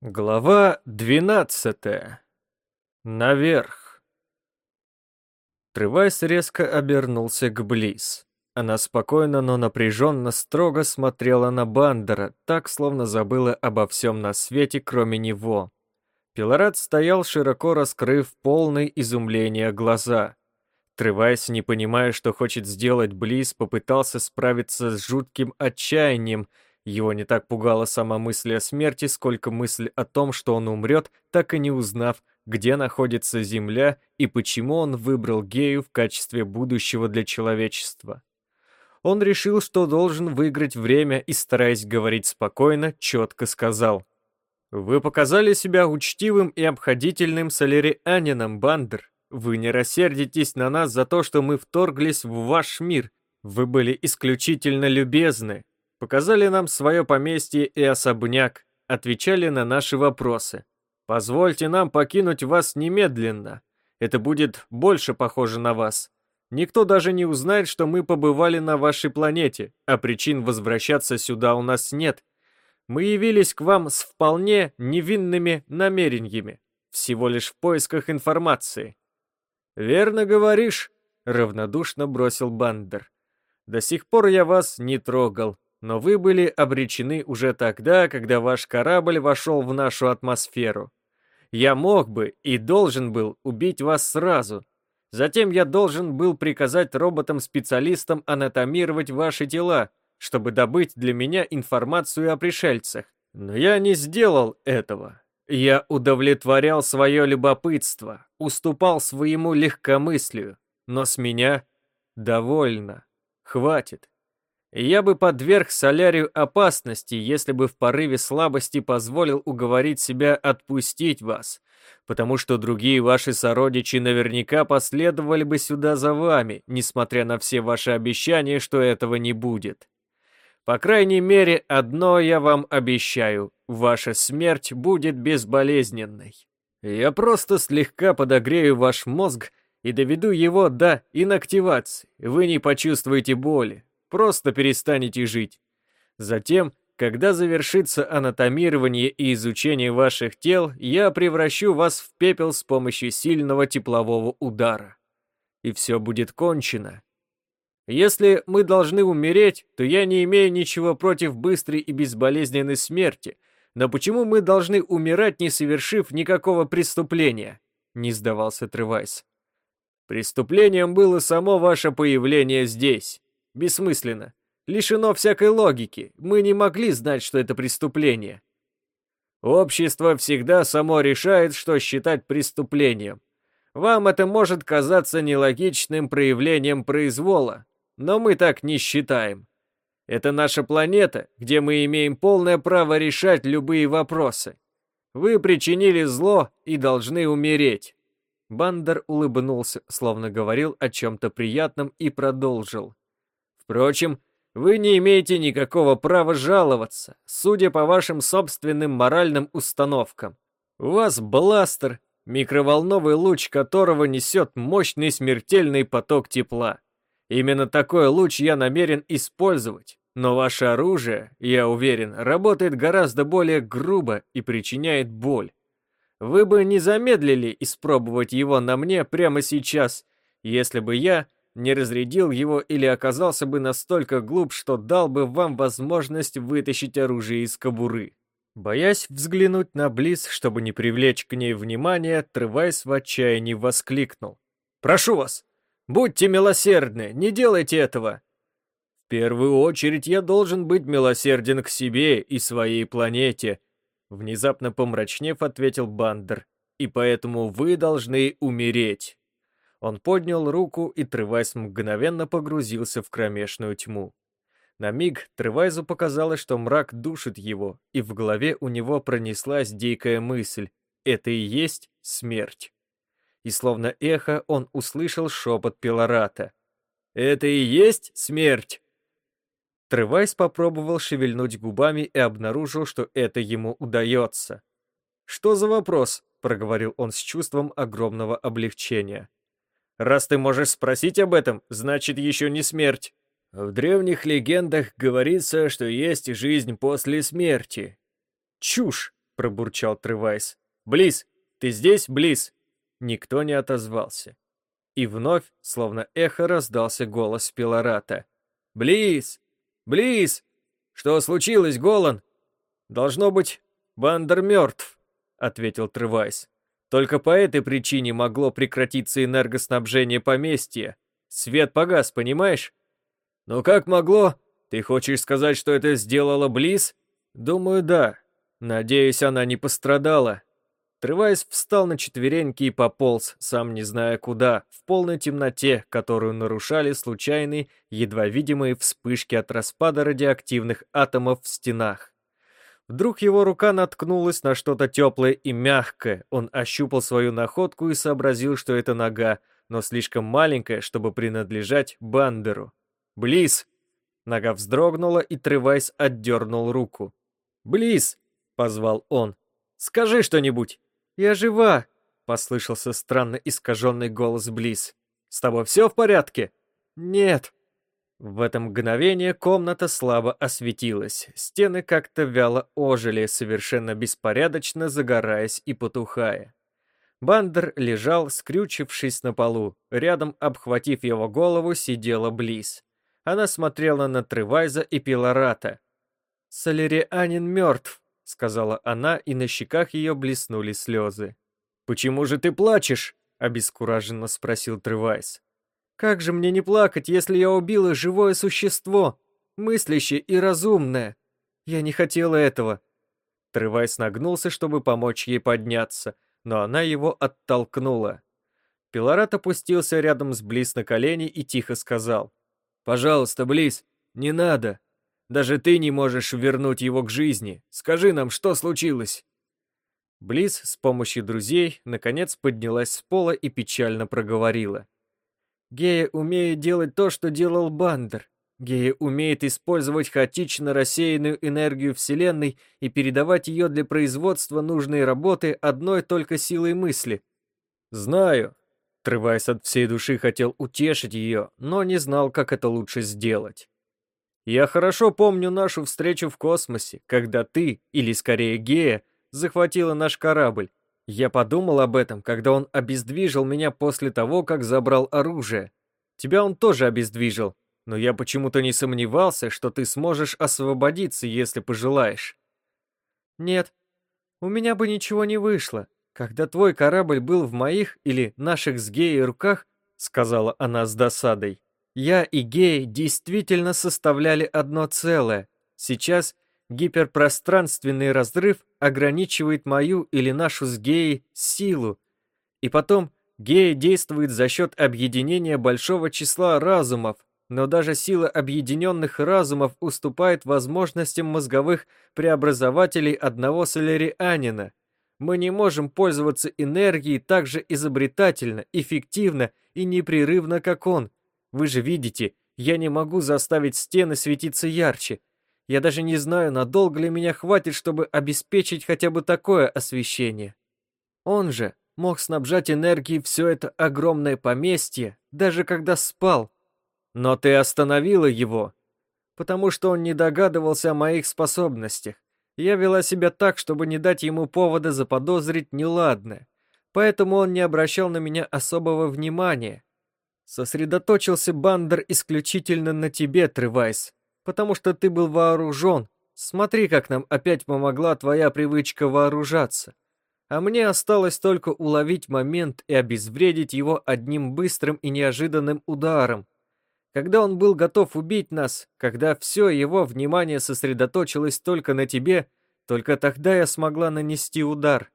Глава 12. Наверх. Тревайс резко обернулся к Близ. Она спокойно, но напряженно строго смотрела на Бандера, так, словно забыла обо всем на свете, кроме него. Пилорат стоял, широко раскрыв полный изумления глаза. Тревайс, не понимая, что хочет сделать Близ, попытался справиться с жутким отчаянием, его не так пугала сама мысль о смерти, сколько мысль о том, что он умрет, так и не узнав, где находится Земля и почему он выбрал гею в качестве будущего для человечества. Он решил, что должен выиграть время и, стараясь говорить спокойно, четко сказал. «Вы показали себя учтивым и обходительным солярианином, Бандер. Вы не рассердитесь на нас за то, что мы вторглись в ваш мир. Вы были исключительно любезны, Показали нам свое поместье и особняк, отвечали на наши вопросы. Позвольте нам покинуть вас немедленно. Это будет больше похоже на вас. Никто даже не узнает, что мы побывали на вашей планете, а причин возвращаться сюда у нас нет. Мы явились к вам с вполне невинными намерениями, всего лишь в поисках информации. Верно говоришь, равнодушно бросил Бандер. До сих пор я вас не трогал, но вы были обречены уже тогда, когда ваш корабль вошел в нашу атмосферу. Я мог бы и должен был убить вас сразу. Затем я должен был приказать роботам-специалистам анатомировать ваши тела, чтобы добыть для меня информацию о пришельцах. Но я не сделал этого. Я удовлетворял свое любопытство, уступал своему легкомыслию, но с меня довольно. Хватит. Я бы подверг Солярию опасности, если бы в порыве слабости позволил уговорить себя отпустить вас, потому что другие ваши сородичи наверняка последовали бы сюда за вами, несмотря на все ваши обещания, что этого не будет. По крайней мере, одно я вам обещаю, ваша смерть будет безболезненной. Я просто слегка подогрею ваш мозг и доведу его до инактивации. Вы не почувствуете боли, просто перестанете жить. Затем, когда завершится анатомирование и изучение ваших тел, я превращу вас в пепел с помощью сильного теплового удара. И все будет кончено. Если мы должны умереть, то я не имею ничего против быстрой и безболезненной смерти, но почему мы должны умирать, не совершив никакого преступления? Не сдавался Тревайс. Преступлением было само ваше появление здесь. Бессмысленно. Лишено всякой логики. Мы не могли знать, что это преступление. Общество всегда само решает, что считать преступлением. Вам это может казаться нелогичным проявлением произвола, но мы так не считаем. Это наша планета, где мы имеем полное право решать любые вопросы. Вы причинили зло и должны умереть. Бандер улыбнулся, словно говорил о чем-то приятном и продолжил. Впрочем, вы не имеете никакого права жаловаться, судя по вашим собственным моральным установкам. У вас бластер, микроволновый луч которого несет мощный смертельный поток тепла. Именно такой луч я намерен использовать, но ваше оружие, я уверен, работает гораздо более грубо и причиняет боль. Вы бы не замедлили испробовать его на мне прямо сейчас, если бы я не разрядил его или оказался бы настолько глуп, что дал бы вам возможность вытащить оружие из кобуры. Боясь взглянуть на Близ, чтобы не привлечь к ней внимания, Тревайс в отчаянии воскликнул. «Прошу вас, будьте милосердны, не делайте этого!» «В первую очередь я должен быть милосерден к себе и своей планете», внезапно помрачнев, ответил Бандер. «И поэтому вы должны умереть». Он поднял руку, и Тревайс мгновенно погрузился в кромешную тьму. На миг Тревайзу показалось, что мрак душит его, и в голове у него пронеслась дикая мысль «это и есть смерть». И словно эхо он услышал шепот Пилората. «Это и есть смерть!» Тревайс попробовал шевельнуть губами и обнаружил, что это ему удается. «Что за вопрос?» — проговорил он с чувством огромного облегчения. Раз ты можешь спросить об этом, значит еще не смерть. В древних легендах говорится, что есть жизнь после смерти. Чушь! пробурчал Тревайс. «Близ! Ты здесь, Близ?» Никто не отозвался. И вновь, словно эхо, раздался голос Пилората. «Близ! Близ! Что случилось, Голан?» «Должно быть, Бандер мертв», — ответил Тревайс. «Только по этой причине могло прекратиться энергоснабжение поместья. Свет погас, понимаешь?» «Ну как могло? Ты хочешь сказать, что это сделала Близ?» «Думаю, да. Надеюсь, она не пострадала. Тревайс встал на четвереньки и пополз, сам не зная куда, в полной темноте, которую нарушали случайные, едва видимые вспышки от распада радиоактивных атомов в стенах. Вдруг его рука наткнулась на что-то теплое и мягкое. Он ощупал свою находку и сообразил, что это нога, но слишком маленькая, чтобы принадлежать Бандеру. «Близ!» Нога вздрогнула, и Тревайс отдернул руку. «Близ!» — позвал он. «Скажи что-нибудь!» «Я жива!» — послышался странно искаженный голос Близ. «С тобой все в порядке?» «Нет!» В это мгновение комната слабо осветилась, стены как-то вяло ожили, совершенно беспорядочно загораясь и потухая. Бандер лежал, скрючившись на полу. Рядом, обхватив его голову, сидела Близ. Она смотрела на Тревайза и Пилората. «Солярианин мертв», — сказала она, и на щеках ее блеснули слезы. «Почему же ты плачешь?» — обескураженно спросил Тревайс. «Как же мне не плакать, если я убила живое существо, мыслящее и разумное? Я не хотела этого». Тревайс нагнулся, чтобы помочь ей подняться, но она его оттолкнула. Пилорат опустился рядом с Близ на колени и тихо сказал. «Пожалуйста, Близ, не надо. Даже ты не можешь вернуть его к жизни. Скажи нам, что случилось?» Близ с помощью друзей наконец поднялась с пола и печально проговорила. «Гея умеет делать то, что делал Бандер. Гея умеет использовать хаотично рассеянную энергию Вселенной и передавать ее для производства нужной работы одной только силой мысли. Знаю. Трываясь от всей души, хотел утешить ее, но не знал, как это лучше сделать. Я хорошо помню нашу встречу в космосе, когда ты, или скорее Гея, захватила наш корабль. Я подумал об этом, когда он обездвижил меня после того, как забрал оружие. Тебя он тоже обездвижил, но я почему-то не сомневался, что ты сможешь освободиться, если пожелаешь. Нет, у меня бы ничего не вышло. Когда твой корабль был в моих или наших с Геей руках, сказала она с досадой, я и гей действительно составляли одно целое. Сейчас гиперпространственный разрыв ограничивает мою или нашу с геей силу. И потом, геи действует за счет объединения большого числа разумов, но даже сила объединенных разумов уступает возможностям мозговых преобразователей одного солярианина. Мы не можем пользоваться энергией так же изобретательно, эффективно и непрерывно, как он, вы же видите, я не могу заставить стены светиться ярче. Я даже не знаю, надолго ли меня хватит, чтобы обеспечить хотя бы такое освещение. Он же мог снабжать энергией все это огромное поместье, даже когда спал. Но ты остановила его, потому что он не догадывался о моих способностях. Я вела себя так, чтобы не дать ему повода заподозрить неладное. Поэтому он не обращал на меня особого внимания, Сосредоточился Бандер исключительно на тебе, Тревайс, потому что ты был вооружен. Смотри, как нам опять помогла твоя привычка вооружаться. А мне осталось только уловить момент и обезвредить его одним быстрым и неожиданным ударом. Когда он был готов убить нас, когда все его внимание сосредоточилось только на тебе, только тогда я смогла нанести удар.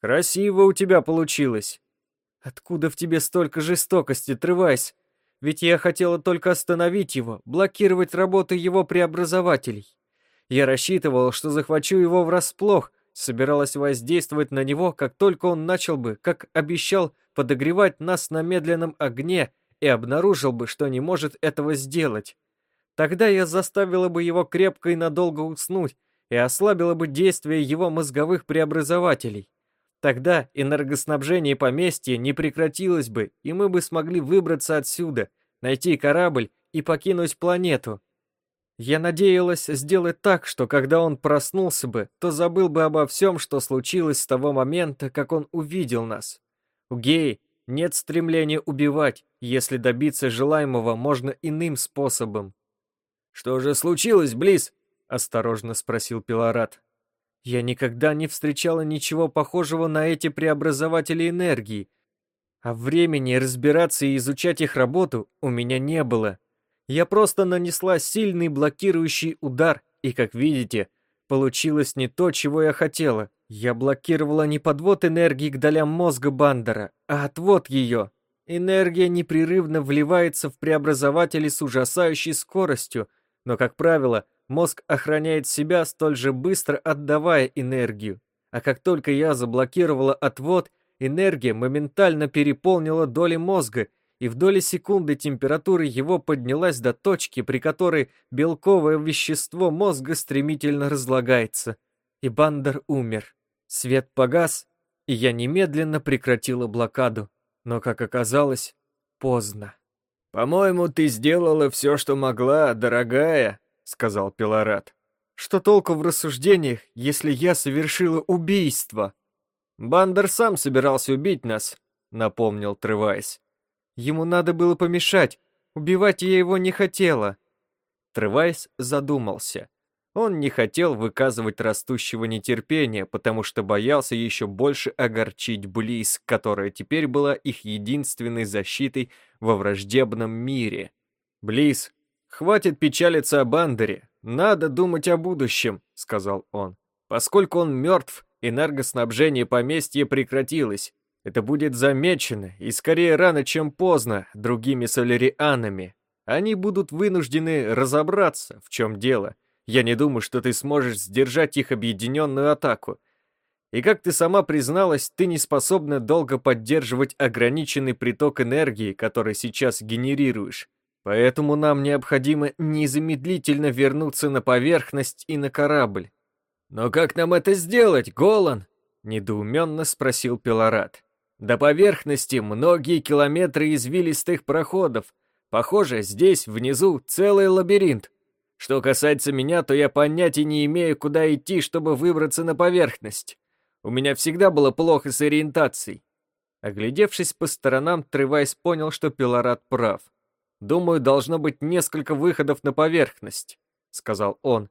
Красиво у тебя получилось. Откуда в тебе столько жестокости, Трывайс? Ведь я хотела только остановить его, блокировать работу его преобразователей. Я рассчитывал, что захвачу его врасплох, собиралась воздействовать на него, как только он начал бы, как обещал, подогревать нас на медленном огне и обнаружил бы, что не может этого сделать. Тогда я заставила бы его крепко и надолго уснуть и ослабила бы действие его мозговых преобразователей. Тогда энергоснабжение поместья не прекратилось бы, и мы бы смогли выбраться отсюда, найти корабль и покинуть планету. Я надеялась сделать так, что когда он проснулся бы, то забыл бы обо всем, что случилось с того момента, как он увидел нас. У геи нет стремления убивать, если добиться желаемого можно иным способом. «Что же случилось, Близ?» — осторожно спросил Пилорат. «Я никогда не встречала ничего похожего на эти преобразователи энергии, а времени разбираться и изучать их работу у меня не было. Я просто нанесла сильный блокирующий удар, и, как видите, получилось не то, чего я хотела. Я блокировала не подвод энергии к долям мозга Бандера, а отвод ее. Энергия непрерывно вливается в преобразователи с ужасающей скоростью, но, как правило, мозг охраняет себя столь же быстро отдавая энергию. А как только я заблокировала отвод, энергия моментально переполнила доли мозга, и в доли секунды температура его поднялась до точки, при которой белковое вещество мозга стремительно разлагается. И Бандер умер. Свет погас, и я немедленно прекратила блокаду. Но, как оказалось, поздно. «По-моему, ты сделала все, что могла, дорогая», — сказал Пилорат. «Что толку в рассуждениях, если я совершила убийство?» «Бандер сам собирался убить нас», — напомнил Тревайс. «Ему надо было помешать. Убивать я его не хотела». Тревайс задумался. Он не хотел выказывать растущего нетерпения, потому что боялся еще больше огорчить Близ, которая теперь была их единственной защитой во враждебном мире. «Близ, хватит печалиться о Бандере, надо думать о будущем», — сказал он. «Поскольку он мертв, энергоснабжение поместья прекратилось. Это будет замечено, и скорее рано, чем поздно, другими солярианами. Они будут вынуждены разобраться, в чем дело» Я не думаю, что ты сможешь сдержать их объединенную атаку. И как ты сама призналась, ты не способна долго поддерживать ограниченный приток энергии, который сейчас генерируешь. Поэтому нам необходимо незамедлительно вернуться на поверхность и на корабль. «Но как нам это сделать, Голан?» — недоуменно спросил Пилорат. «До поверхности многие километры извилистых проходов. Похоже, здесь, внизу, целый лабиринт. Что касается меня, то я понятия не имею, куда идти, чтобы выбраться на поверхность. У меня всегда было плохо с ориентацией. Оглядевшись по сторонам, Тревайс понял, что Пилорат прав. «Думаю, должно быть несколько выходов на поверхность», — сказал он.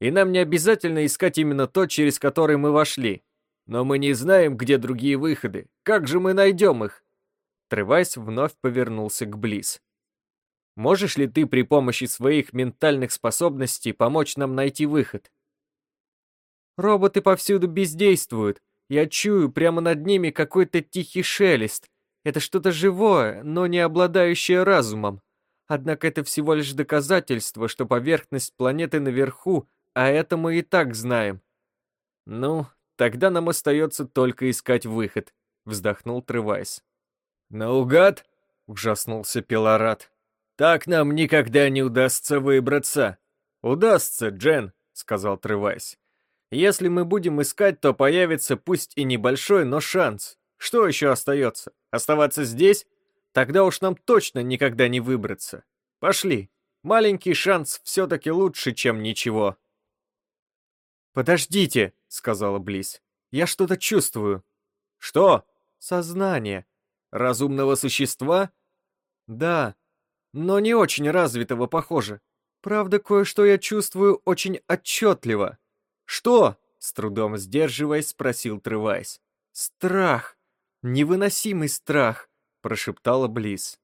«И нам не обязательно искать именно тот, через который мы вошли. Но мы не знаем, где другие выходы. Как же мы найдем их?» Тревайс вновь повернулся к Близ. Можешь ли ты при помощи своих ментальных способностей помочь нам найти выход? Роботы повсюду бездействуют. Я чую прямо над ними какой-то тихий шелест. Это что-то живое, но не обладающее разумом. Однако это всего лишь доказательство, что поверхность планеты наверху, а это мы и так знаем. Ну, тогда нам остается только искать выход, вздохнул Тревайс. Наугад? Ужаснулся Пилорат. Так нам никогда не удастся выбраться. Удастся, Джен, сказал Тревайс. Если мы будем искать, то появится пусть и небольшой, но шанс. Что еще остается? Оставаться здесь? Тогда уж нам точно никогда не выбраться. Пошли. Маленький шанс все-таки лучше, чем ничего. «Подождите», — сказала Близ. «Я что-то чувствую». «Что?» «Сознание». «Разумного существа?» «Да, но не очень развитого, похоже. Правда, кое-что я чувствую очень отчетливо. «Что?» — с трудом сдерживаясь, спросил Тревайс. «Страх! Невыносимый страх!» — прошептала Близ.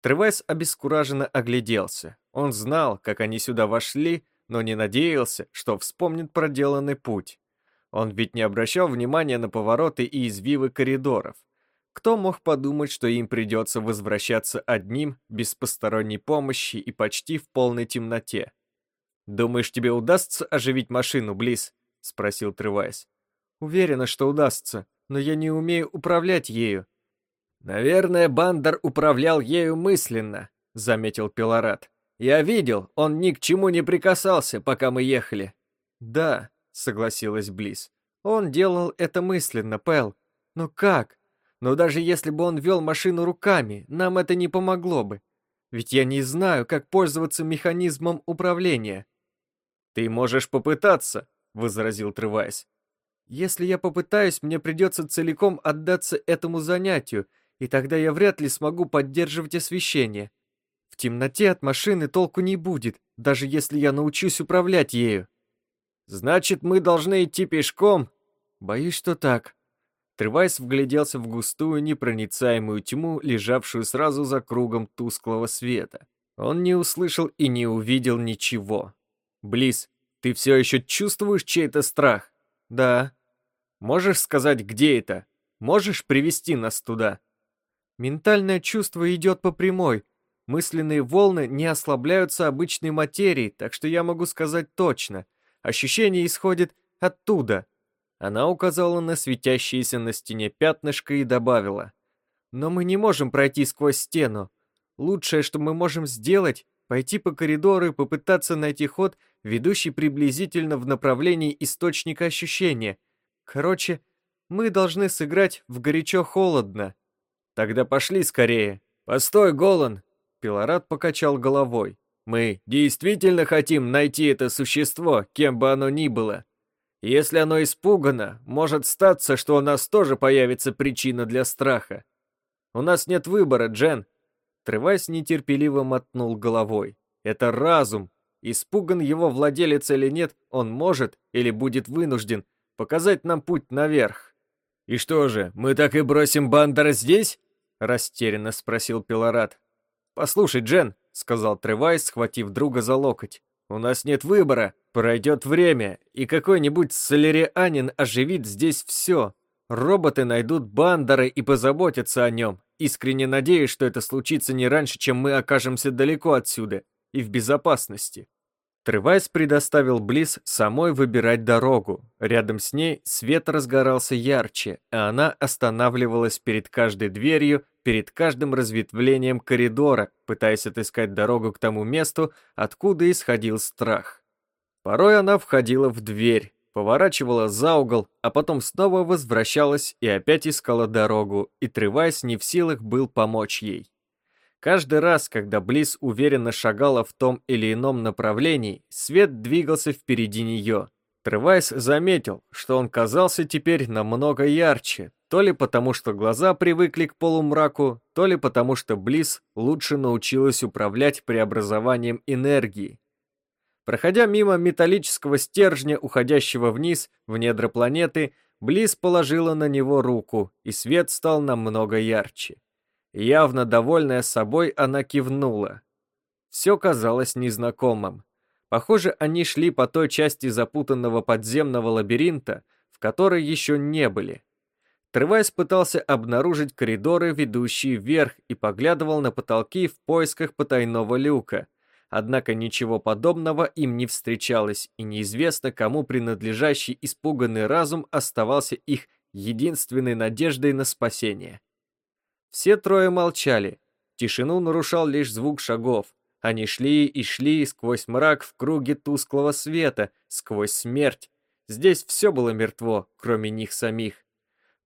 Тревайс обескураженно огляделся. Он знал, как они сюда вошли, но не надеялся, что вспомнит проделанный путь. Он ведь не обращал внимания на повороты и извивы коридоров. Кто мог подумать, что им придется возвращаться одним, без посторонней помощи и почти в полной темноте? «Думаешь, тебе удастся оживить машину, Близ?» — спросил Тревайс. «Уверена, что удастся, но я не умею управлять ею». «Наверное, Бандер управлял ею мысленно», — заметил Пилорат. «Я видел, он ни к чему не прикасался, пока мы ехали». «Да», — согласилась Близ. «Он делал это мысленно, Пэл. Но как? Но даже если бы он вел машину руками, нам это не помогло бы. ведь я не знаю, как пользоваться механизмом управления». «Ты можешь попытаться», — возразил Тревайс. «Если я попытаюсь, мне придется целиком отдаться этому занятию, и тогда я вряд ли смогу поддерживать освещение. В темноте от машины толку не будет, даже если я научусь управлять ею». «Значит, мы должны идти пешком?» «Боюсь, что так». Тревайс вгляделся в густую непроницаемую тьму, лежавшую сразу за кругом тусклого света. Он не услышал и не увидел ничего. «Близ, ты все еще чувствуешь чей-то страх?» «Да». «Можешь сказать, где это? Можешь привести нас туда?» «Ментальное чувство идет по прямой. Мысленные волны не ослабляются обычной материей, так что я могу сказать точно. Ощущение исходит оттуда». Она указала на светящееся на стене пятнышко и добавила. «Но мы не можем пройти сквозь стену. Лучшее, что мы можем сделать, пойти по коридору и попытаться найти ход, ведущий приблизительно в направлении источника ощущения. Короче, мы должны сыграть в горячо-холодно». «Тогда пошли скорее». «Постой, Голан!» Пилорат покачал головой. «Мы действительно хотим найти это существо, кем бы оно ни было. Если оно испугано, может статься, что у нас тоже появится причина для страха. У нас нет выбора, Джен. Тревайс нетерпеливо мотнул головой. Это разум. Испуган его владелец или нет, он может или будет вынужден показать нам путь наверх. «И что же, мы так и бросим Бандера здесь?» растерянно спросил Пилорат. «Послушай, Джен», — сказал Тревайс, схватив друга за локоть. «У нас нет выбора. Пройдет время, и какой-нибудь солярианин оживит здесь все. Роботы найдут Бандеры и позаботятся о нем. Искренне надеюсь, что это случится не раньше, чем мы окажемся далеко отсюда и в безопасности». Тревайс предоставил Близ самой выбирать дорогу. Рядом с ней свет разгорался ярче, а она останавливалась перед каждой дверью, перед каждым разветвлением коридора, пытаясь отыскать дорогу к тому месту, откуда исходил страх. Порой она входила в дверь, поворачивала за угол, а потом снова возвращалась и опять искала дорогу, и Тревайс не в силах был помочь ей. Каждый раз, когда Близ уверенно шагала в том или ином направлении, свет двигался впереди нее. Тревайс заметил, что он казался теперь намного ярче, то ли потому, что глаза привыкли к полумраку, то ли потому, что Близ лучше научилась управлять преобразованием энергии. Проходя мимо металлического стержня, уходящего вниз, в недра планеты, Близ положила на него руку, и свет стал намного ярче. Явно довольная собой, она кивнула. Все казалось незнакомым. Похоже, они шли по той части запутанного подземного лабиринта, в которой еще не были. Тревайс пытался обнаружить коридоры, ведущие вверх, и поглядывал на потолки в поисках потайного люка. Однако ничего подобного им не встречалось, и неизвестно, кому принадлежащий испуганный разум оставался их единственной надеждой на спасение. Все трое молчали. Тишину нарушал лишь звук шагов. Они шли и шли сквозь мрак в круге тусклого света, сквозь смерть. Здесь все было мертво, кроме них самих.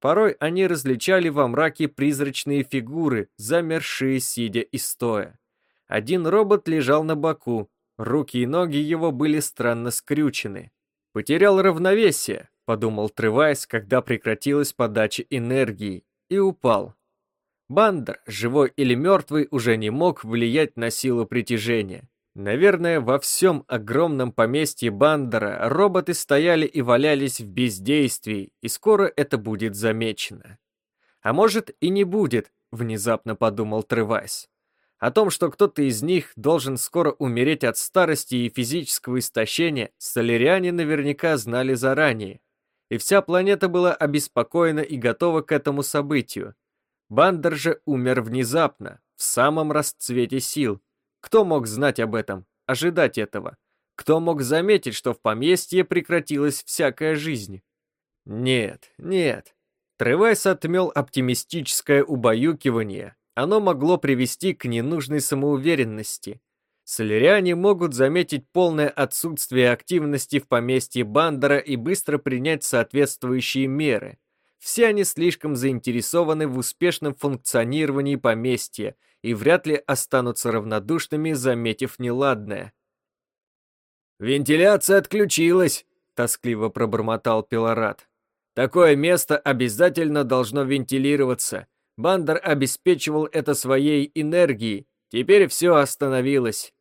Порой они различали во мраке призрачные фигуры, замершие сидя и стоя. Один робот лежал на боку, руки и ноги его были странно скрючены. «Потерял равновесие», — подумал Тревайс, когда прекратилась подача энергии, и упал. Бандер, живой или мертвый, уже не мог влиять на силу притяжения. Наверное, во всем огромном поместье Бандера роботы стояли и валялись в бездействии, и скоро это будет замечено. А может и не будет, внезапно подумал Тревайс. О том, что кто-то из них должен скоро умереть от старости и физического истощения, соляриане наверняка знали заранее. И вся планета была обеспокоена и готова к этому событию. Бандер же умер внезапно, в самом расцвете сил. Кто мог знать об этом, ожидать этого? Кто мог заметить, что в поместье прекратилась всякая жизнь? Нет, нет. Тревайс отмел оптимистическое убаюкивание. Оно могло привести к ненужной самоуверенности. Соляриане могут заметить полное отсутствие активности в поместье Бандера и быстро принять соответствующие меры. Все они слишком заинтересованы в успешном функционировании поместья и вряд ли останутся равнодушными, заметив неладное. «Вентиляция отключилась», — тоскливо пробормотал Пилорат. «Такое место обязательно должно вентилироваться. Бандер обеспечивал это своей энергией. Теперь все остановилось».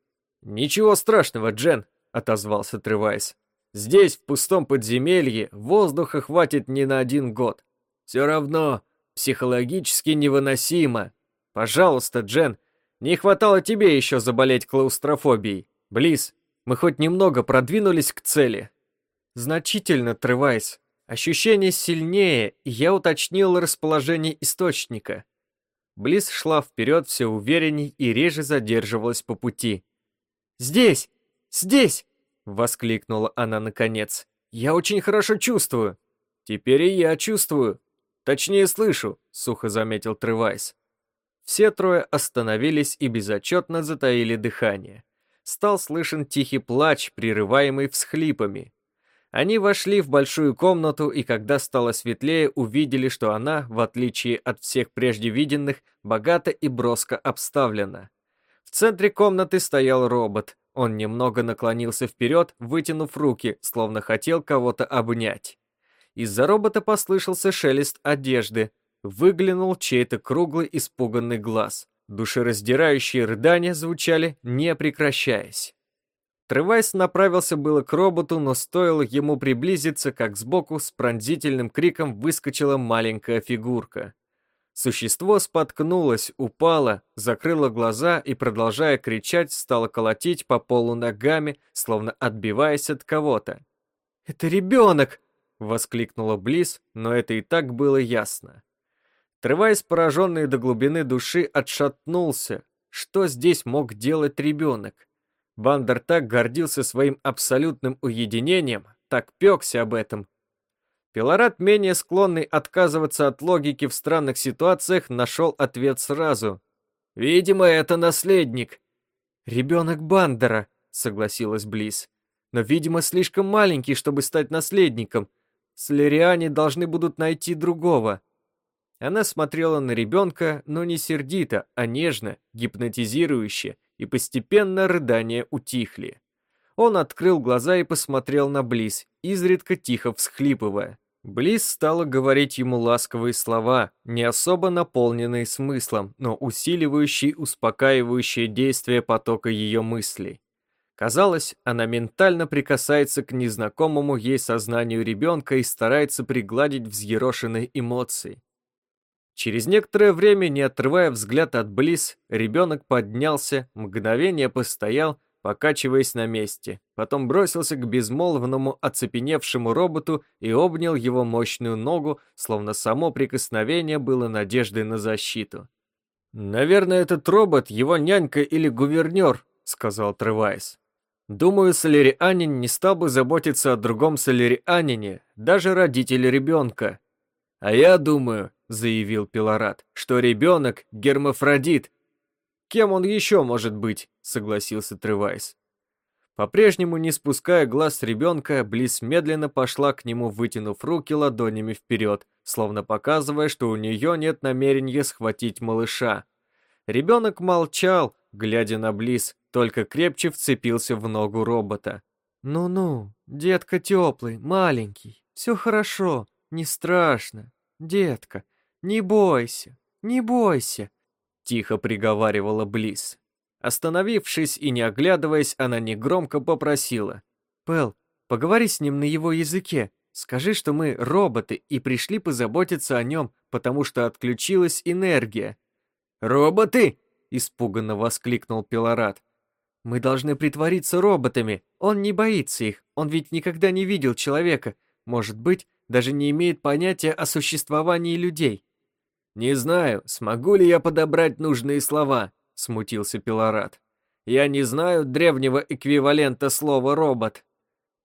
«Ничего страшного, Джен», — отозвался Тревайс. «Здесь, в пустом подземелье, воздуха хватит не на один год. Все равно психологически невыносимо. Пожалуйста, Джен, не хватало тебе еще заболеть клаустрофобией. Близ, мы хоть немного продвинулись к цели». «Значительно, Тревайс. Ощущение сильнее, и я уточнил расположение источника». Близ шла вперед все уверенней и реже задерживалась по пути. «Здесь! Здесь!» — воскликнула она наконец. «Я очень хорошо чувствую». «Теперь и я чувствую. Точнее слышу», — сухо заметил Тревайс. Все трое остановились и безотчетно затаили дыхание. Стал слышен тихий плач, прерываемый всхлипами. Они вошли в большую комнату и, когда стало светлее, увидели, что она, в отличие от всех прежде виденных, богато и броско обставлена. В центре комнаты стоял робот. Он немного наклонился вперед, вытянув руки, словно хотел кого-то обнять. Из-за робота послышался шелест одежды. Выглянул чей-то круглый испуганный глаз. Душераздирающие рыдания звучали, не прекращаясь. Тревайс направился было к роботу, но стоило ему приблизиться, как сбоку с пронзительным криком выскочила маленькая фигурка. Существо споткнулось, упало, закрыло глаза и, продолжая кричать, стало колотить по полу ногами, словно отбиваясь от кого-то. «Это ребенок!» — воскликнула Близ, но это и так было ясно. Тревайс, пораженный до глубины души, отшатнулся. Что здесь мог делать ребенок? Бандер так гордился своим абсолютным уединением, так пекся об этом, Пилорат, менее склонный отказываться от логики в странных ситуациях, нашел ответ сразу. «Видимо, это наследник». «Ребенок Бандера», — согласилась Близ. «Но, видимо, слишком маленький, чтобы стать наследником. Слериане должны будут найти другого». Она смотрела на ребенка, но не сердито, а нежно, гипнотизирующе, и постепенно рыдания утихли. Он открыл глаза и посмотрел на Близ, изредка тихо всхлипывая. Близ стала говорить ему ласковые слова, не особо наполненные смыслом, но усиливающие успокаивающее действие потока ее мыслей. Казалось, она ментально прикасается к незнакомому ей сознанию ребенка и старается пригладить взъерошенные эмоции. Через некоторое время, не отрывая взгляд от Близ, ребенок поднялся, мгновение постоял, покачиваясь на месте. Потом бросился к безмолвному оцепеневшему роботу и обнял его мощную ногу, словно само прикосновение было надеждой на защиту. «Наверное, этот робот его нянька или гувернер», — сказал Тревайс. «Думаю, солерианин не стал бы заботиться о другом солерианине, даже родители ребенка». «А я думаю», — заявил Пилорат, — «что ребенок — гермафродит, «Кем он еще может быть?» — согласился Тревайс. По-прежнему не спуская глаз ребенка, Близ медленно пошла к нему, вытянув руки ладонями вперед, словно показывая, что у нее нет намерения схватить малыша. Ребенок молчал, глядя на Близ, только крепче вцепился в ногу робота. «Ну-ну, детка теплый, маленький, все хорошо, не страшно. Детка, не бойся, не бойся», Тихо приговаривала Близ. Остановившись и не оглядываясь, она негромко попросила. «Пэл, поговори с ним на его языке. Скажи, что мы роботы и пришли позаботиться о нем, потому что отключилась энергия». «Роботы?» — испуганно воскликнул Пилорат. «Мы должны притвориться роботами. Он не боится их. Он ведь никогда не видел человека. Может быть, даже не имеет понятия о существовании людей. «Не знаю, смогу ли я подобрать нужные слова», — смутился Пилорат. «Я не знаю древнего эквивалента слова «робот».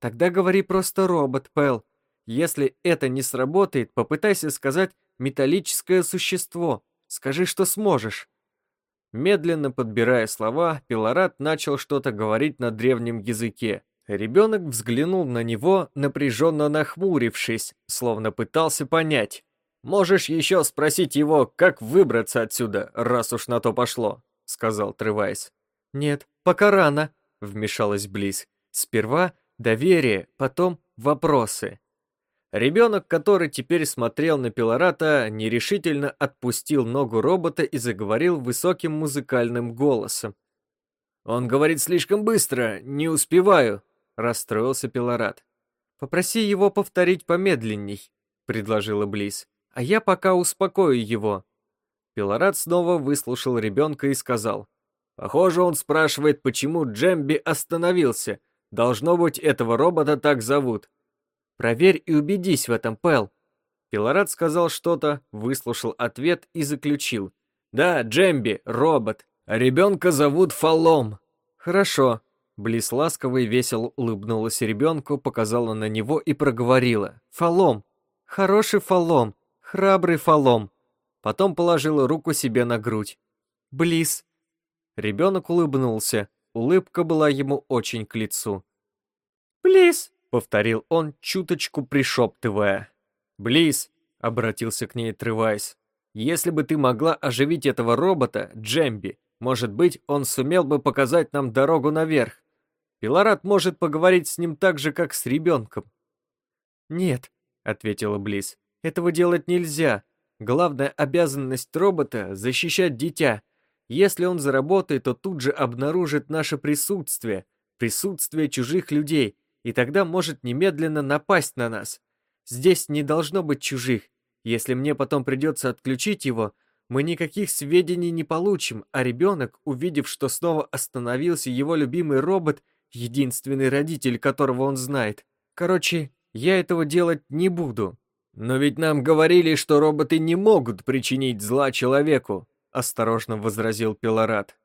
«Тогда говори просто «робот», Пэл. Если это не сработает, попытайся сказать «металлическое существо». Скажи, что сможешь». Медленно подбирая слова, Пилорат начал что-то говорить на древнем языке. Ребенок взглянул на него, напряженно нахмурившись, словно пытался понять, Можешь еще спросить его, как выбраться отсюда, раз уж на то пошло. сказал Тревайс. «Нет, пока рано», — вмешалась Близ. «Сперва доверие, потом вопросы». Ребенок, который теперь смотрел на Пилората, нерешительно отпустил ногу робота и заговорил высоким музыкальным голосом. «Он говорит слишком быстро, не успеваю», — расстроился Пилорат. «Попроси его повторить помедленней», — предложила Близ. «А я пока успокою его». Пилорат снова выслушал ребенка и сказал. «Похоже, он спрашивает, почему Джемби остановился. Должно быть, этого робота так зовут. Проверь и убедись в этом, Пэл. Пилорат сказал что-то, выслушал ответ и заключил. Да, Джемби, робот. А ребенка зовут Фалом. Хорошо. Близ ласково и весело улыбнулась ребенку, показала на него и проговорила. Фалом. Хороший Фалом. Храбрый Фалом. Потом положила руку себе на грудь. Близ. Ребенок улыбнулся. Улыбка была ему очень к лицу. Близ повторил он, чуточку пришептывая. «Близ», — обратился к ней Тревайс, «если бы ты могла оживить этого робота, Джемби, может быть, он сумел бы показать нам дорогу наверх. Пилорат может поговорить с ним так же, как с ребенком». «Нет», — ответила Близ, — «этого делать нельзя. Главная обязанность робота — защищать дитя. Если он заработает, то тут же обнаружит наше присутствие, присутствие чужих людей, и тогда может немедленно напасть на нас. Здесь не должно быть чужих. Если мне потом придется отключить его, мы никаких сведений не получим, а ребенок, увидев, что снова остановился его любимый робот, единственный родитель, которого он знает. Короче, я этого делать не буду. Но ведь нам говорили, что роботы не могут причинить зла человеку, осторожно возразил Пилорат.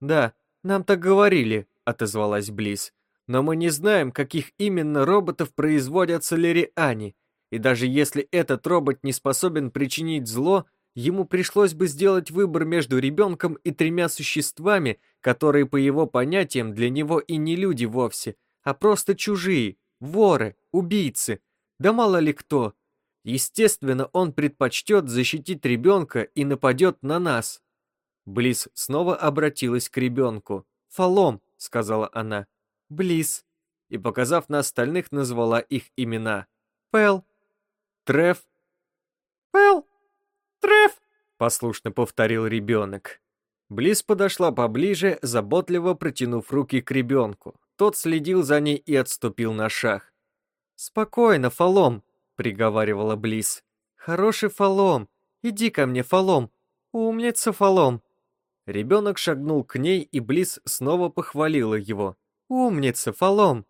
Да, нам так говорили, отозвалась Близ но мы не знаем, каких именно роботов производят солериане, и даже если этот робот не способен причинить зло, ему пришлось бы сделать выбор между ребенком и тремя существами, которые по его понятиям для него и не люди вовсе, а просто чужие, воры, убийцы, да мало ли кто. Естественно, он предпочтет защитить ребенка и нападет на нас. Близ снова обратилась к ребенку. «Фалом», — сказала она, Близ. И, показав на остальных, назвала их имена. Пэл. Треф. Пэл. Треф. Послушно повторил ребенок. Близ подошла поближе, заботливо протянув руки к ребенку. Тот следил за ней и отступил на шаг. «Спокойно, Фалом», — приговаривала Близ. «Хороший Фалом. Иди ко мне, Фалом. Умница, Фалом». Ребенок шагнул к ней, и Близ снова похвалила его. «Умница, Фалом!»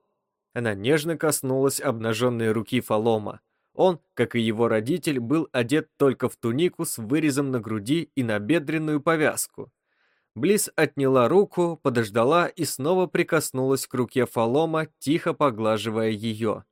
Она нежно коснулась обнаженной руки Фалома. Он, как и его родитель, был одет только в тунику с вырезом на груди и на бедренную повязку. Близ отняла руку, подождала и снова прикоснулась к руке Фалома, тихо поглаживая ее.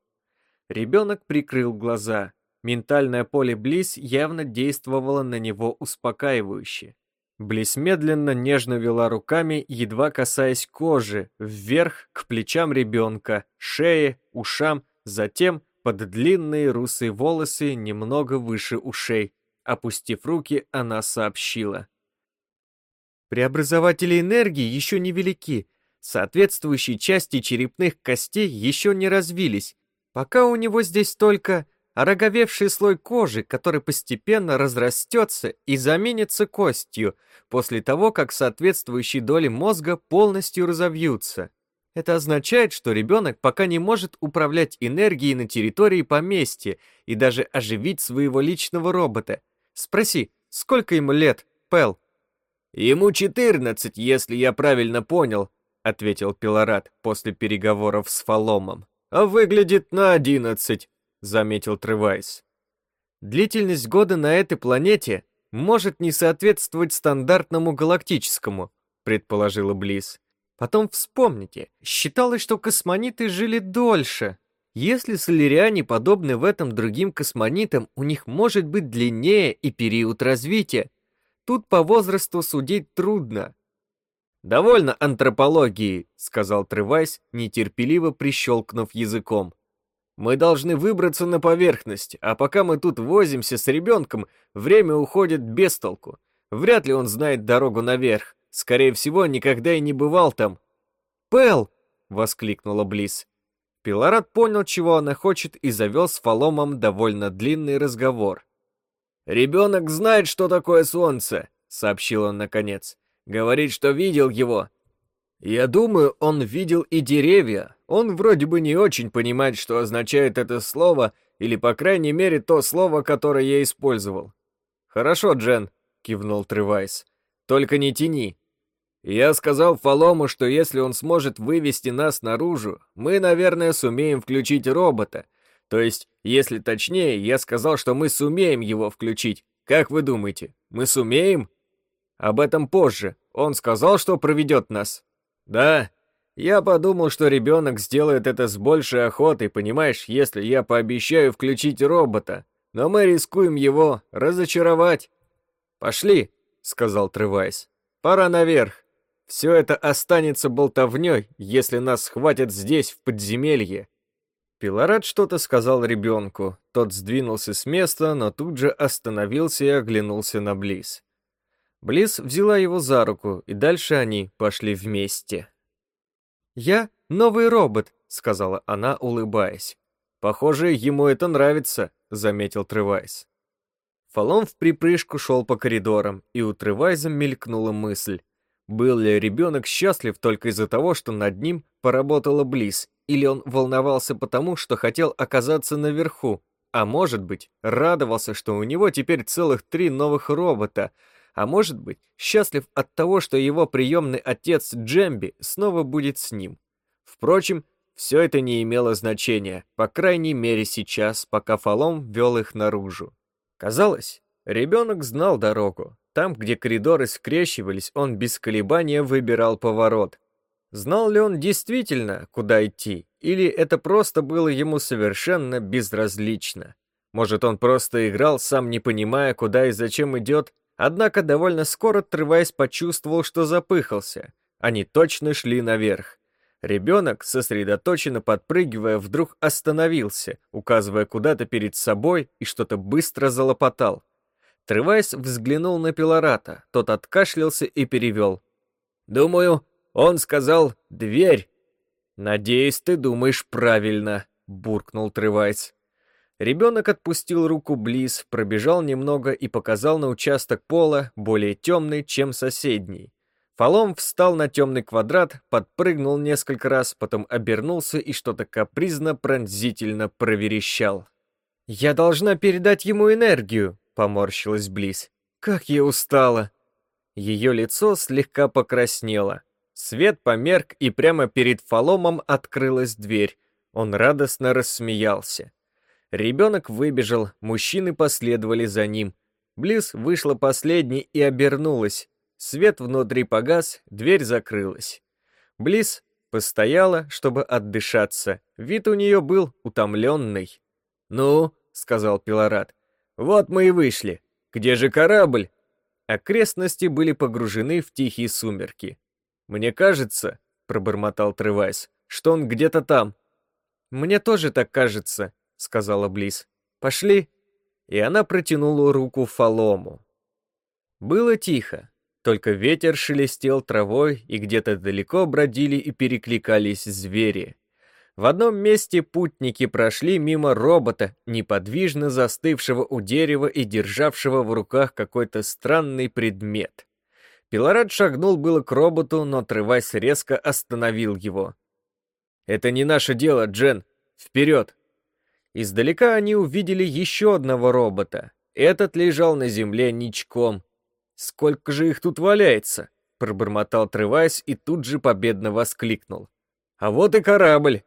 Ребенок прикрыл глаза. Ментальное поле Близ явно действовало на него успокаивающе. Близ медленно, нежно вела руками, едва касаясь кожи, вверх к плечам ребенка, шее, ушам, затем под длинные русые волосы немного выше ушей. Опустив руки, она сообщила. Преобразователи энергии еще не велики, соответствующие части черепных костей еще не развились. Пока у него здесь только ороговевший слой кожи, который постепенно разрастется и заменится костью, после того, как соответствующие доли мозга полностью разовьются. Это означает, что ребенок пока не может управлять энергией на территории поместья и даже оживить своего личного робота. Спроси, сколько ему лет, Пэл? «Ему 14, если я правильно понял», — ответил Пилорат после переговоров с Фаломом. «А выглядит на 11. — заметил Тревайс. «Длительность года на этой планете может не соответствовать стандартному галактическому», — предположила Близ. «Потом вспомните, считалось, что космониты жили дольше. Если соляриане подобны в этом другим космонитам, у них может быть длиннее и период развития. Тут по возрасту судить трудно». «Довольно антропологии», — сказал Тревайс, нетерпеливо прищелкнув языком. Мы должны выбраться на поверхность, а пока мы тут возимся с ребенком, время уходит без толку. Вряд ли он знает дорогу наверх. Скорее всего, никогда и не бывал там». «Пэл!» — воскликнула Близ. Пилорат понял, чего она хочет, и завел с Фаломом довольно длинный разговор. «Ребенок знает, что такое солнце», — сообщил он наконец. «Говорит, что видел его». «Я думаю, он видел и деревья. Он вроде бы не очень понимает, что означает это слово, или, по крайней мере, то слово, которое я использовал». «Хорошо, Джен», — кивнул Тревайс. «Только не тяни. Я сказал Фалому, что если он сможет вывести нас наружу, мы, наверное, сумеем включить робота. То есть, если точнее, я сказал, что мы сумеем его включить. Как вы думаете, мы сумеем? Об этом позже. Он сказал, что проведет нас. Да, я подумал, что ребенок сделает это с большей охотой, понимаешь, если я пообещаю включить робота. Но мы рискуем его разочаровать. «Пошли», — сказал Тревайс. «Пора наверх». Все это останется болтовней, если нас схватят здесь, в подземелье. Пилорат что-то сказал ребенку. Тот сдвинулся с места, но тут же остановился и оглянулся на Близ. Близ взяла его за руку, и дальше они пошли вместе. «Я новый робот», — сказала она, улыбаясь. «Похоже, ему это нравится», — заметил Тревайс. Фалон в припрыжку шел по коридорам, и у Тревайза мелькнула мысль. Был ли ребенок счастлив только из-за того, что над ним поработала Близ, или он волновался потому, что хотел оказаться наверху, а может быть, радовался, что у него теперь целых три новых робота, а может быть, счастлив от того, что его приемный отец Джемби снова будет с ним. Впрочем, все это не имело значения, по крайней мере сейчас, пока Фалом вел их наружу. Казалось, ребенок знал дорогу, там, где коридоры скрещивались, он без колебания выбирал поворот. Знал ли он действительно, куда идти, или это просто было ему совершенно безразлично? Может, он просто играл, сам не понимая, куда и зачем идет, однако довольно скоро отрываясь почувствовал, что запыхался. Они точно шли наверх. Ребенок, сосредоточенно подпрыгивая, вдруг остановился, указывая куда-то перед собой и что-то быстро залопотал. Тревайс взглянул на Пилората, тот откашлялся и перевел. «Думаю, он сказал «дверь». «Надеюсь, ты думаешь правильно», — буркнул Тревайс. Ребенок отпустил руку Близ, пробежал немного и показал на участок пола, более темный, чем соседний. Фалом встал на темный квадрат, подпрыгнул несколько раз, потом обернулся и что-то капризно-пронзительно проверещал. «Я должна передать ему энергию», Поморщилась Близ. «Как я устала!» Ее лицо слегка покраснело. Свет померк, и прямо перед Фаломом открылась дверь. Он радостно рассмеялся. Ребенок выбежал, мужчины последовали за ним. Близ вышла последней и обернулась. Свет внутри погас, дверь закрылась. Близ постояла, чтобы отдышаться. Вид у нее был утомленный. «Ну», — сказал Пилорат, вот мы и вышли. Где же корабль? Окрестности были погружены в тихие сумерки. Мне кажется, пробормотал Тревайс, что он где-то там. Мне тоже так кажется, сказала Близ. Пошли. И она протянула руку Фалому. Было тихо, только ветер шелестел травой, и где-то далеко бродили и перекликались звери. В одном месте путники прошли мимо робота, неподвижно застывшего у дерева и державшего в руках какой-то странный предмет. Пилорад шагнул было к роботу, но Тревайс резко остановил его. «Это не наше дело, Джен. Вперед!» Издалека они увидели еще одного робота. Этот лежал на земле ничком. «Сколько же их тут валяется?» Пробормотал Тревайс и тут же победно воскликнул. «А вот и корабль!»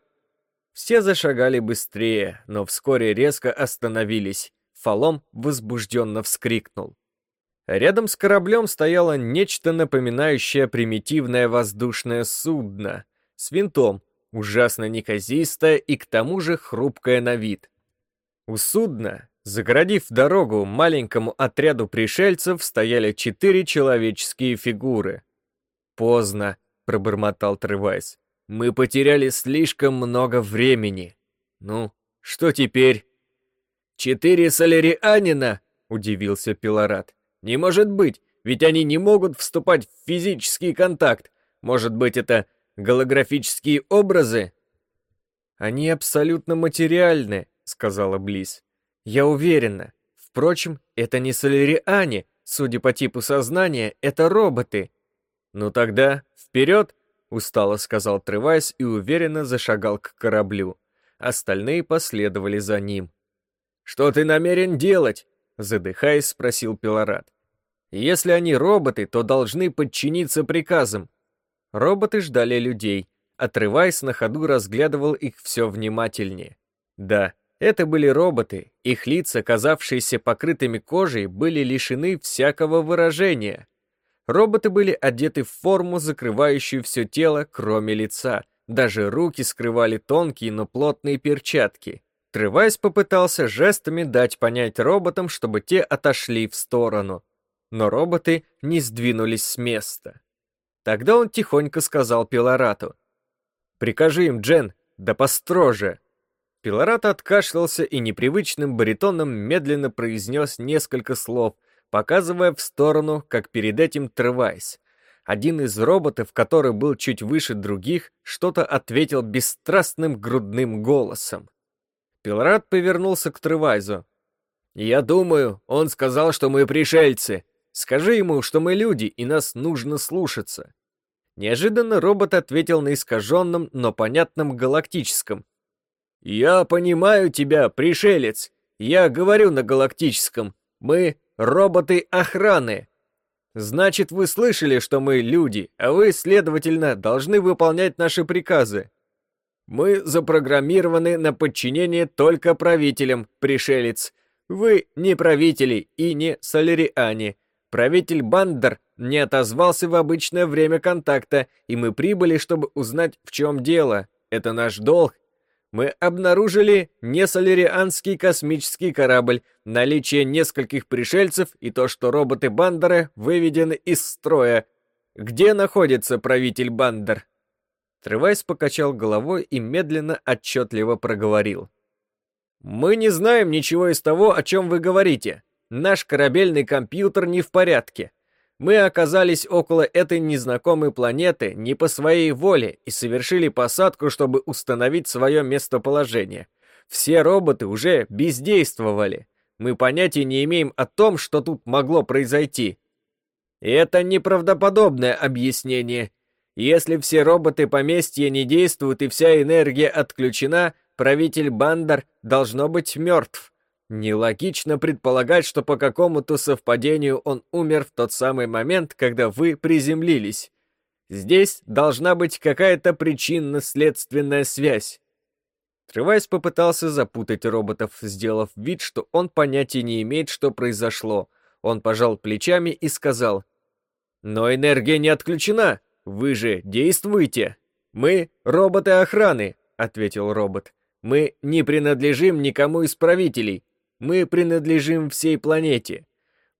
Все зашагали быстрее, но вскоре резко остановились. Фалом возбужденно вскрикнул. Рядом с кораблем стояло нечто напоминающее примитивное воздушное судно с винтом, ужасно неказистое и к тому же хрупкое на вид. У судна, загородив дорогу маленькому отряду пришельцев, стояли четыре человеческие фигуры. «Поздно», — пробормотал Тревайс. Мы потеряли слишком много времени. Ну, что теперь? Четыре солярианина? Удивился Пилорат. Не может быть, Ведь они не могут вступать в физический контакт. Может быть, это голографические образы?» «Они абсолютно материальны», — сказала Близ. «Я уверена. Впрочем, это не соляриане. Судя по типу сознания, это роботы». «Ну тогда вперед!» — устало сказал Тревайс и уверенно зашагал к кораблю. Остальные последовали за ним. «Что ты намерен делать?» — задыхаясь, спросил Пилорат. «Если они роботы, то должны подчиниться приказам». Роботы ждали людей. Отрываясь на ходу, разглядывал их все внимательнее. Да, это были роботы, их лица, казавшиеся покрытыми кожей, были лишены всякого выражения. Роботы были одеты в форму, закрывающую все тело, кроме лица. Даже руки скрывали тонкие, но плотные перчатки. Тревайс попытался жестами дать понять роботам, чтобы те отошли в сторону. Но роботы не сдвинулись с места. Тогда он тихонько сказал Пилорату. «Прикажи им, Джен, да построже!» Пилорат откашлялся и непривычным баритоном медленно произнес несколько слов, показывая в сторону, как перед этим Тревайс. Один из роботов, который был чуть выше других, что-то ответил бесстрастным грудным голосом. Пилорат повернулся к Тревайзу. «Я думаю, он сказал, что мы пришельцы. Скажи ему, что мы люди, и нас нужно слушаться». Неожиданно робот ответил на искаженном, но понятном галактическом, «Я понимаю тебя, пришелец. Я говорю на галактическом. Мы роботы охраны. Значит, вы слышали, что мы люди, а вы, следовательно, должны выполнять наши приказы. Мы запрограммированы на подчинение только правителям, пришелец. Вы не правители и не соляриане. Правитель Бандер не отозвался в обычное время контакта, и мы прибыли, чтобы узнать, в чем дело. Это наш долг, мы обнаружили несолерианский космический корабль, наличие нескольких пришельцев и то, что роботы Бандера выведены из строя. Где находится правитель Бандер? Тревайс покачал головой и медленно, отчетливо проговорил. «Мы не знаем ничего из того, о чем вы говорите. Наш корабельный компьютер не в порядке. Мы оказались около этой незнакомой планеты не по своей воле и совершили посадку, чтобы установить свое местоположение. Все роботы уже бездействовали. Мы понятия не имеем о том, что тут могло произойти. Это неправдоподобное объяснение. Если все роботы поместья не действуют и вся энергия отключена, правитель Бандар должно быть мертв. Нелогично предполагать, что по какому-то совпадению он умер в тот самый момент, когда вы приземлились. Здесь должна быть какая-то причинно-следственная связь. Тревайс попытался запутать роботов, сделав вид, что он понятия не имеет, что произошло. Он пожал плечами и сказал, «Но энергия не отключена, вы же действуете!» «Мы — роботы охраны», — ответил робот. «Мы не принадлежим никому из правителей, мы принадлежим всей планете.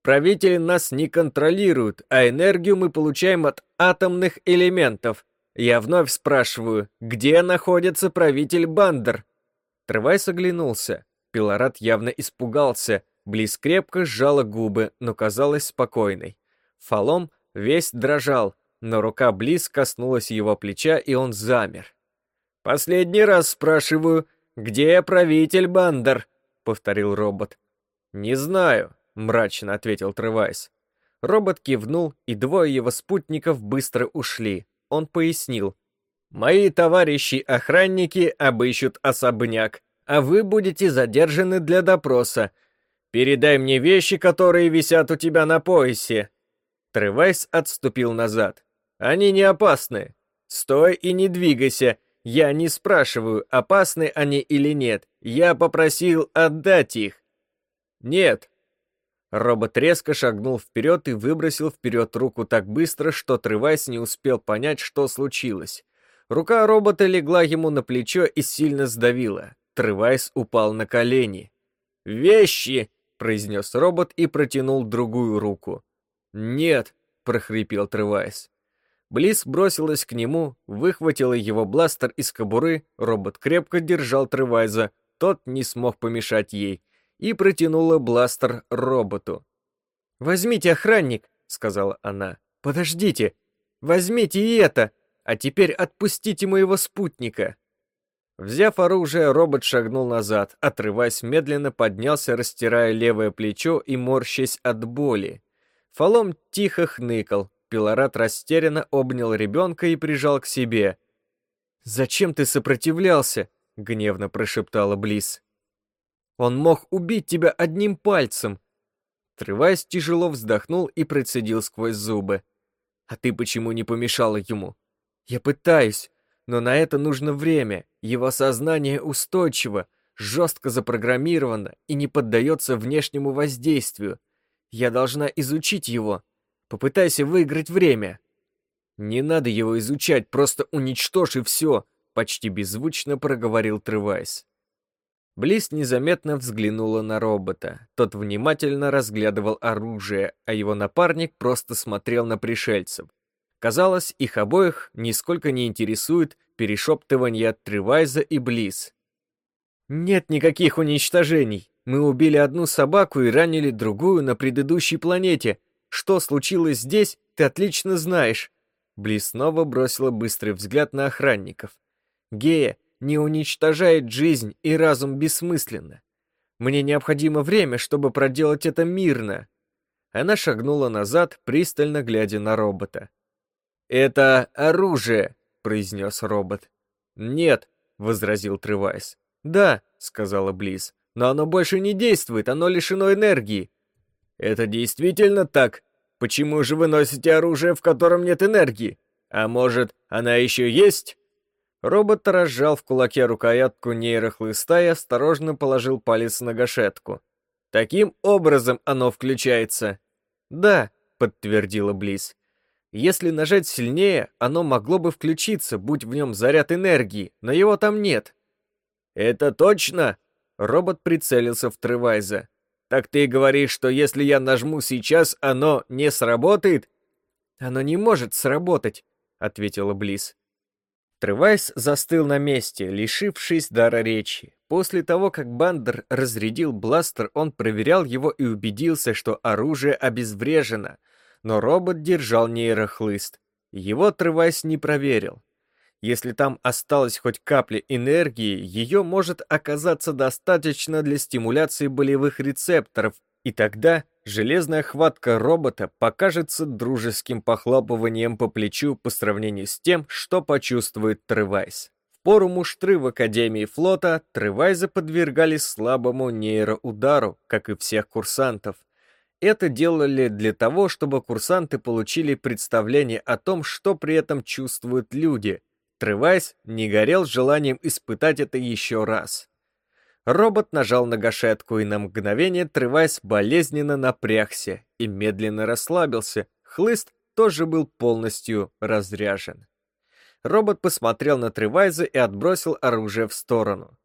Правители нас не контролируют, а энергию мы получаем от атомных элементов. Я вновь спрашиваю, где находится правитель Бандер? Тревайс оглянулся. Пилорат явно испугался. Близ крепко сжала губы, но казалась спокойной. Фалом весь дрожал, но рука Близ коснулась его плеча, и он замер. «Последний раз спрашиваю, где правитель Бандер?» — повторил робот. «Не знаю», — мрачно ответил Тревайс. Робот кивнул, и двое его спутников быстро ушли. Он пояснил. «Мои товарищи-охранники обыщут особняк, а вы будете задержаны для допроса. Передай мне вещи, которые висят у тебя на поясе». Тревайс отступил назад. «Они не опасны. Стой и не двигайся, я не спрашиваю, опасны они или нет. Я попросил отдать их. Нет. Робот резко шагнул вперед и выбросил вперед руку так быстро, что Тревайс не успел понять, что случилось. Рука робота легла ему на плечо и сильно сдавила. Тревайс упал на колени. «Вещи!» — произнес робот и протянул другую руку. «Нет!» — прохрипел Тревайс. Близ бросилась к нему, выхватила его бластер из кобуры, робот крепко держал Тревайза, тот не смог помешать ей, и протянула бластер роботу. «Возьмите, охранник!» — сказала она. «Подождите! Возьмите и это! А теперь отпустите моего спутника!» Взяв оружие, робот шагнул назад, отрываясь, медленно поднялся, растирая левое плечо и морщась от боли. Фалом тихо хныкал, Пилорат растерянно обнял ребенка и прижал к себе. «Зачем ты сопротивлялся?» — гневно прошептала Близ. «Он мог убить тебя одним пальцем!» Трываясь, тяжело вздохнул и процедил сквозь зубы. «А ты почему не помешала ему?» «Я пытаюсь, но на это нужно время. Его сознание устойчиво, жестко запрограммировано и не поддается внешнему воздействию. Я должна изучить его. Попытайся выиграть время». «Не надо его изучать, просто уничтожь и все», — почти беззвучно проговорил Тревайс. Близ незаметно взглянула на робота. Тот внимательно разглядывал оружие, а его напарник просто смотрел на пришельцев. Казалось, их обоих нисколько не интересует перешептывание Тревайза и Близ. «Нет никаких уничтожений. Мы убили одну собаку и ранили другую на предыдущей планете. Что случилось здесь, ты отлично знаешь. Близ снова бросила быстрый взгляд на охранников. «Гея не уничтожает жизнь и разум бессмысленно. Мне необходимо время, чтобы проделать это мирно». Она шагнула назад, пристально глядя на робота. «Это оружие», — произнес робот. «Нет», — возразил Тревайс. «Да», — сказала Близ, — «но оно больше не действует, оно лишено энергии». «Это действительно так?» Почему же вы носите оружие, в котором нет энергии? А может, она еще есть?» Робот разжал в кулаке рукоятку нейрохлыста и осторожно положил палец на гашетку. «Таким образом оно включается?» «Да», — подтвердила Близ. «Если нажать сильнее, оно могло бы включиться, будь в нем заряд энергии, но его там нет». «Это точно?» Робот прицелился в Тревайза. Так ты говоришь, что если я нажму сейчас, оно не сработает? Оно не может сработать, ответила Близ. Тревайс застыл на месте, лишившись дара речи. После того, как Бандер разрядил бластер, он проверял его и убедился, что оружие обезврежено. Но робот держал нейрохлыст. Его Тревайс не проверил. Если там осталась хоть капля энергии, ее может оказаться достаточно для стимуляции болевых рецепторов, и тогда железная хватка робота покажется дружеским похлопыванием по плечу по сравнению с тем, что почувствует Тревайс. В пору муштры в Академии флота Тревайза подвергались слабому нейроудару, как и всех курсантов. Это делали для того, чтобы курсанты получили представление о том, что при этом чувствуют люди – Тревайс не горел желанием испытать это еще раз. Робот нажал на гашетку, и на мгновение Тревайс болезненно напрягся и медленно расслабился. Хлыст тоже был полностью разряжен. Робот посмотрел на Тревайза и отбросил оружие в сторону.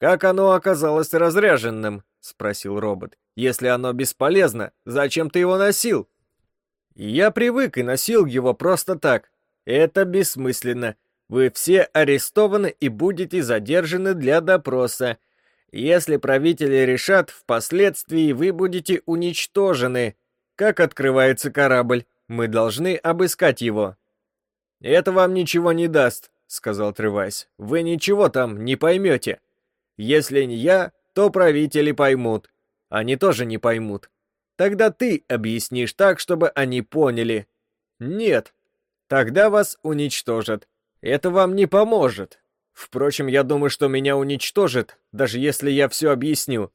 «Как оно оказалось разряженным?» — спросил робот. «Если оно бесполезно, зачем ты его носил?» «Я привык и носил его просто так. Это бессмысленно. Вы все арестованы и будете задержаны для допроса. Если правители решат, впоследствии вы будете уничтожены. Как открывается корабль? Мы должны обыскать его». «Это вам ничего не даст», — сказал Тревайс. «Вы ничего там не поймете. Если не я, то правители поймут. Они тоже не поймут. Тогда ты объяснишь так, чтобы они поняли. Нет. Тогда вас уничтожат. Это вам не поможет. Впрочем, я думаю, что меня уничтожит, даже если я все объясню.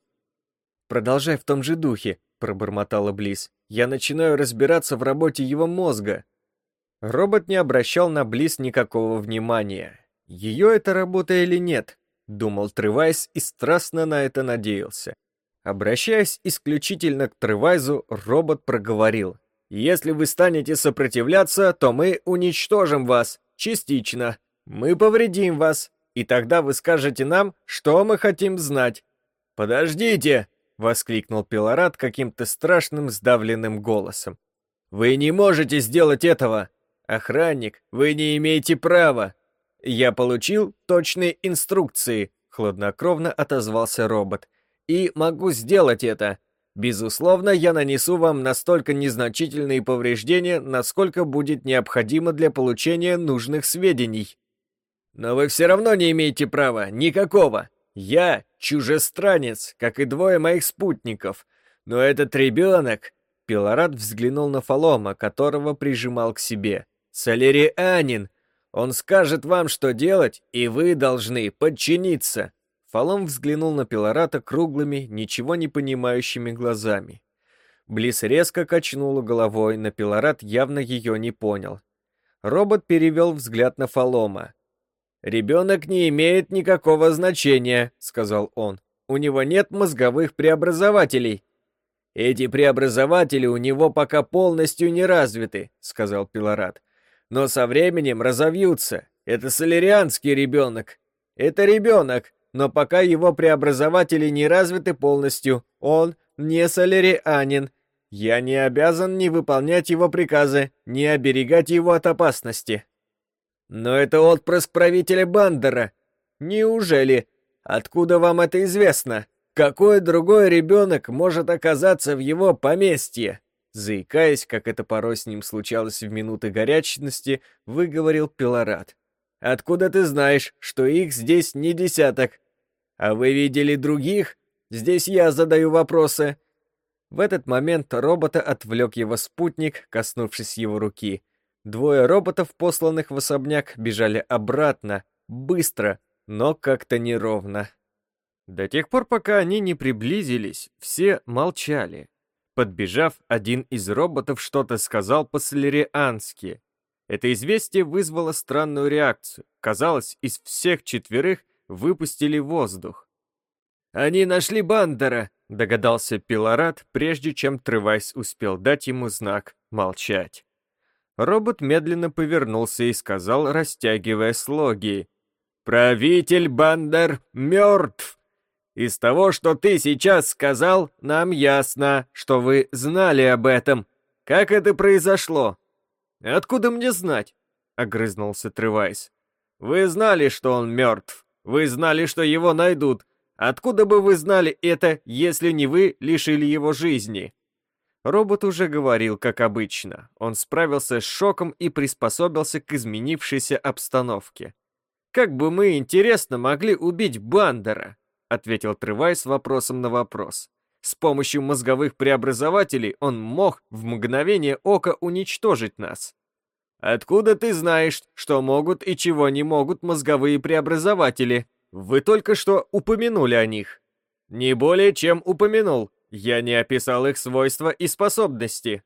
Продолжай в том же духе, пробормотала Близ. Я начинаю разбираться в работе его мозга. Робот не обращал на Близ никакого внимания. Ее это работа или нет? Думал Тревайс и страстно на это надеялся. Обращаясь исключительно к Тревайзу, робот проговорил. «Если вы станете сопротивляться, то мы уничтожим вас. Частично. Мы повредим вас, и тогда вы скажете нам, что мы хотим знать. Подождите, воскликнул Пилорат каким-то страшным сдавленным голосом. Вы не можете сделать этого. Охранник, вы не имеете права. Я получил точные инструкции, хладнокровно отозвался робот. И могу сделать это. Безусловно, я нанесу вам настолько незначительные повреждения, насколько будет необходимо для получения нужных сведений. Но вы все равно не имеете права, никакого. Я чужестранец, как и двое моих спутников. Но этот ребенок... Пилорат взглянул на Фалома, которого прижимал к себе. «Солерианин! Он скажет вам, что делать, и вы должны подчиниться!» Фалом взглянул на Пилората круглыми, ничего не понимающими глазами. Близ резко качнула головой, но Пилорат явно ее не понял. Робот перевел взгляд на Фалома. «Ребенок не имеет никакого значения», — сказал он. «У него нет мозговых преобразователей». «Эти преобразователи у него пока полностью не развиты», — сказал Пилорат. «Но со временем разовьются. Это солерианский ребенок. Это ребенок, но пока его преобразователи не развиты полностью, он не солерианин. Я не обязан ни выполнять его приказы, ни оберегать его от опасности». Но это отпрыск правителя Бандера. Неужели? Откуда вам это известно? Какой другой ребенок может оказаться в его поместье? Заикаясь, как это порой с ним случалось в минуты горячности, выговорил Пилорат. «Откуда ты знаешь, что их здесь не десяток? А вы видели других? Здесь я задаю вопросы». В этот момент робота отвлек его спутник, коснувшись его руки. Двое роботов, посланных в особняк, бежали обратно, быстро, но как-то неровно. До тех пор, пока они не приблизились, все молчали. Подбежав, один из роботов что-то сказал по-солериански. Это известие вызвало странную реакцию. Казалось, из всех четверых выпустили воздух. «Они нашли Бандера!» — догадался Пилорат, прежде чем Тревайс успел дать ему знак «молчать». Робот медленно повернулся и сказал, растягивая слоги. «Правитель Бандер мертв! Из того, что ты сейчас сказал, нам ясно, что вы знали об этом. Как это произошло?» «Откуда мне знать?» — огрызнулся Тревайс. «Вы знали, что он мертв. Вы знали, что его найдут. Откуда бы вы знали это, если не вы лишили его жизни?» Робот уже говорил, как обычно. Он справился с шоком и приспособился к изменившейся обстановке. «Как бы мы, интересно, могли убить Бандера?» ответил Тревай с вопросом на вопрос. С помощью мозговых преобразователей он мог в мгновение ока уничтожить нас. Откуда ты знаешь, что могут и чего не могут мозговые преобразователи? Вы только что упомянули о них. Не более чем упомянул. Я не описал их свойства и способности.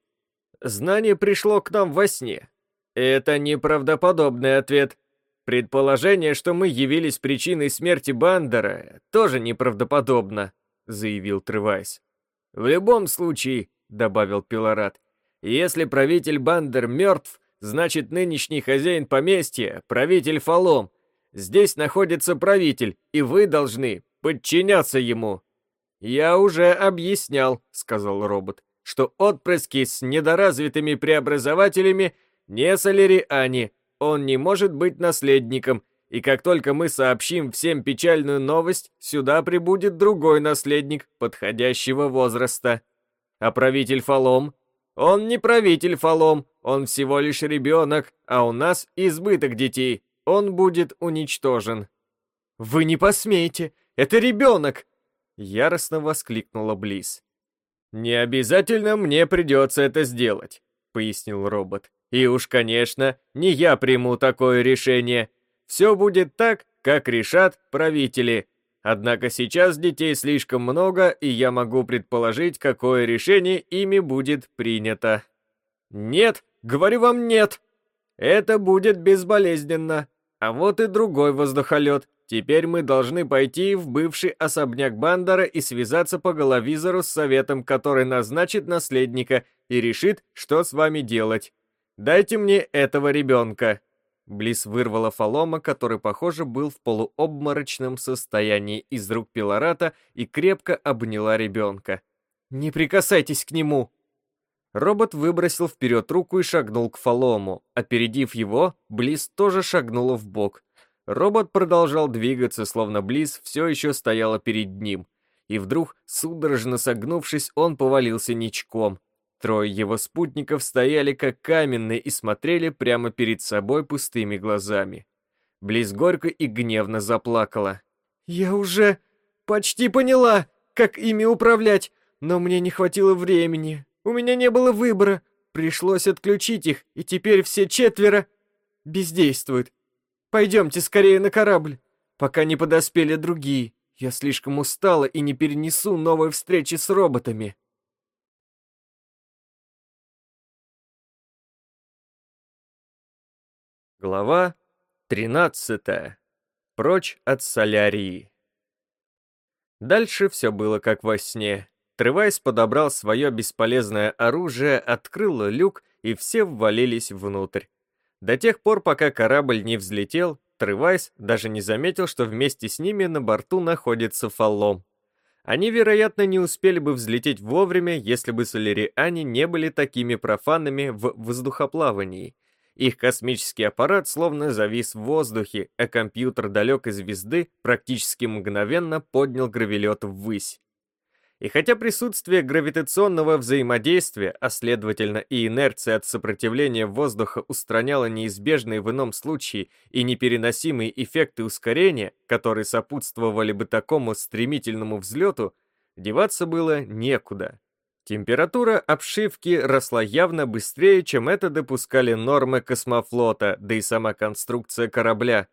Знание пришло к нам во сне. Это неправдоподобный ответ. Предположение, что мы явились причиной смерти Бандера, тоже неправдоподобно, заявил Тревайс. В любом случае, добавил Пилорат, если правитель Бандер мертв, значит нынешний хозяин поместья, правитель Фалом. Здесь находится правитель, и вы должны подчиняться ему. «Я уже объяснял», — сказал робот, «что отпрыски с недоразвитыми преобразователями не солериане, он не может быть наследником, и как только мы сообщим всем печальную новость, сюда прибудет другой наследник подходящего возраста. А правитель Фалом? Он не правитель Фалом, он всего лишь ребенок, а у нас избыток детей, он будет уничтожен». «Вы не посмеете! Это ребенок!» Яростно воскликнула Близ. «Не обязательно мне придется это сделать», — пояснил робот. «И уж, конечно, не я приму такое решение. Все будет так, как решат правители. Однако сейчас детей слишком много, и я могу предположить, какое решение ими будет принято». «Нет, говорю вам нет. Это будет безболезненно. А вот и другой воздухолет. Теперь мы должны пойти в бывший особняк Бандера и связаться по головизору с советом, который назначит наследника и решит, что с вами делать. Дайте мне этого ребенка». Близ вырвала Фалома, который, похоже, был в полуобморочном состоянии из рук Пилората и крепко обняла ребенка. «Не прикасайтесь к нему!» Робот выбросил вперед руку и шагнул к Фалому. Опередив его, Близ тоже шагнула в бок. Робот продолжал двигаться, словно Близ все еще стояла перед ним. И вдруг, судорожно согнувшись, он повалился ничком. Трое его спутников стояли как каменные и смотрели прямо перед собой пустыми глазами. Близ горько и гневно заплакала. «Я уже почти поняла, как ими управлять, но мне не хватило времени. У меня не было выбора. Пришлось отключить их, и теперь все четверо бездействуют. Пойдемте скорее на корабль, пока не подоспели другие. Я слишком устала и не перенесу новой встречи с роботами. Глава 13. Прочь от солярии. Дальше все было как во сне. Тревайс подобрал свое бесполезное оружие, открыл люк, и все ввалились внутрь. До тех пор, пока корабль не взлетел, Тревайс даже не заметил, что вместе с ними на борту находится фаллом. Они, вероятно, не успели бы взлететь вовремя, если бы соляриане не были такими профанами в воздухоплавании. Их космический аппарат словно завис в воздухе, а компьютер далекой звезды практически мгновенно поднял гравелет ввысь. И хотя присутствие гравитационного взаимодействия, а следовательно и инерция от сопротивления воздуха устраняло неизбежные в ином случае и непереносимые эффекты ускорения, которые сопутствовали бы такому стремительному взлету, деваться было некуда. Температура обшивки росла явно быстрее, чем это допускали нормы космофлота, да и сама конструкция корабля.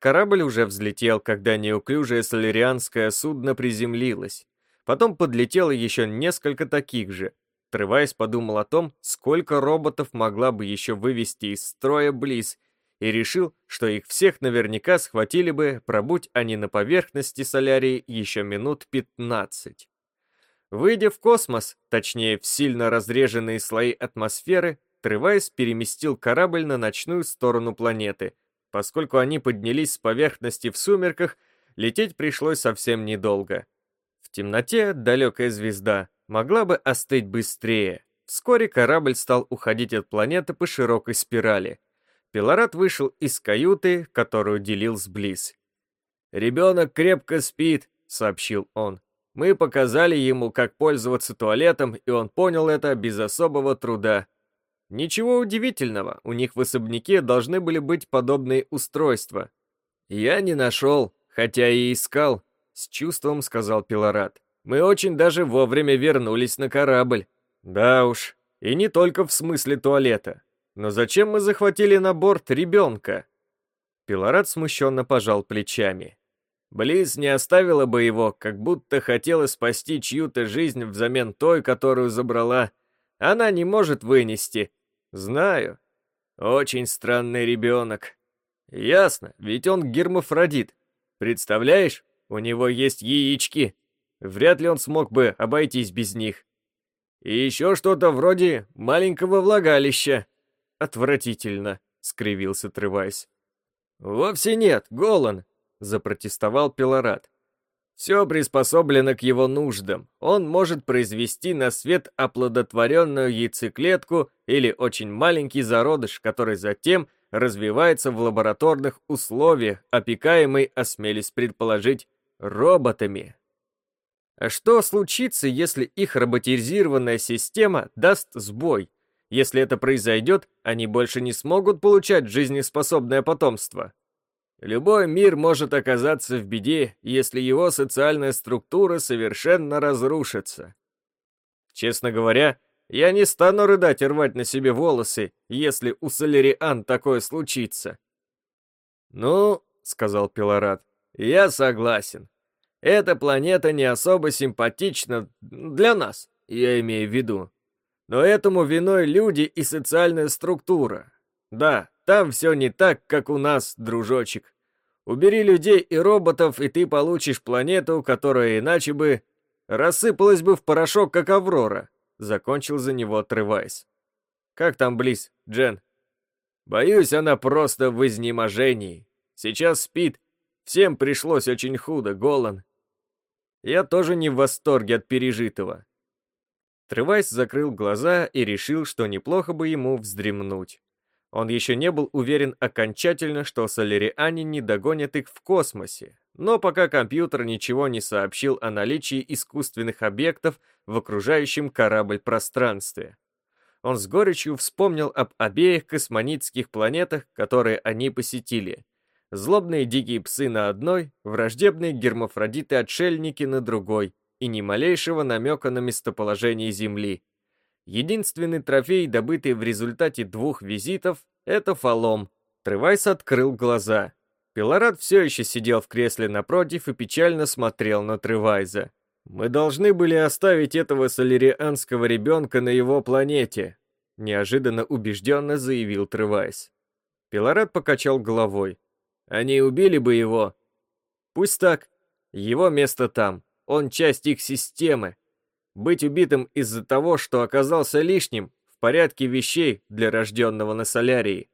Корабль уже взлетел, когда неуклюжее солерианское судно приземлилось. Потом подлетело еще несколько таких же. Тревайс подумал о том, сколько роботов могла бы еще вывести из строя Близ, и решил, что их всех наверняка схватили бы, пробудь они на поверхности солярии еще минут 15. Выйдя в космос, точнее в сильно разреженные слои атмосферы, Тревайс переместил корабль на ночную сторону планеты. Поскольку они поднялись с поверхности в сумерках, лететь пришлось совсем недолго темноте далекая звезда могла бы остыть быстрее. Вскоре корабль стал уходить от планеты по широкой спирали. Пилорат вышел из каюты, которую делил с Близ. «Ребенок крепко спит», — сообщил он. «Мы показали ему, как пользоваться туалетом, и он понял это без особого труда. Ничего удивительного, у них в особняке должны были быть подобные устройства. Я не нашел, хотя и искал, с чувством сказал Пилорат. Мы очень даже вовремя вернулись на корабль. Да уж, и не только в смысле туалета. Но зачем мы захватили на борт ребенка? Пилорат смущенно пожал плечами. Близ не оставила бы его, как будто хотела спасти чью-то жизнь взамен той, которую забрала. Она не может вынести. Знаю. Очень странный ребенок. Ясно, ведь он гермафродит. Представляешь, у него есть яички. Вряд ли он смог бы обойтись без них. И еще что-то вроде маленького влагалища. Отвратительно, скривился Тревайс. Вовсе нет, Голан, запротестовал Пилорат. Все приспособлено к его нуждам. Он может произвести на свет оплодотворенную яйцеклетку или очень маленький зародыш, который затем развивается в лабораторных условиях, опекаемый, осмелись предположить, роботами. А что случится, если их роботизированная система даст сбой? Если это произойдет, они больше не смогут получать жизнеспособное потомство. Любой мир может оказаться в беде, если его социальная структура совершенно разрушится. Честно говоря, я не стану рыдать и рвать на себе волосы, если у Солериан такое случится. «Ну», — сказал Пилорат, — «я согласен. Эта планета не особо симпатична для нас, я имею в виду. Но этому виной люди и социальная структура. Да, там все не так, как у нас, дружочек. Убери людей и роботов, и ты получишь планету, которая иначе бы рассыпалась бы в порошок, как Аврора. Закончил за него, отрываясь. Как там Близ, Джен? Боюсь, она просто в изнеможении. Сейчас спит. Всем пришлось очень худо, голан. Я тоже не в восторге от пережитого. Тревайс закрыл глаза и решил, что неплохо бы ему вздремнуть. Он еще не был уверен окончательно, что солериане не догонят их в космосе, но пока компьютер ничего не сообщил о наличии искусственных объектов в окружающем корабль пространстве. Он с горечью вспомнил об обеих космонитских планетах, которые они посетили. Злобные дикие псы на одной, враждебные гермафродиты-отшельники на другой, и ни малейшего намека на местоположение Земли. Единственный трофей, добытый в результате двух визитов, это фалом. Тревайс открыл глаза. Пилорад все еще сидел в кресле напротив и печально смотрел на Тревайза. «Мы должны были оставить этого солерианского ребенка на его планете», неожиданно убежденно заявил Тревайс. Пилорад покачал головой. «Они убили бы его». «Пусть так. Его место там. Он часть их системы. Быть убитым из-за того, что оказался лишним, в порядке вещей для рожденного на солярии.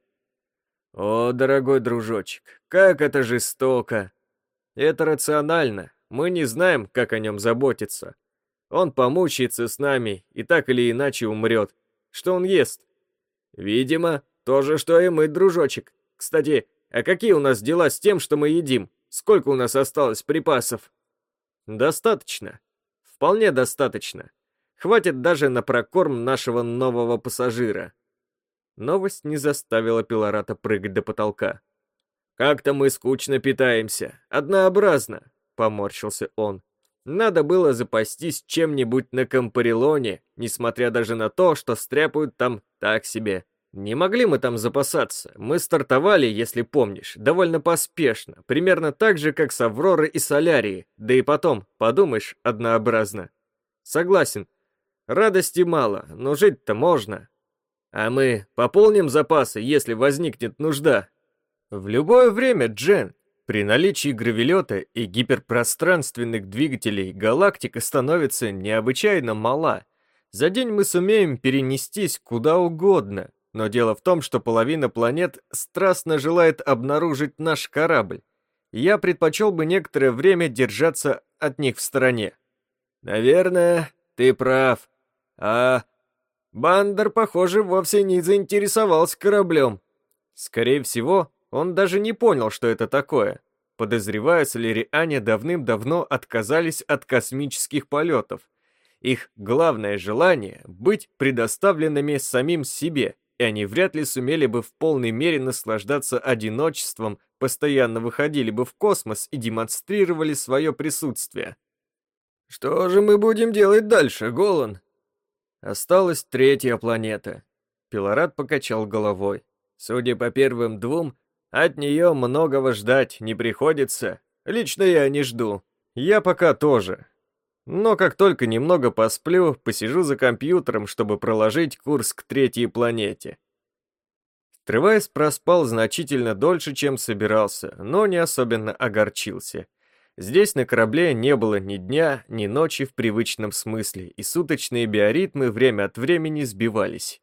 О, дорогой дружочек, как это жестоко. Это рационально, мы не знаем, как о нем заботиться. Он помучается с нами и так или иначе умрет. Что он ест? Видимо, то же, что и мы, дружочек. Кстати, а какие у нас дела с тем, что мы едим? Сколько у нас осталось припасов? Достаточно. Вполне достаточно. Хватит даже на прокорм нашего нового пассажира. Новость не заставила Пилората прыгать до потолка. «Как-то мы скучно питаемся, однообразно», — поморщился он. «Надо было запастись чем-нибудь на Кампарилоне, несмотря даже на то, что стряпают там так себе. Не могли мы там запасаться. Мы стартовали, если помнишь, довольно поспешно, примерно так же, как с Авроры и Солярии, да и потом, подумаешь, однообразно. Согласен, радости мало, но жить-то можно. А мы пополним запасы, если возникнет нужда. В любое время, Джен, при наличии гравелета и гиперпространственных двигателей галактика становится необычайно мала. За день мы сумеем перенестись куда угодно, но дело в том, что половина планет страстно желает обнаружить наш корабль. Я предпочел бы некоторое время держаться от них в стороне. Наверное, ты прав. А Бандер, похоже, вовсе не заинтересовался кораблем. Скорее всего, он даже не понял, что это такое. Подозреваю, солериане давным-давно отказались от космических полетов. Их главное желание — быть предоставленными самим себе и они вряд ли сумели бы в полной мере наслаждаться одиночеством, постоянно выходили бы в космос и демонстрировали свое присутствие. «Что же мы будем делать дальше, Голан?» Осталась третья планета. Пилорат покачал головой. Судя по первым двум, от нее многого ждать не приходится. Лично я не жду. Я пока тоже. Но как только немного посплю, посижу за компьютером, чтобы проложить курс к третьей планете. Тревайс проспал значительно дольше, чем собирался, но не особенно огорчился. Здесь на корабле не было ни дня, ни ночи в привычном смысле, и суточные биоритмы время от времени сбивались.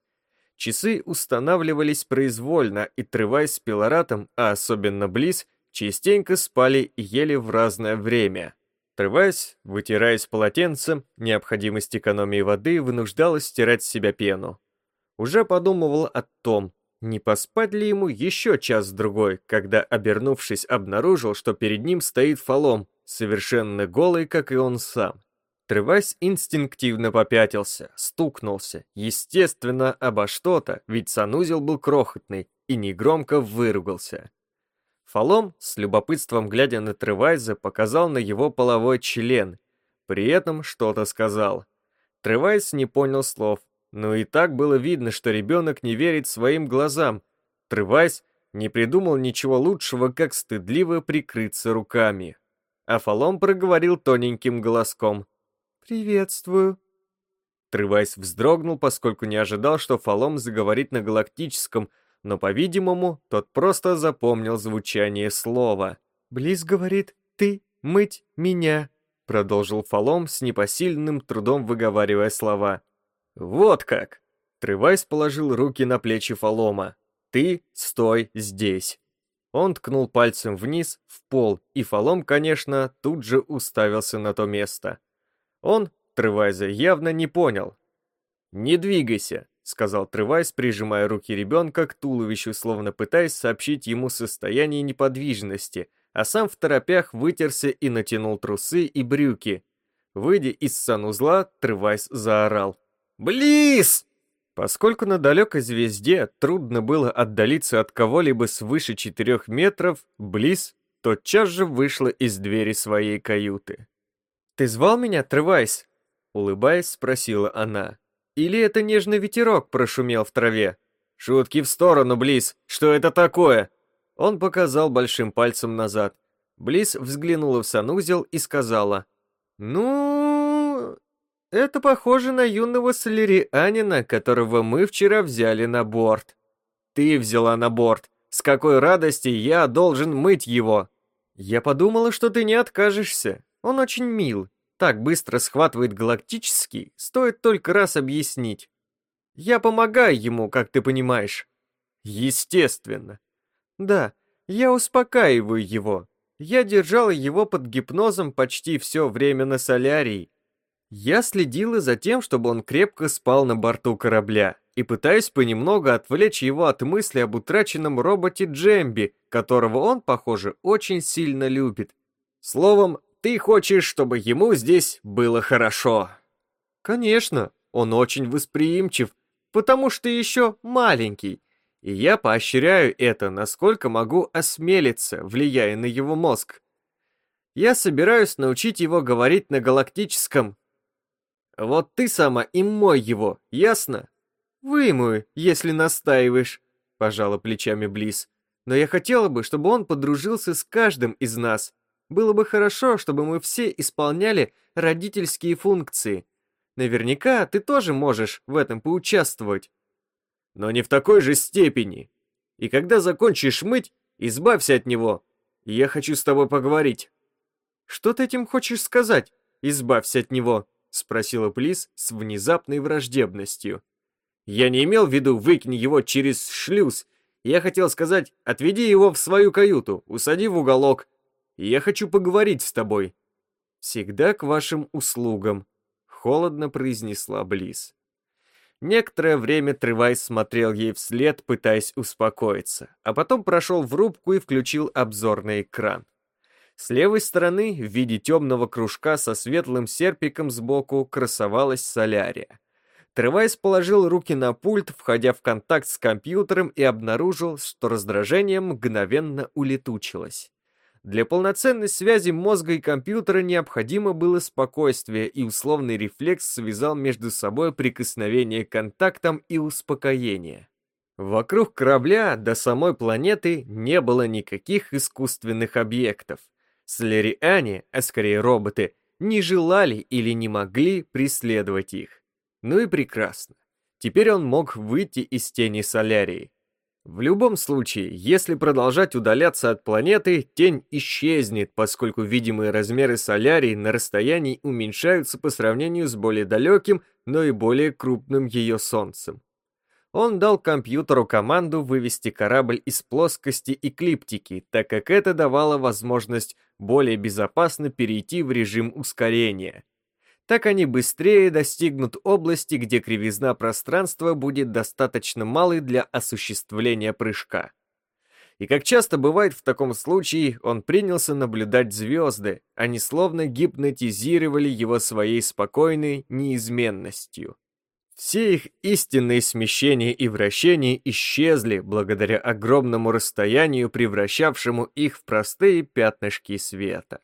Часы устанавливались произвольно, и Тревайс с Пилоратом, а особенно Близ, частенько спали и ели в разное время. Отрываясь, вытираясь полотенцем, необходимость экономии воды вынуждала стирать с себя пену. Уже подумывал о том, не поспать ли ему еще час-другой, когда, обернувшись, обнаружил, что перед ним стоит фалом, совершенно голый, как и он сам. Тревась инстинктивно попятился, стукнулся, естественно, обо что-то, ведь санузел был крохотный, и негромко выругался. Фалом, с любопытством глядя на Тревайза, показал на его половой член, при этом что-то сказал. Тревайз не понял слов, но и так было видно, что ребенок не верит своим глазам. Тревайз не придумал ничего лучшего, как стыдливо прикрыться руками. А Фалом проговорил тоненьким голоском. «Приветствую». Тревайз вздрогнул, поскольку не ожидал, что Фалом заговорит на галактическом, но, по-видимому, тот просто запомнил звучание слова. «Близ говорит, ты мыть меня», — продолжил Фалом с непосильным трудом выговаривая слова. «Вот как!» Тревайс положил руки на плечи Фалома. «Ты стой здесь!» Он ткнул пальцем вниз, в пол, и Фалом, конечно, тут же уставился на то место. Он, Тревайза, явно не понял. «Не двигайся», сказал Тревайс, прижимая руки ребенка к туловищу, словно пытаясь сообщить ему состояние неподвижности, а сам в торопях вытерся и натянул трусы и брюки. Выйдя из санузла, Тревайс заорал. «Близ!» Поскольку на далекой звезде трудно было отдалиться от кого-либо свыше четырех метров, Близ тотчас же вышла из двери своей каюты. «Ты звал меня, Тревайс?» Улыбаясь, спросила она. «Или это нежный ветерок прошумел в траве?» «Шутки в сторону, Близ! Что это такое?» Он показал большим пальцем назад. Близ взглянула в санузел и сказала. «Ну, это похоже на юного солерианина, которого мы вчера взяли на борт». «Ты взяла на борт. С какой радости я должен мыть его?» «Я подумала, что ты не откажешься. Он очень мил. Так быстро схватывает галактический, стоит только раз объяснить. Я помогаю ему, как ты понимаешь». «Естественно». «Да, я успокаиваю его. Я держала его под гипнозом почти все время на солярии. Я следила за тем, чтобы он крепко спал на борту корабля, и пытаюсь понемногу отвлечь его от мысли об утраченном роботе Джемби, которого он, похоже, очень сильно любит. Словом, ты хочешь, чтобы ему здесь было хорошо. Конечно, он очень восприимчив, потому что еще маленький, и я поощряю это, насколько могу осмелиться, влияя на его мозг. Я собираюсь научить его говорить на галактическом. Вот ты сама и мой его, ясно? Вымою, если настаиваешь, пожала плечами Близ. Но я хотела бы, чтобы он подружился с каждым из нас. Было бы хорошо, чтобы мы все исполняли родительские функции. Наверняка ты тоже можешь в этом поучаствовать но не в такой же степени. И когда закончишь мыть, избавься от него. Я хочу с тобой поговорить». «Что ты этим хочешь сказать? Избавься от него», — спросила Плис с внезапной враждебностью. «Я не имел в виду выкинь его через шлюз. Я хотел сказать, отведи его в свою каюту, усади в уголок. Я хочу поговорить с тобой». «Всегда к вашим услугам», — холодно произнесла Близ. Некоторое время Тревайс смотрел ей вслед, пытаясь успокоиться, а потом прошел в рубку и включил обзорный экран. С левой стороны, в виде темного кружка со светлым серпиком сбоку, красовалась солярия. Тревайс положил руки на пульт, входя в контакт с компьютером и обнаружил, что раздражение мгновенно улетучилось. Для полноценной связи мозга и компьютера необходимо было спокойствие, и условный рефлекс связал между собой прикосновение контактам и успокоение. Вокруг корабля до самой планеты не было никаких искусственных объектов. Слериане, а скорее роботы, не желали или не могли преследовать их. Ну и прекрасно. Теперь он мог выйти из тени Солярии. В любом случае, если продолжать удаляться от планеты, тень исчезнет, поскольку видимые размеры Солярии на расстоянии уменьшаются по сравнению с более далеким, но и более крупным ее Солнцем. Он дал компьютеру команду вывести корабль из плоскости эклиптики, так как это давало возможность более безопасно перейти в режим ускорения – так они быстрее достигнут области, где кривизна пространства будет достаточно малой для осуществления прыжка. И как часто бывает в таком случае, он принялся наблюдать звезды, они словно гипнотизировали его своей спокойной неизменностью. Все их истинные смещения и вращения исчезли благодаря огромному расстоянию, превращавшему их в простые пятнышки света.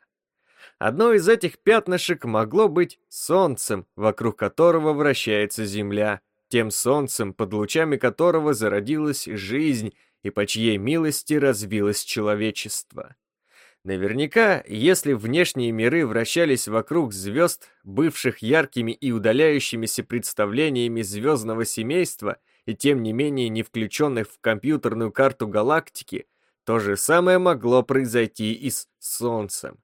Одно из этих пятнышек могло быть солнцем, вокруг которого вращается Земля, тем солнцем, под лучами которого зародилась жизнь и по чьей милости развилось человечество. Наверняка, если внешние миры вращались вокруг звезд, бывших яркими и удаляющимися представлениями звездного семейства, и тем не менее не включенных в компьютерную карту галактики, то же самое могло произойти и с Солнцем.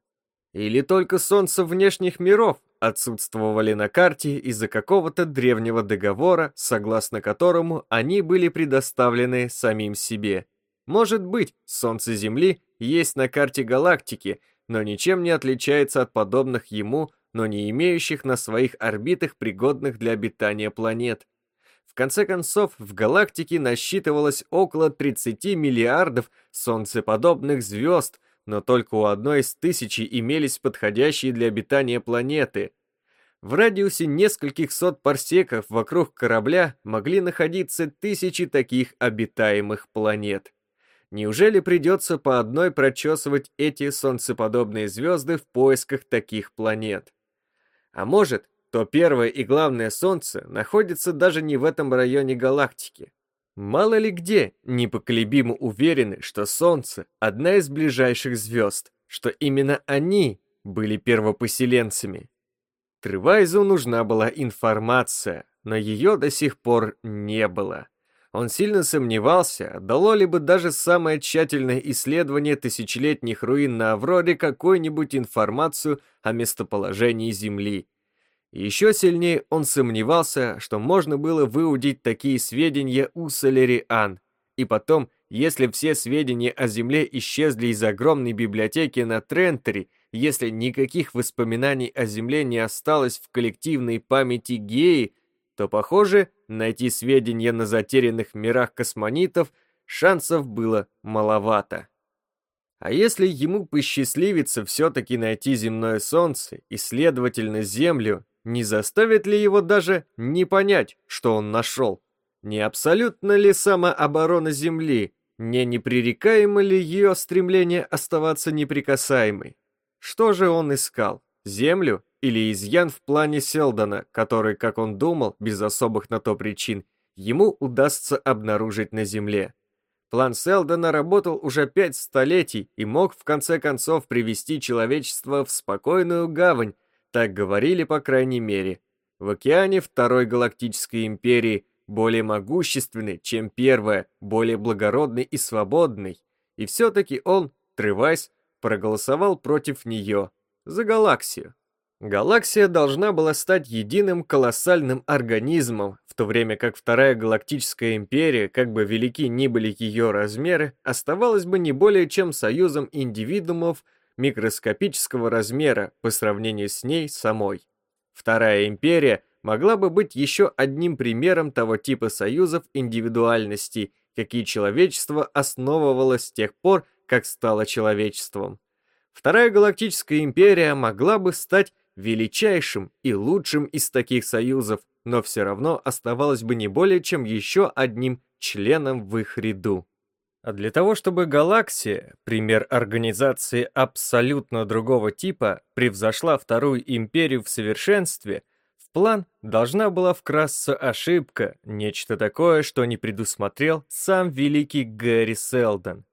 Или только солнца внешних миров отсутствовали на карте из-за какого-то древнего договора, согласно которому они были предоставлены самим себе. Может быть, солнце Земли есть на карте галактики, но ничем не отличается от подобных ему, но не имеющих на своих орбитах пригодных для обитания планет. В конце концов, в галактике насчитывалось около 30 миллиардов солнцеподобных звезд, но только у одной из тысячи имелись подходящие для обитания планеты. В радиусе нескольких сот парсеков вокруг корабля могли находиться тысячи таких обитаемых планет. Неужели придется по одной прочесывать эти солнцеподобные звезды в поисках таких планет? А может, то первое и главное Солнце находится даже не в этом районе галактики. Мало ли где непоколебимо уверены, что Солнце — одна из ближайших звезд, что именно они были первопоселенцами. Тревайзу нужна была информация, но ее до сих пор не было. Он сильно сомневался, дало ли бы даже самое тщательное исследование тысячелетних руин на Авроре какую-нибудь информацию о местоположении Земли. Еще сильнее он сомневался, что можно было выудить такие сведения у Солериан. И потом, если все сведения о Земле исчезли из огромной библиотеки на Трентере, если никаких воспоминаний о Земле не осталось в коллективной памяти Геи, то, похоже, найти сведения на затерянных мирах космонитов шансов было маловато. А если ему посчастливится все-таки найти земное солнце и, следовательно, Землю, не заставит ли его даже не понять, что он нашел? Не абсолютно ли самооборона Земли, не непререкаемо ли ее стремление оставаться неприкасаемой? Что же он искал? Землю или изъян в плане Селдона, который, как он думал, без особых на то причин, ему удастся обнаружить на Земле. План Селдона работал уже пять столетий и мог в конце концов привести человечество в спокойную гавань, так говорили по крайней мере. В океане Второй Галактической Империи более могущественный, чем Первая, более благородный и свободный. И все-таки он, Тревайс, проголосовал против нее, за галаксию. Галаксия должна была стать единым колоссальным организмом, в то время как Вторая Галактическая Империя, как бы велики ни были ее размеры, оставалась бы не более чем союзом индивидуумов микроскопического размера по сравнению с ней самой. Вторая Империя могла бы быть еще одним примером того типа союзов индивидуальностей, какие человечество основывало с тех пор, как стало человечеством. Вторая Галактическая Империя могла бы стать величайшим и лучшим из таких союзов, но все равно оставалось бы не более чем еще одним членом в их ряду. А для того, чтобы галаксия, пример организации абсолютно другого типа, превзошла Вторую Империю в совершенстве, в план должна была вкрасться ошибка, нечто такое, что не предусмотрел сам великий Гэри Селдон.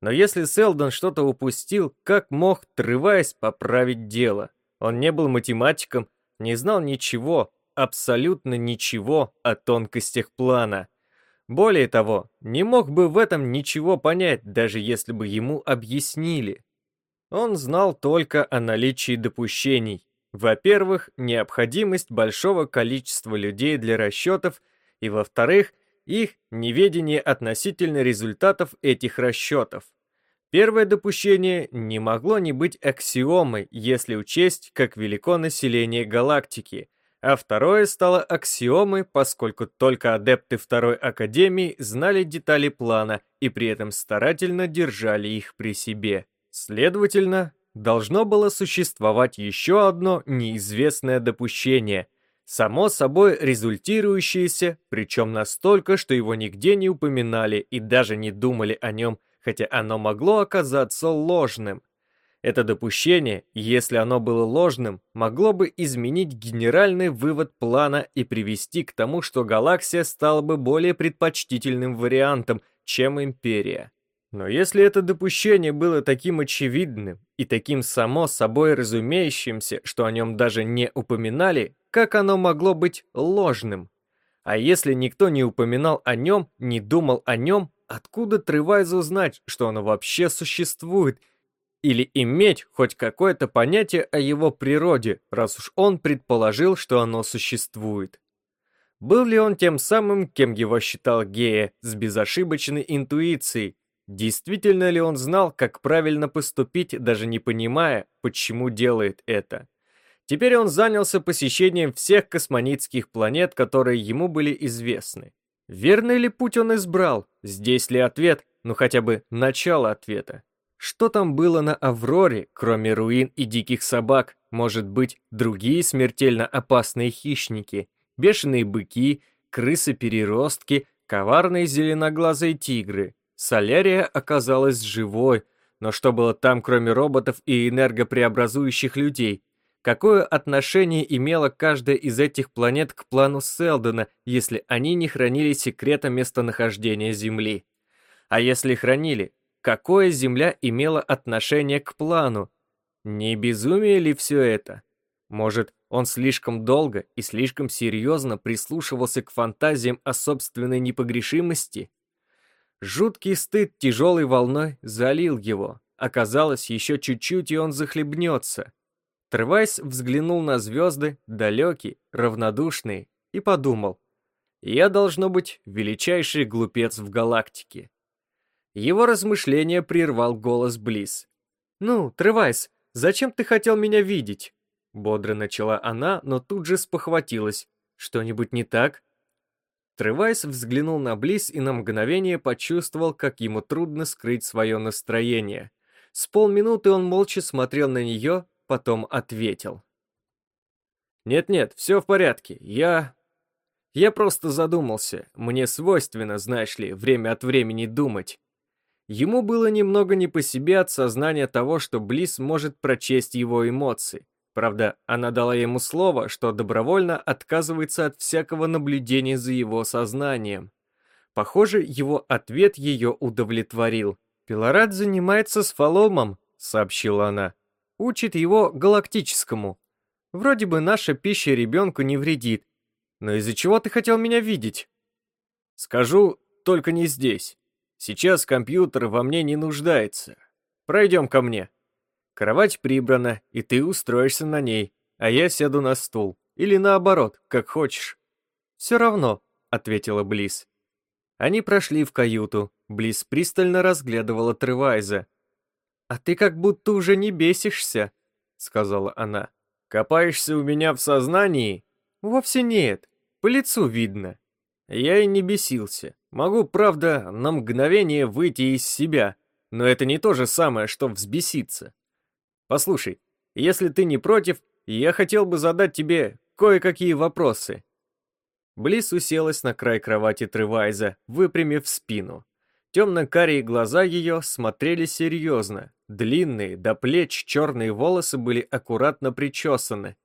Но если Селдон что-то упустил, как мог, трываясь, поправить дело? Он не был математиком, не знал ничего, абсолютно ничего о тонкостях плана. Более того, не мог бы в этом ничего понять, даже если бы ему объяснили. Он знал только о наличии допущений. Во-первых, необходимость большого количества людей для расчетов, и во-вторых, их неведение относительно результатов этих расчетов. Первое допущение не могло не быть аксиомой, если учесть, как велико население галактики, а второе стало аксиомой, поскольку только адепты Второй Академии знали детали плана и при этом старательно держали их при себе. Следовательно, должно было существовать еще одно неизвестное допущение, само собой результирующееся, причем настолько, что его нигде не упоминали и даже не думали о нем хотя оно могло оказаться ложным. Это допущение, если оно было ложным, могло бы изменить генеральный вывод плана и привести к тому, что галаксия стала бы более предпочтительным вариантом, чем империя. Но если это допущение было таким очевидным и таким само собой разумеющимся, что о нем даже не упоминали, как оно могло быть ложным? А если никто не упоминал о нем, не думал о нем, Откуда Тревайзу знать, что оно вообще существует? Или иметь хоть какое-то понятие о его природе, раз уж он предположил, что оно существует? Был ли он тем самым, кем его считал Гея, с безошибочной интуицией? Действительно ли он знал, как правильно поступить, даже не понимая, почему делает это? Теперь он занялся посещением всех космонитских планет, которые ему были известны. Верный ли путь он избрал? Здесь ли ответ? Ну хотя бы начало ответа. Что там было на Авроре, кроме руин и диких собак? Может быть, другие смертельно опасные хищники? Бешеные быки, крысы-переростки, коварные зеленоглазые тигры. Солярия оказалась живой, но что было там, кроме роботов и энергопреобразующих людей? Какое отношение имела каждая из этих планет к плану Селдона, если они не хранили секрета местонахождения Земли? А если хранили, какое Земля имела отношение к плану? Не безумие ли все это? Может, он слишком долго и слишком серьезно прислушивался к фантазиям о собственной непогрешимости? Жуткий стыд тяжелой волной залил его. Оказалось, еще чуть-чуть, и он захлебнется. Тревайс взглянул на звезды, далекие, равнодушные, и подумал, «Я должно быть величайший глупец в галактике». Его размышление прервал голос Близ. «Ну, Тревайс, зачем ты хотел меня видеть?» Бодро начала она, но тут же спохватилась. «Что-нибудь не так?» Тревайс взглянул на Близ и на мгновение почувствовал, как ему трудно скрыть свое настроение. С полминуты он молча смотрел на нее, потом ответил. «Нет-нет, все в порядке. Я... Я просто задумался. Мне свойственно, знаешь ли, время от времени думать. Ему было немного не по себе от сознания того, что Близ может прочесть его эмоции. Правда, она дала ему слово, что добровольно отказывается от всякого наблюдения за его сознанием. Похоже, его ответ ее удовлетворил. «Пилорад занимается с Фаломом», — сообщила она. «Учит его галактическому. Вроде бы наша пища ребенку не вредит. Но из-за чего ты хотел меня видеть?» «Скажу, только не здесь. Сейчас компьютер во мне не нуждается. Пройдем ко мне. Кровать прибрана, и ты устроишься на ней, а я сяду на стул. Или наоборот, как хочешь. Все равно, ответила Близ. Они прошли в каюту. Близ пристально разглядывала Тревайза. «А ты как будто уже не бесишься», — сказала она. «Копаешься у меня в сознании?» «Вовсе нет. По лицу видно». Я и не бесился. Могу, правда, на мгновение выйти из себя, но это не то же самое, что взбеситься. Послушай, если ты не против, я хотел бы задать тебе кое-какие вопросы. Близ уселась на край кровати Тревайза, выпрямив спину. Темно-карие глаза ее смотрели серьезно. Длинные, до плеч черные волосы были аккуратно причесаны.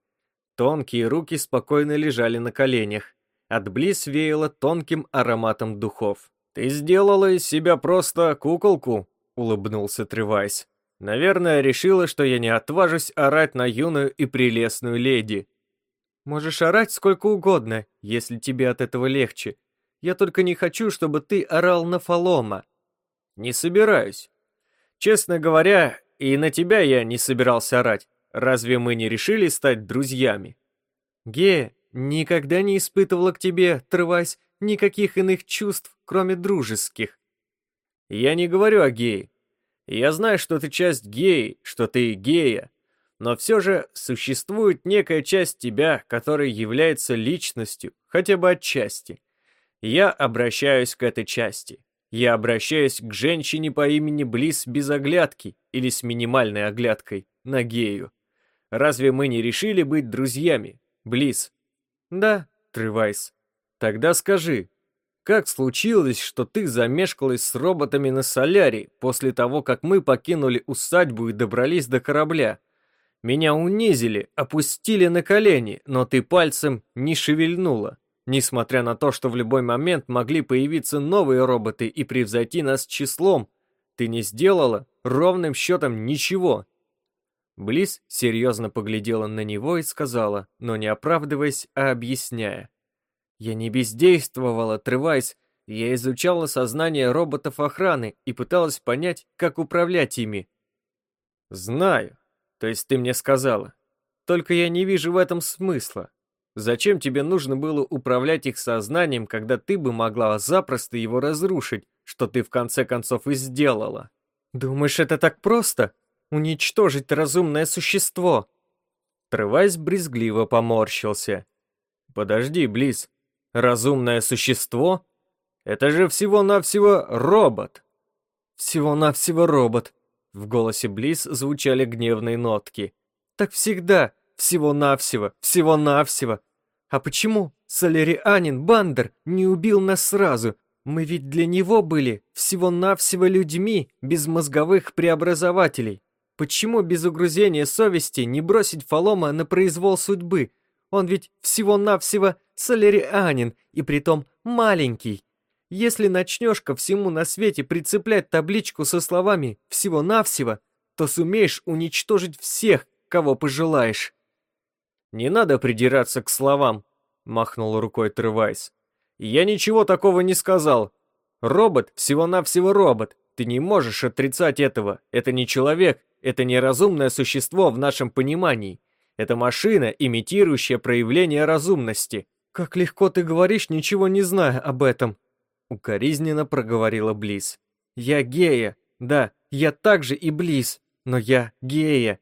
Тонкие руки спокойно лежали на коленях. От Близ веяло тонким ароматом духов. «Ты сделала из себя просто куколку», — улыбнулся Тревайс. «Наверное, решила, что я не отважусь орать на юную и прелестную леди». «Можешь орать сколько угодно, если тебе от этого легче. Я только не хочу, чтобы ты орал на Фалома». «Не собираюсь. Честно говоря, и на тебя я не собирался орать. Разве мы не решили стать друзьями?» «Ге, никогда не испытывала к тебе, Трывась, никаких иных чувств, кроме дружеских. Я не говорю о гее. Я знаю, что ты часть геи, что ты гея, но все же существует некая часть тебя, которая является личностью, хотя бы отчасти. Я обращаюсь к этой части. Я обращаюсь к женщине по имени Близ без оглядки или с минимальной оглядкой на гею. Разве мы не решили быть друзьями, Близ? «Да, Тревайс. Тогда скажи, как случилось, что ты замешкалась с роботами на соляре после того, как мы покинули усадьбу и добрались до корабля? Меня унизили, опустили на колени, но ты пальцем не шевельнула, несмотря на то, что в любой момент могли появиться новые роботы и превзойти нас числом. Ты не сделала ровным счетом ничего, Близ серьезно поглядела на него и сказала, но не оправдываясь, а объясняя. «Я не бездействовала, отрываясь, я изучала сознание роботов охраны и пыталась понять, как управлять ими». «Знаю. То есть ты мне сказала. Только я не вижу в этом смысла. Зачем тебе нужно было управлять их сознанием, когда ты бы могла запросто его разрушить, что ты в конце концов и сделала?» «Думаешь, это так просто?» Уничтожить разумное существо. Тревайс брезгливо поморщился. «Подожди, Близ, разумное существо? Это же всего-навсего робот!» «Всего-навсего робот!» В голосе Близ звучали гневные нотки. «Так всегда! Всего-навсего! Всего-навсего! А почему Солерианин Бандер не убил нас сразу? Мы ведь для него были всего-навсего людьми без мозговых преобразователей. Почему без угрызения совести не бросить Фалома на произвол судьбы? Он ведь всего-навсего солерианин, и притом маленький. Если начнешь ко всему на свете прицеплять табличку со словами «всего-навсего», то сумеешь уничтожить всех, кого пожелаешь. «Не надо придираться к словам», — махнул рукой Тревайс. «Я ничего такого не сказал. Робот всего-навсего робот. Ты не можешь отрицать этого. Это не человек, это не разумное существо в нашем понимании. Это машина, имитирующая проявление разумности. Как легко ты говоришь, ничего не зная об этом. Укоризненно проговорила Близ. Я гея. Да, я также и Близ. Но я гея.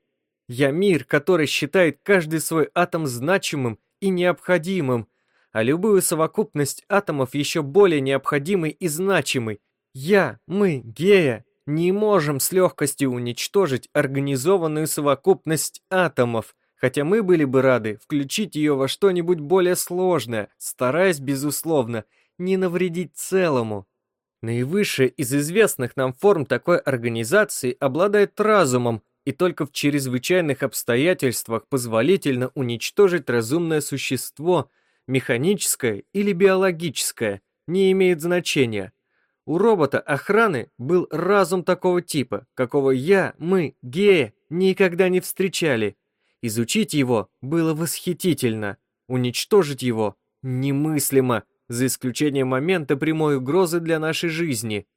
Я мир, который считает каждый свой атом значимым и необходимым, а любую совокупность атомов еще более необходимой и значимой. Я, мы, гея, не можем с легкостью уничтожить организованную совокупность атомов, хотя мы были бы рады включить ее во что-нибудь более сложное, стараясь, безусловно, не навредить целому. Наивысшая из известных нам форм такой организации обладает разумом, и только в чрезвычайных обстоятельствах позволительно уничтожить разумное существо, механическое или биологическое, не имеет значения – у робота охраны был разум такого типа, какого я, мы, геи, никогда не встречали. Изучить его было восхитительно, уничтожить его немыслимо, за исключением момента прямой угрозы для нашей жизни.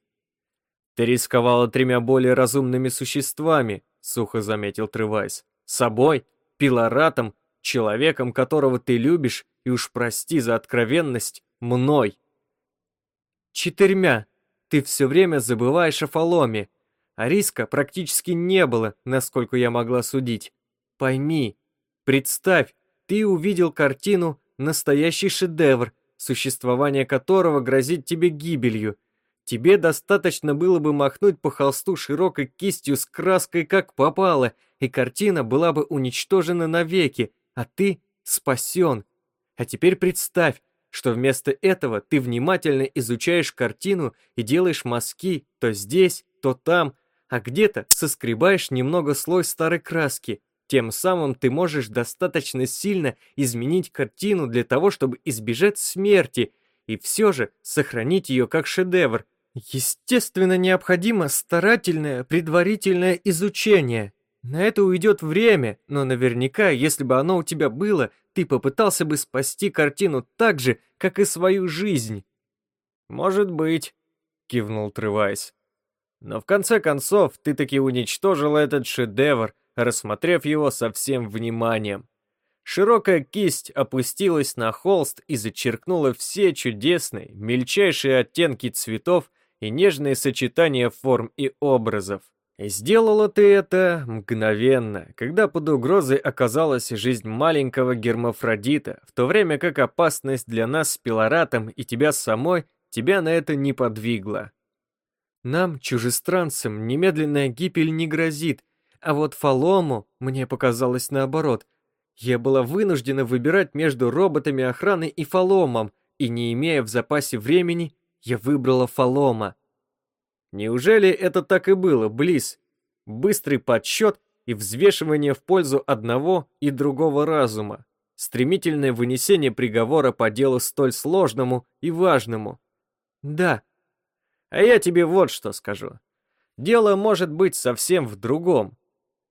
«Ты рисковала тремя более разумными существами», — сухо заметил Тревайс. «Собой, пилоратом, человеком, которого ты любишь, и уж прости за откровенность, мной». «Четырьмя», ты все время забываешь о Фаломе, а риска практически не было, насколько я могла судить. Пойми, представь, ты увидел картину «Настоящий шедевр», существование которого грозит тебе гибелью. Тебе достаточно было бы махнуть по холсту широкой кистью с краской как попало, и картина была бы уничтожена навеки, а ты спасен. А теперь представь, что вместо этого ты внимательно изучаешь картину и делаешь мазки то здесь, то там, а где-то соскребаешь немного слой старой краски. Тем самым ты можешь достаточно сильно изменить картину для того, чтобы избежать смерти и все же сохранить ее как шедевр. Естественно, необходимо старательное предварительное изучение. На это уйдет время, но наверняка, если бы оно у тебя было, ты попытался бы спасти картину так же, как и свою жизнь. Может быть, кивнул Тревайс. Но в конце концов, ты таки уничтожил этот шедевр, рассмотрев его со всем вниманием. Широкая кисть опустилась на холст и зачеркнула все чудесные, мельчайшие оттенки цветов и нежные сочетания форм и образов. Сделала ты это мгновенно, когда под угрозой оказалась жизнь маленького гермафродита, в то время как опасность для нас с Пилоратом и тебя самой тебя на это не подвигла. Нам, чужестранцам, немедленная гибель не грозит, а вот Фалому мне показалось наоборот. Я была вынуждена выбирать между роботами охраны и Фаломом, и не имея в запасе времени, я выбрала Фалома. Неужели это так и было, Близ? Быстрый подсчет и взвешивание в пользу одного и другого разума. Стремительное вынесение приговора по делу столь сложному и важному. Да. А я тебе вот что скажу. Дело может быть совсем в другом.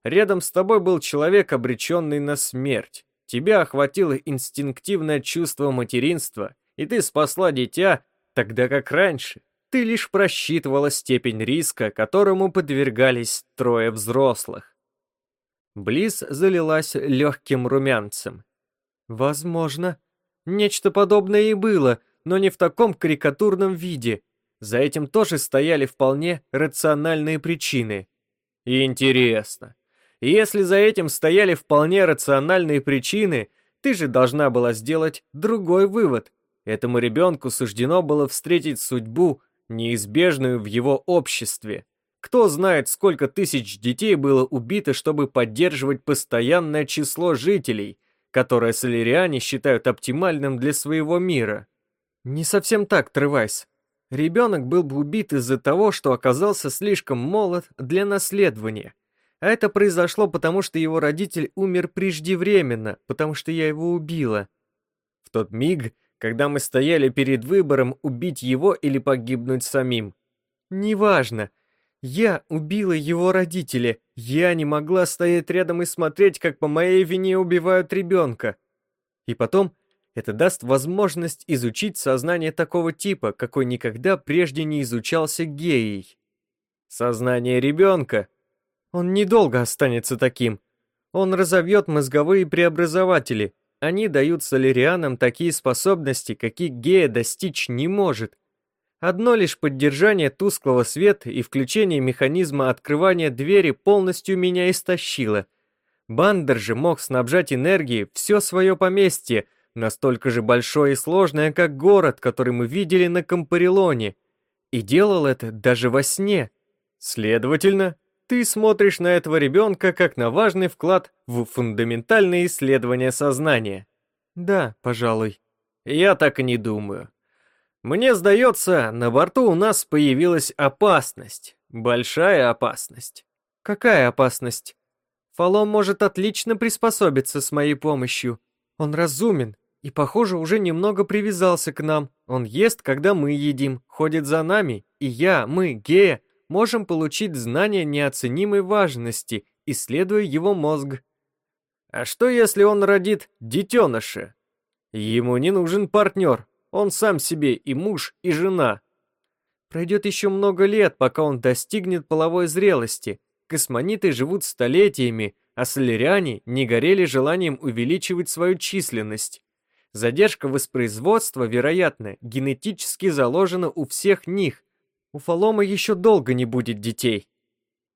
Рядом с тобой был человек, обреченный на смерть. Тебя охватило инстинктивное чувство материнства, и ты спасла дитя, тогда как раньше ты лишь просчитывала степень риска, которому подвергались трое взрослых. Близ залилась легким румянцем. Возможно, нечто подобное и было, но не в таком карикатурном виде. За этим тоже стояли вполне рациональные причины. Интересно. И если за этим стояли вполне рациональные причины, ты же должна была сделать другой вывод. Этому ребенку суждено было встретить судьбу, неизбежную в его обществе. Кто знает, сколько тысяч детей было убито, чтобы поддерживать постоянное число жителей, которое солериане считают оптимальным для своего мира. Не совсем так, Тревайс. Ребенок был бы убит из-за того, что оказался слишком молод для наследования. А это произошло потому, что его родитель умер преждевременно, потому что я его убила. В тот миг, когда мы стояли перед выбором убить его или погибнуть самим. Неважно, я убила его родителей. Я не могла стоять рядом и смотреть, как по моей вине убивают ребенка. И потом, это даст возможность изучить сознание такого типа, какой никогда прежде не изучался геей. Сознание ребенка. Он недолго останется таким. Он разовьет мозговые преобразователи. Они дают солерианам такие способности, какие гея достичь не может. Одно лишь поддержание тусклого света и включение механизма открывания двери полностью меня истощило. Бандер же мог снабжать энергией все свое поместье, настолько же большое и сложное, как город, который мы видели на Кампарилоне. И делал это даже во сне. Следовательно, ты смотришь на этого ребенка как на важный вклад в фундаментальные исследования сознания. Да, пожалуй. Я так и не думаю. Мне сдается, на борту у нас появилась опасность. Большая опасность. Какая опасность? Фалом может отлично приспособиться с моей помощью. Он разумен и, похоже, уже немного привязался к нам. Он ест, когда мы едим, ходит за нами, и я, мы, Гея, можем получить знания неоценимой важности, исследуя его мозг. А что, если он родит детеныша? Ему не нужен партнер, он сам себе и муж, и жена. Пройдет еще много лет, пока он достигнет половой зрелости. Космониты живут столетиями, а соляриане не горели желанием увеличивать свою численность. Задержка воспроизводства, вероятно, генетически заложена у всех них. У Фалома еще долго не будет детей.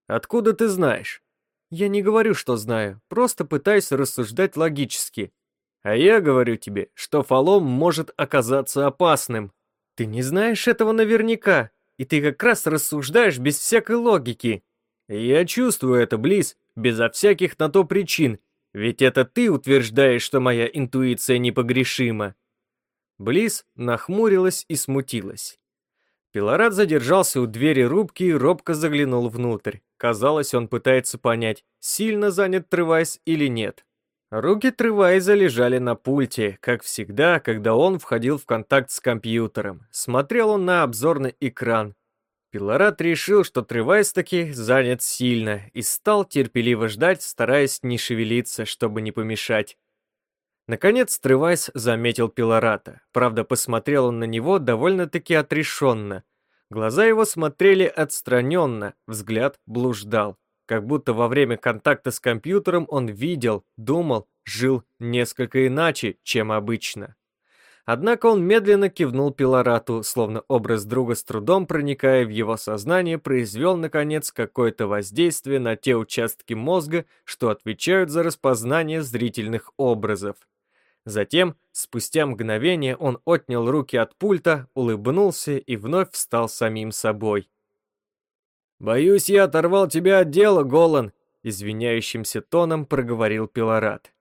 Откуда ты знаешь? Я не говорю, что знаю, просто пытаюсь рассуждать логически. А я говорю тебе, что Фалом может оказаться опасным. Ты не знаешь этого наверняка, и ты как раз рассуждаешь без всякой логики. Я чувствую это, Близ, безо всяких на то причин, ведь это ты утверждаешь, что моя интуиция непогрешима. Близ нахмурилась и смутилась. Пилорат задержался у двери рубки и робко заглянул внутрь. Казалось, он пытается понять, сильно занят Тревайс или нет. Руки Тревайза лежали на пульте, как всегда, когда он входил в контакт с компьютером. Смотрел он на обзорный экран. Пилорат решил, что Тревайз таки занят сильно, и стал терпеливо ждать, стараясь не шевелиться, чтобы не помешать. Наконец Тревайз заметил Пилората. Правда, посмотрел он на него довольно-таки отрешенно. Глаза его смотрели отстраненно, взгляд блуждал как будто во время контакта с компьютером он видел, думал, жил несколько иначе, чем обычно. Однако он медленно кивнул Пилорату, словно образ друга с трудом проникая в его сознание, произвел, наконец, какое-то воздействие на те участки мозга, что отвечают за распознание зрительных образов. Затем, спустя мгновение, он отнял руки от пульта, улыбнулся и вновь встал самим собой. «Боюсь, я оторвал тебя от дела, Голан», — извиняющимся тоном проговорил Пилорат.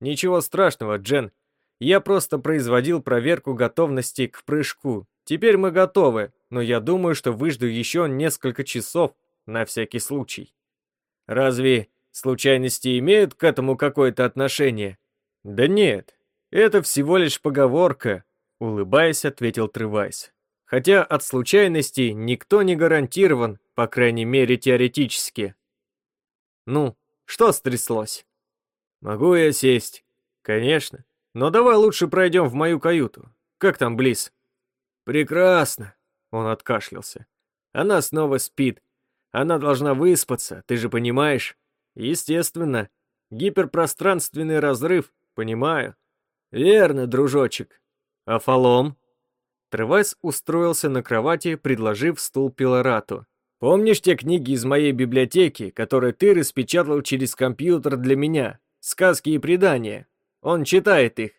«Ничего страшного, Джен. Я просто производил проверку готовности к прыжку. Теперь мы готовы, но я думаю, что выжду еще несколько часов на всякий случай». «Разве случайности имеют к этому какое-то отношение?» «Да нет, это всего лишь поговорка», — улыбаясь, ответил Тревайс. Хотя от случайностей никто не гарантирован, по крайней мере теоретически. Ну, что стряслось? Могу я сесть? Конечно. Но давай лучше пройдем в мою каюту. Как там Близ? Прекрасно. Он откашлялся. Она снова спит. Она должна выспаться, ты же понимаешь? Естественно. Гиперпространственный разрыв, понимаю. Верно, дружочек. А Фалом? Тревайс устроился на кровати, предложив стул Пилорату. Помнишь те книги из моей библиотеки, которые ты распечатал через компьютер для меня? Сказки и предания. Он читает их.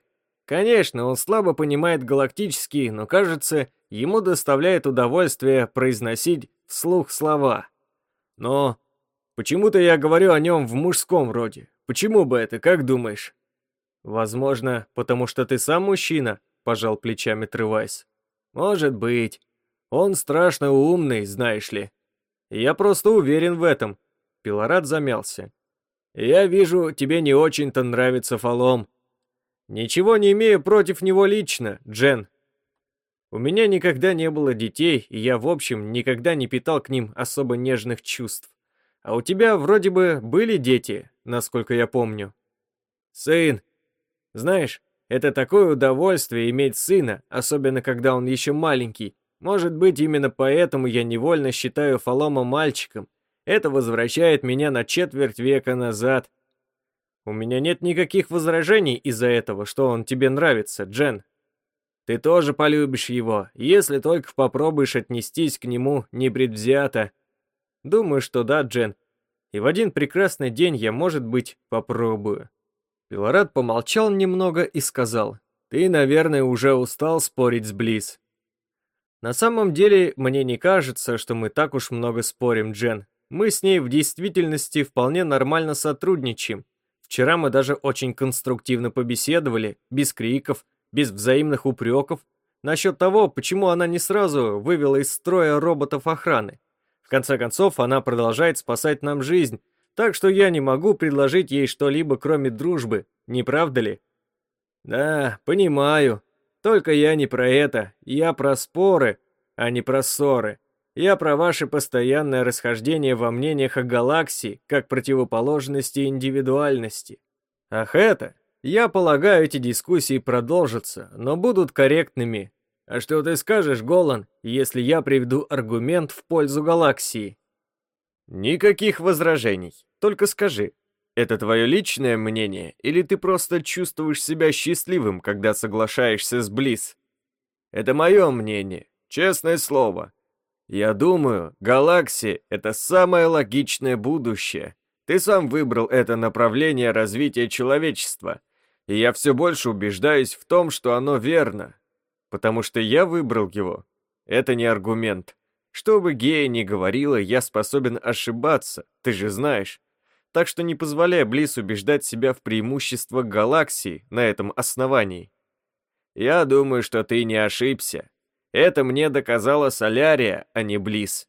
Конечно, он слабо понимает галактические, но, кажется, ему доставляет удовольствие произносить вслух слова. Но почему-то я говорю о нем в мужском роде. Почему бы это, как думаешь? Возможно, потому что ты сам мужчина, пожал плечами Тревайс. Может быть. Он страшно умный, знаешь ли. Я просто уверен в этом. Пилорат замялся. Я вижу, тебе не очень-то нравится Фалом. Ничего не имею против него лично, Джен. У меня никогда не было детей, и я, в общем, никогда не питал к ним особо нежных чувств. А у тебя вроде бы были дети, насколько я помню. Сын. Знаешь, это такое удовольствие иметь сына, особенно когда он еще маленький. Может быть, именно поэтому я невольно считаю Фалома мальчиком. Это возвращает меня на четверть века назад. У меня нет никаких возражений из-за этого, что он тебе нравится, Джен. Ты тоже полюбишь его, если только попробуешь отнестись к нему непредвзято. Думаю, что да, Джен. И в один прекрасный день я, может быть, попробую. Пилорад помолчал немного и сказал, «Ты, наверное, уже устал спорить с Близ. На самом деле, мне не кажется, что мы так уж много спорим, Джен. Мы с ней в действительности вполне нормально сотрудничаем. Вчера мы даже очень конструктивно побеседовали, без криков, без взаимных упреков, насчет того, почему она не сразу вывела из строя роботов охраны. В конце концов, она продолжает спасать нам жизнь, так что я не могу предложить ей что-либо, кроме дружбы, не правда ли? Да, понимаю. Только я не про это. Я про споры, а не про ссоры. Я про ваше постоянное расхождение во мнениях о галаксии, как противоположности индивидуальности. Ах это? Я полагаю, эти дискуссии продолжатся, но будут корректными. А что ты скажешь, Голан, если я приведу аргумент в пользу галаксии? Никаких возражений. Только скажи, это твое личное мнение, или ты просто чувствуешь себя счастливым, когда соглашаешься с Близ? Это мое мнение, честное слово. Я думаю, галаксия — это самое логичное будущее. Ты сам выбрал это направление развития человечества, и я все больше убеждаюсь в том, что оно верно, потому что я выбрал его. Это не аргумент. Что бы гея ни говорила, я способен ошибаться, ты же знаешь. Так что не позволяй Близ убеждать себя в преимущество галаксии на этом основании. Я думаю, что ты не ошибся. Это мне доказала Солярия, а не Близ.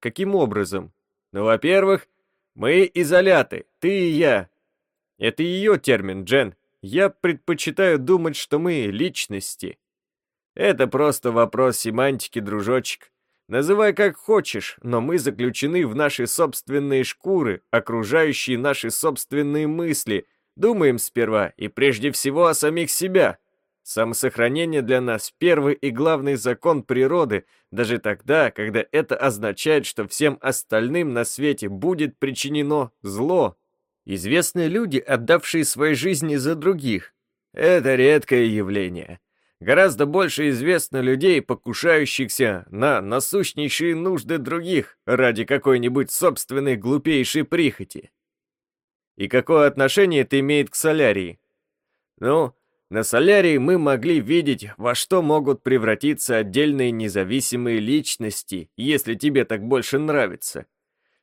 Каким образом? Ну, во-первых, мы изоляты, ты и я. Это ее термин, Джен. Я предпочитаю думать, что мы личности. Это просто вопрос семантики, дружочек. Называй как хочешь, но мы заключены в наши собственные шкуры, окружающие наши собственные мысли, думаем сперва и прежде всего о самих себя. Самосохранение для нас – первый и главный закон природы, даже тогда, когда это означает, что всем остальным на свете будет причинено зло. Известны люди, отдавшие свои жизни за других. Это редкое явление. Гораздо больше известно людей, покушающихся на насущнейшие нужды других ради какой-нибудь собственной глупейшей прихоти. И какое отношение это имеет к солярии? Ну, на солярии мы могли видеть, во что могут превратиться отдельные независимые личности, если тебе так больше нравится.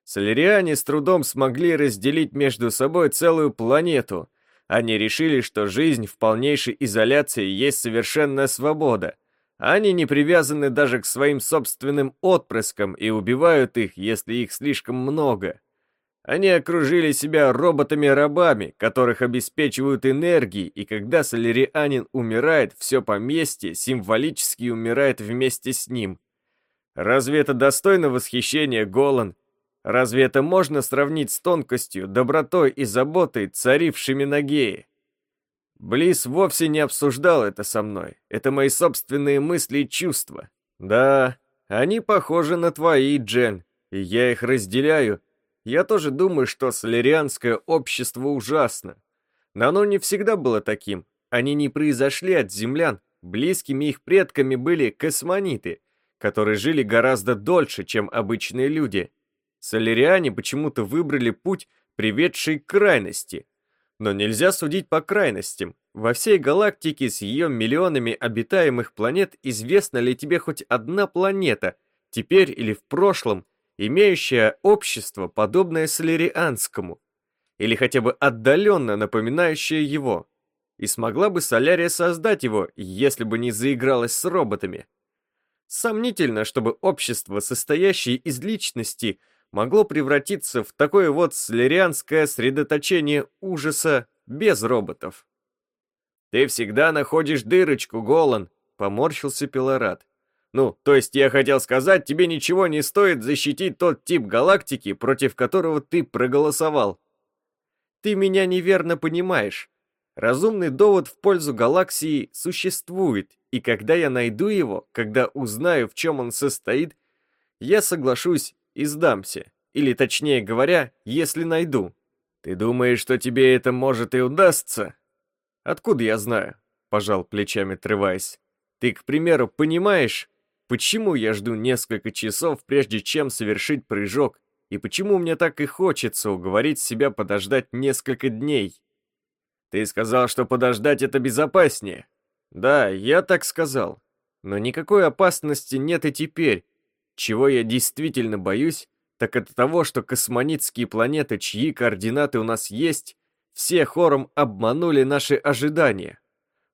Соляриане с трудом смогли разделить между собой целую планету, они решили, что жизнь в полнейшей изоляции есть совершенная свобода. Они не привязаны даже к своим собственным отпрыскам и убивают их, если их слишком много. Они окружили себя роботами-рабами, которых обеспечивают энергией, и когда солярианин умирает, все поместье символически умирает вместе с ним. Разве это достойно восхищения, Голан? Разве это можно сравнить с тонкостью, добротой и заботой, царившими на гее? Близ вовсе не обсуждал это со мной. Это мои собственные мысли и чувства. Да, они похожи на твои, Джен, и я их разделяю. Я тоже думаю, что солерианское общество ужасно. Но оно не всегда было таким. Они не произошли от землян. Близкими их предками были космониты, которые жили гораздо дольше, чем обычные люди. Соляриане почему-то выбрали путь, приведший к крайности. Но нельзя судить по крайностям. Во всей галактике с ее миллионами обитаемых планет известна ли тебе хоть одна планета, теперь или в прошлом, имеющая общество, подобное солярианскому, или хотя бы отдаленно напоминающее его? И смогла бы Солярия создать его, если бы не заигралась с роботами? Сомнительно, чтобы общество, состоящее из личности, могло превратиться в такое вот солярианское средоточение ужаса без роботов. «Ты всегда находишь дырочку, Голан», — поморщился Пилорат. «Ну, то есть я хотел сказать, тебе ничего не стоит защитить тот тип галактики, против которого ты проголосовал». «Ты меня неверно понимаешь. Разумный довод в пользу галаксии существует, и когда я найду его, когда узнаю, в чем он состоит, я соглашусь и сдамся. Или точнее говоря, если найду. Ты думаешь, что тебе это может и удастся? «Откуда я знаю?» — пожал плечами Тревайс. «Ты, к примеру, понимаешь, почему я жду несколько часов, прежде чем совершить прыжок, и почему мне так и хочется уговорить себя подождать несколько дней?» «Ты сказал, что подождать это безопаснее?» «Да, я так сказал. Но никакой опасности нет и теперь. Чего я действительно боюсь, так это того, что космонитские планеты, чьи координаты у нас есть, все хором обманули наши ожидания.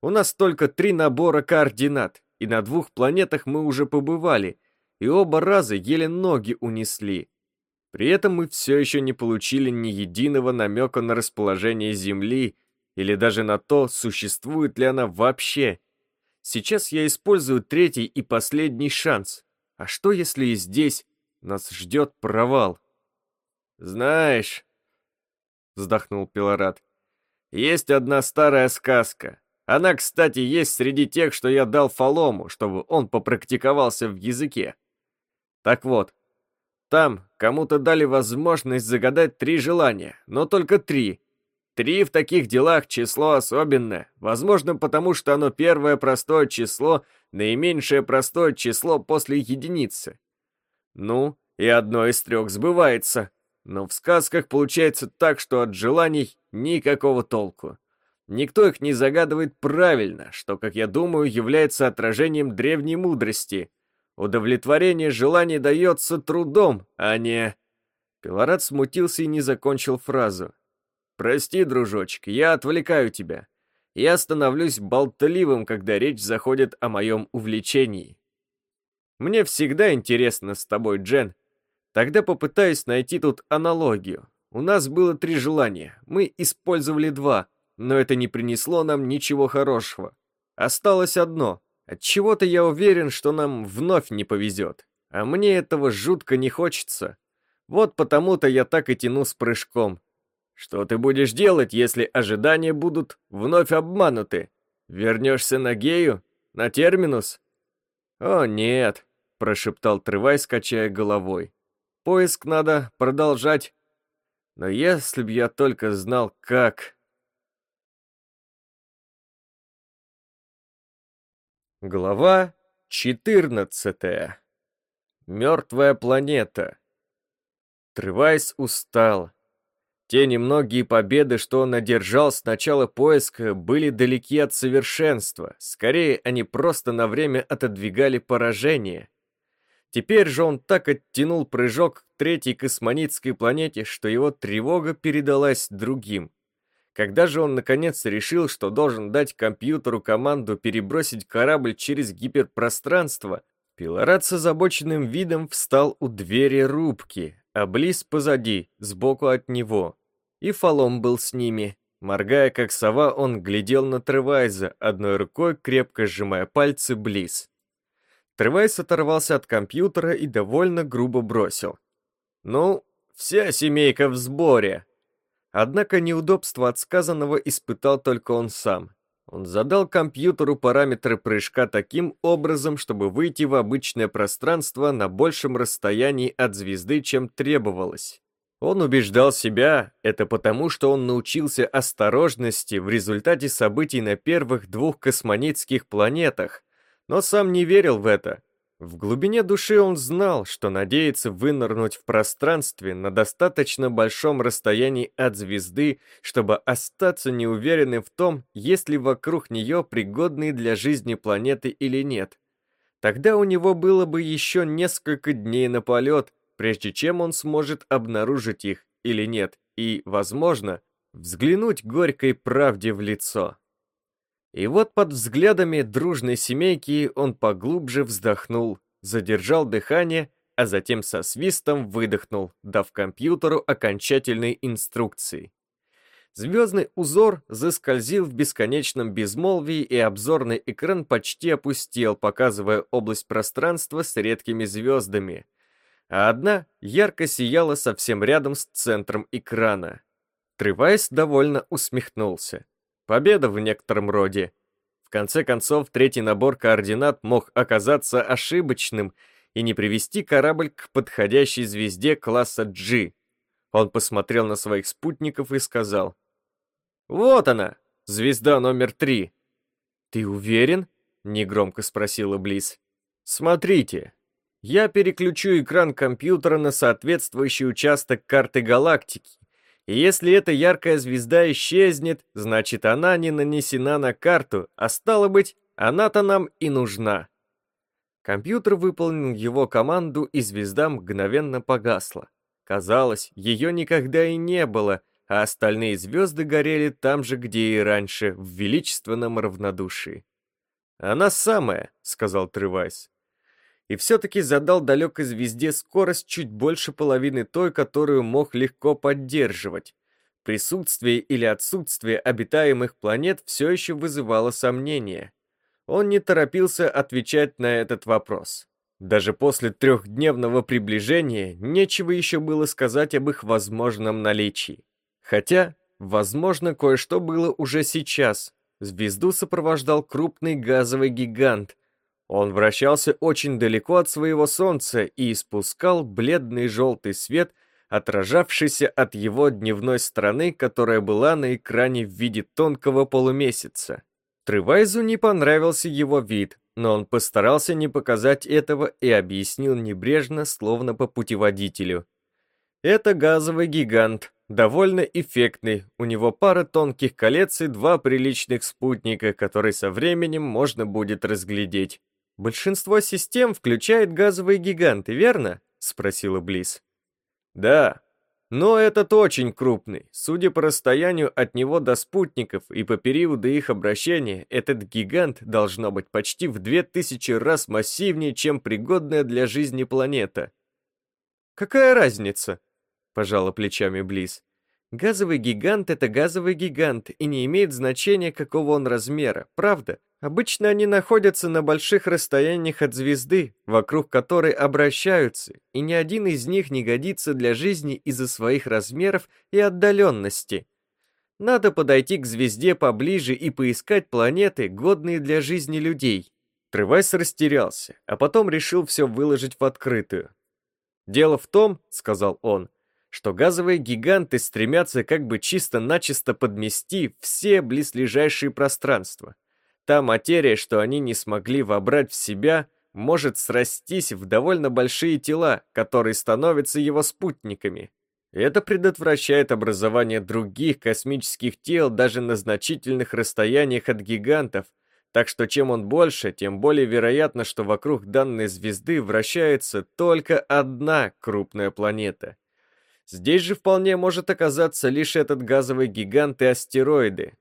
У нас только три набора координат, и на двух планетах мы уже побывали, и оба раза еле ноги унесли. При этом мы все еще не получили ни единого намека на расположение Земли или даже на то, существует ли она вообще. Сейчас я использую третий и последний шанс. А что, если и здесь нас ждет провал? Знаешь, вздохнул Пилорат. Есть одна старая сказка. Она, кстати, есть среди тех, что я дал Фалому, чтобы он попрактиковался в языке. Так вот, там кому-то дали возможность загадать три желания, но только три. Три в таких делах число особенное, возможно, потому что оно первое простое число, наименьшее простое число после единицы. Ну, и одно из трех сбывается. Но в сказках получается так, что от желаний никакого толку. Никто их не загадывает правильно, что, как я думаю, является отражением древней мудрости. Удовлетворение желаний дается трудом, а не... Пилорат смутился и не закончил фразу. «Прости, дружочек, я отвлекаю тебя. Я становлюсь болтливым, когда речь заходит о моем увлечении. Мне всегда интересно с тобой, Джен, Тогда попытаюсь найти тут аналогию. У нас было три желания, мы использовали два, но это не принесло нам ничего хорошего. Осталось одно. От чего то я уверен, что нам вновь не повезет. А мне этого жутко не хочется. Вот потому-то я так и тяну с прыжком. Что ты будешь делать, если ожидания будут вновь обмануты? Вернешься на Гею? На Терминус? О, нет, прошептал Трывай, скачая головой. Поиск надо продолжать. Но если б я только знал, как... Глава 14. Мертвая планета. Тревайс устал. Те немногие победы, что он одержал с начала поиска, были далеки от совершенства. Скорее, они просто на время отодвигали поражение. Теперь же он так оттянул прыжок к третьей космонитской планете, что его тревога передалась другим. Когда же он наконец решил, что должен дать компьютеру команду перебросить корабль через гиперпространство, Пилорат с озабоченным видом встал у двери рубки, а Близ позади, сбоку от него. И Фалом был с ними. Моргая как сова, он глядел на Тревайза, одной рукой крепко сжимая пальцы Близ. Тревайс оторвался от компьютера и довольно грубо бросил. «Ну, вся семейка в сборе!» Однако неудобство от сказанного испытал только он сам. Он задал компьютеру параметры прыжка таким образом, чтобы выйти в обычное пространство на большем расстоянии от звезды, чем требовалось. Он убеждал себя, это потому, что он научился осторожности в результате событий на первых двух космонитских планетах, но сам не верил в это. В глубине души он знал, что надеется вынырнуть в пространстве на достаточно большом расстоянии от звезды, чтобы остаться неуверенным в том, есть ли вокруг нее пригодные для жизни планеты или нет. Тогда у него было бы еще несколько дней на полет, прежде чем он сможет обнаружить их или нет, и, возможно, взглянуть горькой правде в лицо. И вот под взглядами дружной семейки он поглубже вздохнул, задержал дыхание, а затем со свистом выдохнул, дав компьютеру окончательные инструкции. Звездный узор заскользил в бесконечном безмолвии, и обзорный экран почти опустел, показывая область пространства с редкими звездами. А одна ярко сияла совсем рядом с центром экрана. Тревайс довольно усмехнулся. Победа в некотором роде. В конце концов, третий набор координат мог оказаться ошибочным и не привести корабль к подходящей звезде класса G. Он посмотрел на своих спутников и сказал. «Вот она, звезда номер три». «Ты уверен?» — негромко спросила Близ. «Смотрите, я переключу экран компьютера на соответствующий участок карты галактики и если эта яркая звезда исчезнет, значит она не нанесена на карту, а стало быть, она-то нам и нужна. Компьютер выполнил его команду, и звезда мгновенно погасла. Казалось, ее никогда и не было, а остальные звезды горели там же, где и раньше, в величественном равнодушии. «Она самая», — сказал Тревайс и все-таки задал далекой звезде скорость чуть больше половины той, которую мог легко поддерживать. Присутствие или отсутствие обитаемых планет все еще вызывало сомнения. Он не торопился отвечать на этот вопрос. Даже после трехдневного приближения нечего еще было сказать об их возможном наличии. Хотя, возможно, кое-что было уже сейчас. Звезду сопровождал крупный газовый гигант, он вращался очень далеко от своего солнца и испускал бледный желтый свет, отражавшийся от его дневной стороны, которая была на экране в виде тонкого полумесяца. Тревайзу не понравился его вид, но он постарался не показать этого и объяснил небрежно, словно по путеводителю. Это газовый гигант, довольно эффектный, у него пара тонких колец и два приличных спутника, которые со временем можно будет разглядеть. «Большинство систем включает газовые гиганты, верно?» — спросила Близ. «Да, но этот очень крупный. Судя по расстоянию от него до спутников и по периоду их обращения, этот гигант должно быть почти в две тысячи раз массивнее, чем пригодная для жизни планета». «Какая разница?» — пожала плечами Близ. Газовый гигант — это газовый гигант, и не имеет значения, какого он размера, правда? Обычно они находятся на больших расстояниях от звезды, вокруг которой обращаются, и ни один из них не годится для жизни из-за своих размеров и отдаленности. Надо подойти к звезде поближе и поискать планеты, годные для жизни людей. Тревайс растерялся, а потом решил все выложить в открытую. «Дело в том, — сказал он, — что газовые гиганты стремятся как бы чисто-начисто подмести все близлежащие пространства. Та материя, что они не смогли вобрать в себя, может срастись в довольно большие тела, которые становятся его спутниками. Это предотвращает образование других космических тел даже на значительных расстояниях от гигантов, так что чем он больше, тем более вероятно, что вокруг данной звезды вращается только одна крупная планета — Здесь же вполне может оказаться лишь этот газовый гигант и астероиды.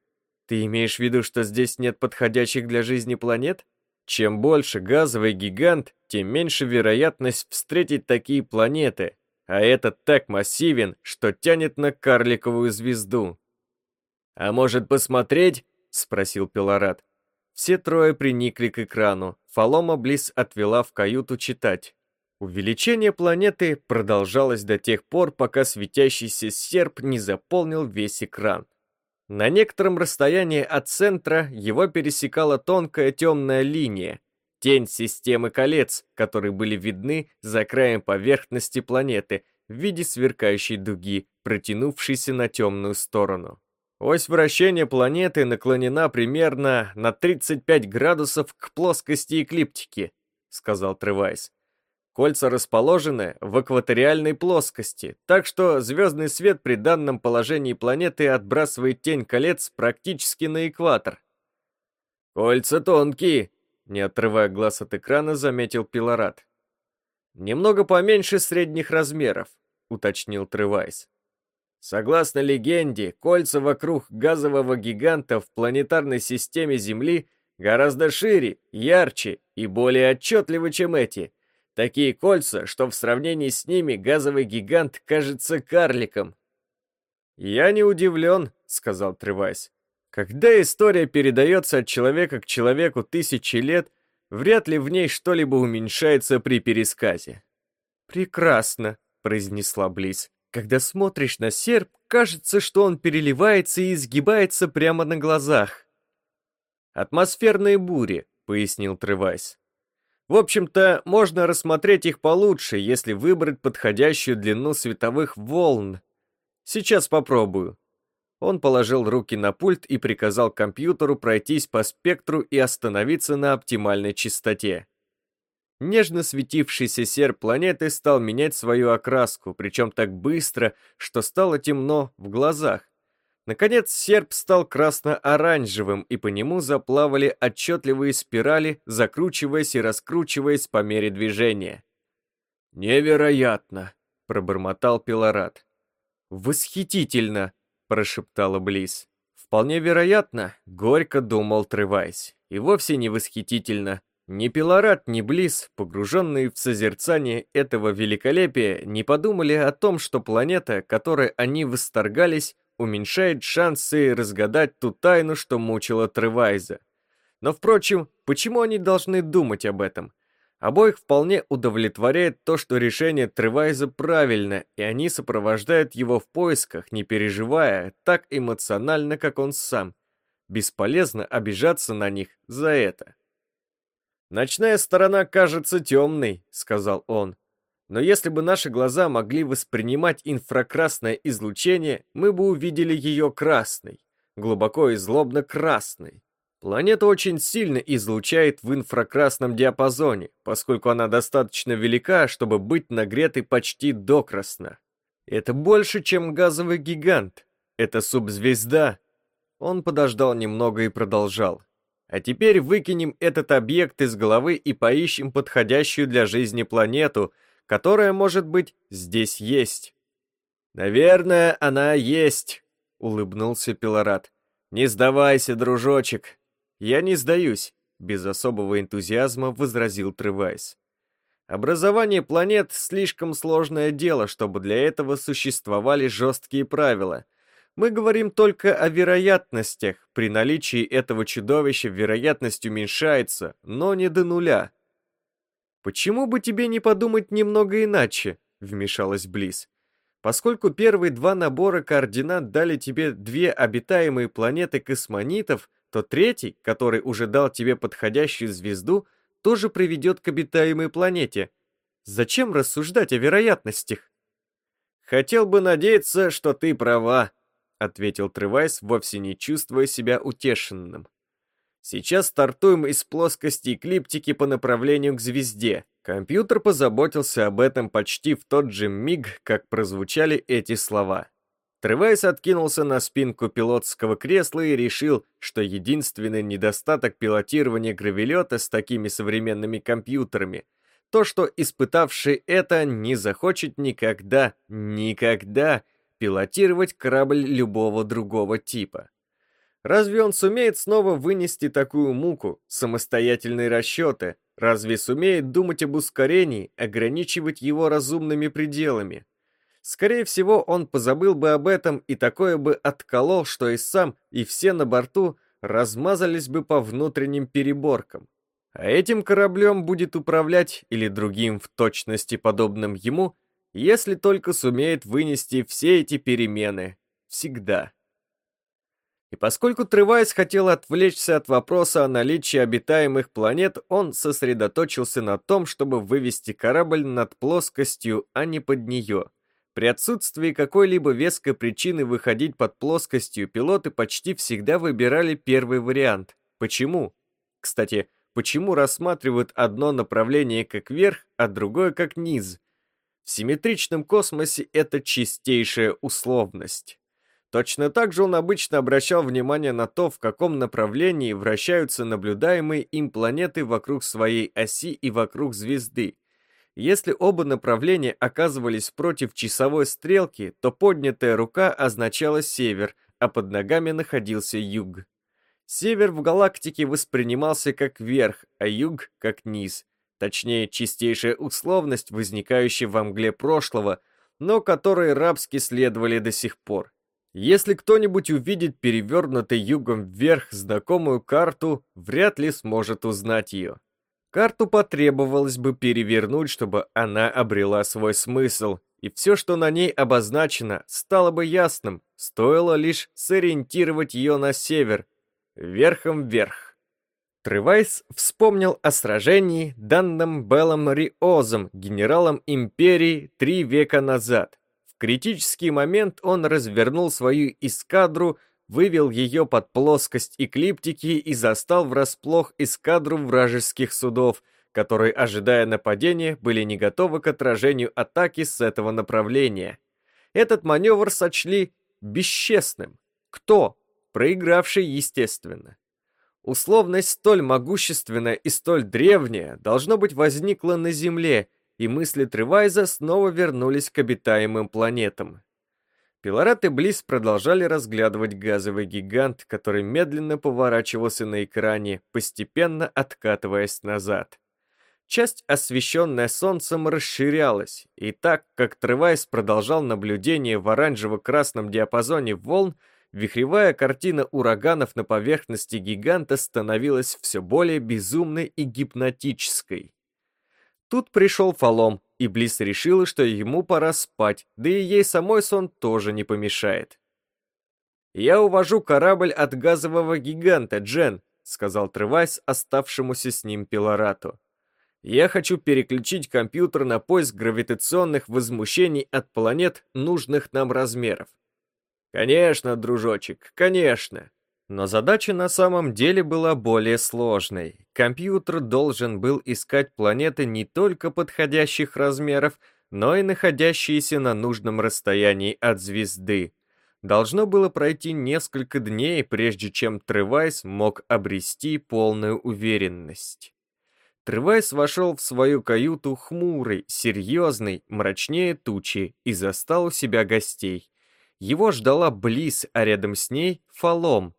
Ты имеешь в виду, что здесь нет подходящих для жизни планет? Чем больше газовый гигант, тем меньше вероятность встретить такие планеты, а этот так массивен, что тянет на карликовую звезду. «А может посмотреть?» — спросил Пилорат. Все трое приникли к экрану. Фалома Близ отвела в каюту читать. Увеличение планеты продолжалось до тех пор, пока светящийся серп не заполнил весь экран. На некотором расстоянии от центра его пересекала тонкая темная линия, тень системы колец, которые были видны за краем поверхности планеты в виде сверкающей дуги, протянувшейся на темную сторону. Ось вращения планеты наклонена примерно на 35 градусов к плоскости эклиптики, — сказал Тревайс. Кольца расположены в экваториальной плоскости, так что звездный свет при данном положении планеты отбрасывает тень колец практически на экватор. «Кольца тонкие», — не отрывая глаз от экрана, заметил Пилорат. «Немного поменьше средних размеров», — уточнил Тревайс. Согласно легенде, кольца вокруг газового гиганта в планетарной системе Земли гораздо шире, ярче и более отчетливы, чем эти — Такие кольца, что в сравнении с ними газовый гигант кажется карликом. «Я не удивлен», — сказал Тревайс. «Когда история передается от человека к человеку тысячи лет, вряд ли в ней что-либо уменьшается при пересказе». «Прекрасно», — произнесла Близ. «Когда смотришь на серп, кажется, что он переливается и изгибается прямо на глазах». «Атмосферные бури», — пояснил Тревайс. В общем-то, можно рассмотреть их получше, если выбрать подходящую длину световых волн. Сейчас попробую. Он положил руки на пульт и приказал компьютеру пройтись по спектру и остановиться на оптимальной частоте. Нежно светившийся серп планеты стал менять свою окраску, причем так быстро, что стало темно в глазах. Наконец серп стал красно-оранжевым, и по нему заплавали отчетливые спирали, закручиваясь и раскручиваясь по мере движения. «Невероятно!» — пробормотал Пилорат. «Восхитительно!» — прошептала Близ. «Вполне вероятно», — горько думал Тревайс. «И вовсе не восхитительно. Ни Пилорат, ни Близ, погруженные в созерцание этого великолепия, не подумали о том, что планета, которой они восторгались, уменьшает шансы разгадать ту тайну, что мучила Тревайза. Но, впрочем, почему они должны думать об этом? Обоих вполне удовлетворяет то, что решение Тревайза правильно, и они сопровождают его в поисках, не переживая так эмоционально, как он сам. Бесполезно обижаться на них за это. «Ночная сторона кажется темной», — сказал он. Но если бы наши глаза могли воспринимать инфракрасное излучение, мы бы увидели ее красной, глубоко и злобно красной. Планета очень сильно излучает в инфракрасном диапазоне, поскольку она достаточно велика, чтобы быть нагретой почти докрасно. Это больше, чем газовый гигант. Это субзвезда. Он подождал немного и продолжал. А теперь выкинем этот объект из головы и поищем подходящую для жизни планету — которая, может быть, здесь есть. «Наверное, она есть», — улыбнулся Пилорат. «Не сдавайся, дружочек». «Я не сдаюсь», — без особого энтузиазма возразил Тревайс. «Образование планет — слишком сложное дело, чтобы для этого существовали жесткие правила. Мы говорим только о вероятностях. При наличии этого чудовища вероятность уменьшается, но не до нуля. «Почему бы тебе не подумать немного иначе?» — вмешалась Близ. «Поскольку первые два набора координат дали тебе две обитаемые планеты космонитов, то третий, который уже дал тебе подходящую звезду, тоже приведет к обитаемой планете. Зачем рассуждать о вероятностях?» «Хотел бы надеяться, что ты права», — ответил Тревайс, вовсе не чувствуя себя утешенным. Сейчас стартуем из плоскости эклиптики по направлению к звезде. Компьютер позаботился об этом почти в тот же миг, как прозвучали эти слова. Тревайс откинулся на спинку пилотского кресла и решил, что единственный недостаток пилотирования гравелета с такими современными компьютерами — то, что испытавший это не захочет никогда, никогда пилотировать корабль любого другого типа. Разве он сумеет снова вынести такую муку, самостоятельные расчеты? Разве сумеет думать об ускорении, ограничивать его разумными пределами? Скорее всего, он позабыл бы об этом и такое бы отколол, что и сам, и все на борту размазались бы по внутренним переборкам. А этим кораблем будет управлять или другим в точности подобным ему, если только сумеет вынести все эти перемены. Всегда. И поскольку Тревайс хотел отвлечься от вопроса о наличии обитаемых планет, он сосредоточился на том, чтобы вывести корабль над плоскостью, а не под нее. При отсутствии какой-либо веской причины выходить под плоскостью, пилоты почти всегда выбирали первый вариант. Почему? Кстати, почему рассматривают одно направление как верх, а другое как низ. В симметричном космосе это чистейшая условность. Точно так же он обычно обращал внимание на то, в каком направлении вращаются наблюдаемые им планеты вокруг своей оси и вокруг звезды. Если оба направления оказывались против часовой стрелки, то поднятая рука означала север, а под ногами находился юг. Север в галактике воспринимался как верх, а юг — как низ. Точнее, чистейшая условность, возникающая во мгле прошлого, но которой рабски следовали до сих пор. Если кто-нибудь увидит перевернутой югом вверх знакомую карту, вряд ли сможет узнать ее. Карту потребовалось бы перевернуть, чтобы она обрела свой смысл, и все, что на ней обозначено, стало бы ясным, стоило лишь сориентировать ее на север, верхом вверх. Тревайс вспомнил о сражении, данном Беллом Риозом, генералом империи, три века назад критический момент он развернул свою эскадру, вывел ее под плоскость эклиптики и застал врасплох эскадру вражеских судов, которые, ожидая нападения, были не готовы к отражению атаки с этого направления. Этот маневр сочли бесчестным. Кто? Проигравший, естественно. Условность столь могущественная и столь древняя должно быть возникла на Земле, и мысли Тревайза снова вернулись к обитаемым планетам. Пилорат и Близ продолжали разглядывать газовый гигант, который медленно поворачивался на экране, постепенно откатываясь назад. Часть, освещенная солнцем, расширялась, и так как Тревайс продолжал наблюдение в оранжево-красном диапазоне волн, вихревая картина ураганов на поверхности гиганта становилась все более безумной и гипнотической. Тут пришел Фалом, и Близ решила, что ему пора спать, да и ей самой сон тоже не помешает. «Я увожу корабль от газового гиганта, Джен», сказал Тревайс оставшемуся с ним Пилорату. «Я хочу переключить компьютер на поиск гравитационных возмущений от планет нужных нам размеров». «Конечно, дружочек, конечно», но задача на самом деле была более сложной. Компьютер должен был искать планеты не только подходящих размеров, но и находящиеся на нужном расстоянии от звезды. Должно было пройти несколько дней, прежде чем Тревайс мог обрести полную уверенность. Тревайс вошел в свою каюту хмурый, серьезный, мрачнее тучи и застал у себя гостей. Его ждала Близ, а рядом с ней — Фалом,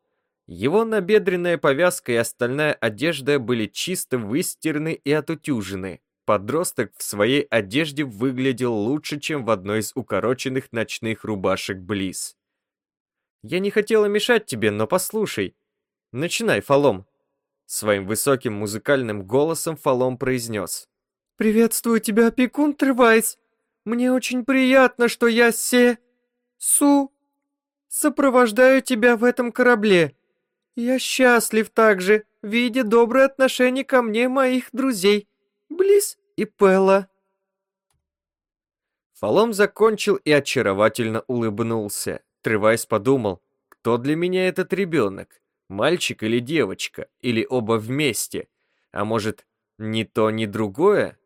его набедренная повязка и остальная одежда были чисто выстирены и отутюжены. Подросток в своей одежде выглядел лучше, чем в одной из укороченных ночных рубашек Близ. «Я не хотела мешать тебе, но послушай. Начинай, Фалом!» Своим высоким музыкальным голосом Фалом произнес. «Приветствую тебя, опекун Тревайс! Мне очень приятно, что я се... су... сопровождаю тебя в этом корабле. Я счастлив также, видя доброе отношение ко мне моих друзей, Близ и Пелла. Фалом закончил и очаровательно улыбнулся. Тревайс подумал, кто для меня этот ребенок? Мальчик или девочка? Или оба вместе? А может, ни то, ни другое?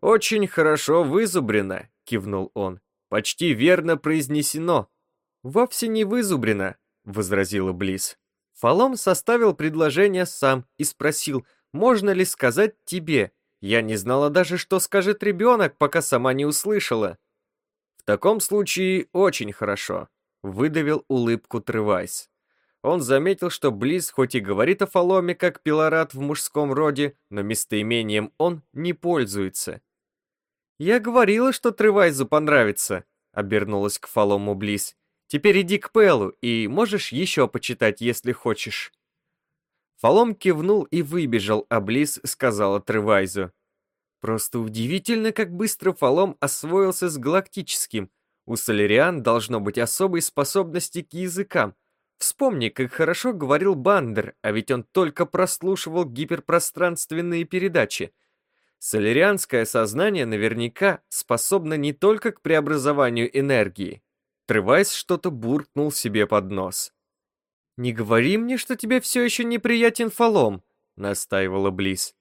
Очень хорошо вызубрено, кивнул он. Почти верно произнесено. Вовсе не вызубрено, возразила Близ. Фалом составил предложение сам и спросил, можно ли сказать тебе. Я не знала даже, что скажет ребенок, пока сама не услышала. В таком случае очень хорошо, выдавил улыбку Тревайс. Он заметил, что Близ хоть и говорит о Фаломе как пилорат в мужском роде, но местоимением он не пользуется. «Я говорила, что Тревайзу понравится», — обернулась к Фалому Близ. Теперь иди к Пэлу и можешь еще почитать, если хочешь». Фалом кивнул и выбежал, а Близ сказала Тревайзу. «Просто удивительно, как быстро Фалом освоился с галактическим. У Соляриан должно быть особой способности к языкам. Вспомни, как хорошо говорил Бандер, а ведь он только прослушивал гиперпространственные передачи. Солярианское сознание наверняка способно не только к преобразованию энергии, Тревайс что-то буркнул себе под нос. «Не говори мне, что тебе все еще неприятен фалом. настаивала Близ.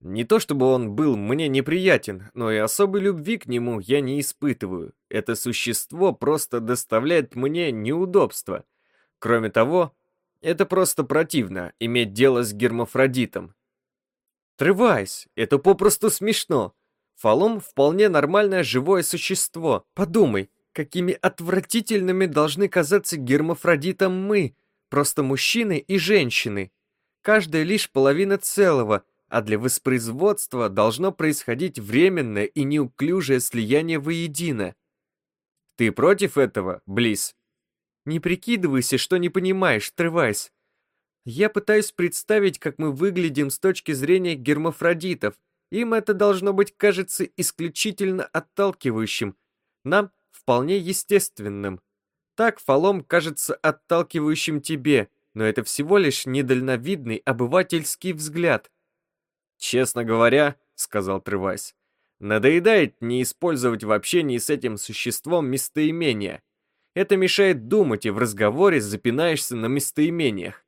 Не то чтобы он был мне неприятен, но и особой любви к нему я не испытываю. Это существо просто доставляет мне неудобства. Кроме того, это просто противно, иметь дело с гермафродитом. Трывайс, это попросту смешно. Фалом вполне нормальное живое существо. Подумай, какими отвратительными должны казаться гермафродитам мы, просто мужчины и женщины. Каждая лишь половина целого, а для воспроизводства должно происходить временное и неуклюжее слияние воедино. Ты против этого, Близ? Не прикидывайся, что не понимаешь, Тревайс. Я пытаюсь представить, как мы выглядим с точки зрения гермафродитов. Им это должно быть, кажется, исключительно отталкивающим. Нам вполне естественным. Так фалом кажется отталкивающим тебе, но это всего лишь недальновидный обывательский взгляд. «Честно говоря», — сказал Трывайс, «надоедает не использовать в общении с этим существом местоимения. Это мешает думать, и в разговоре запинаешься на местоимениях.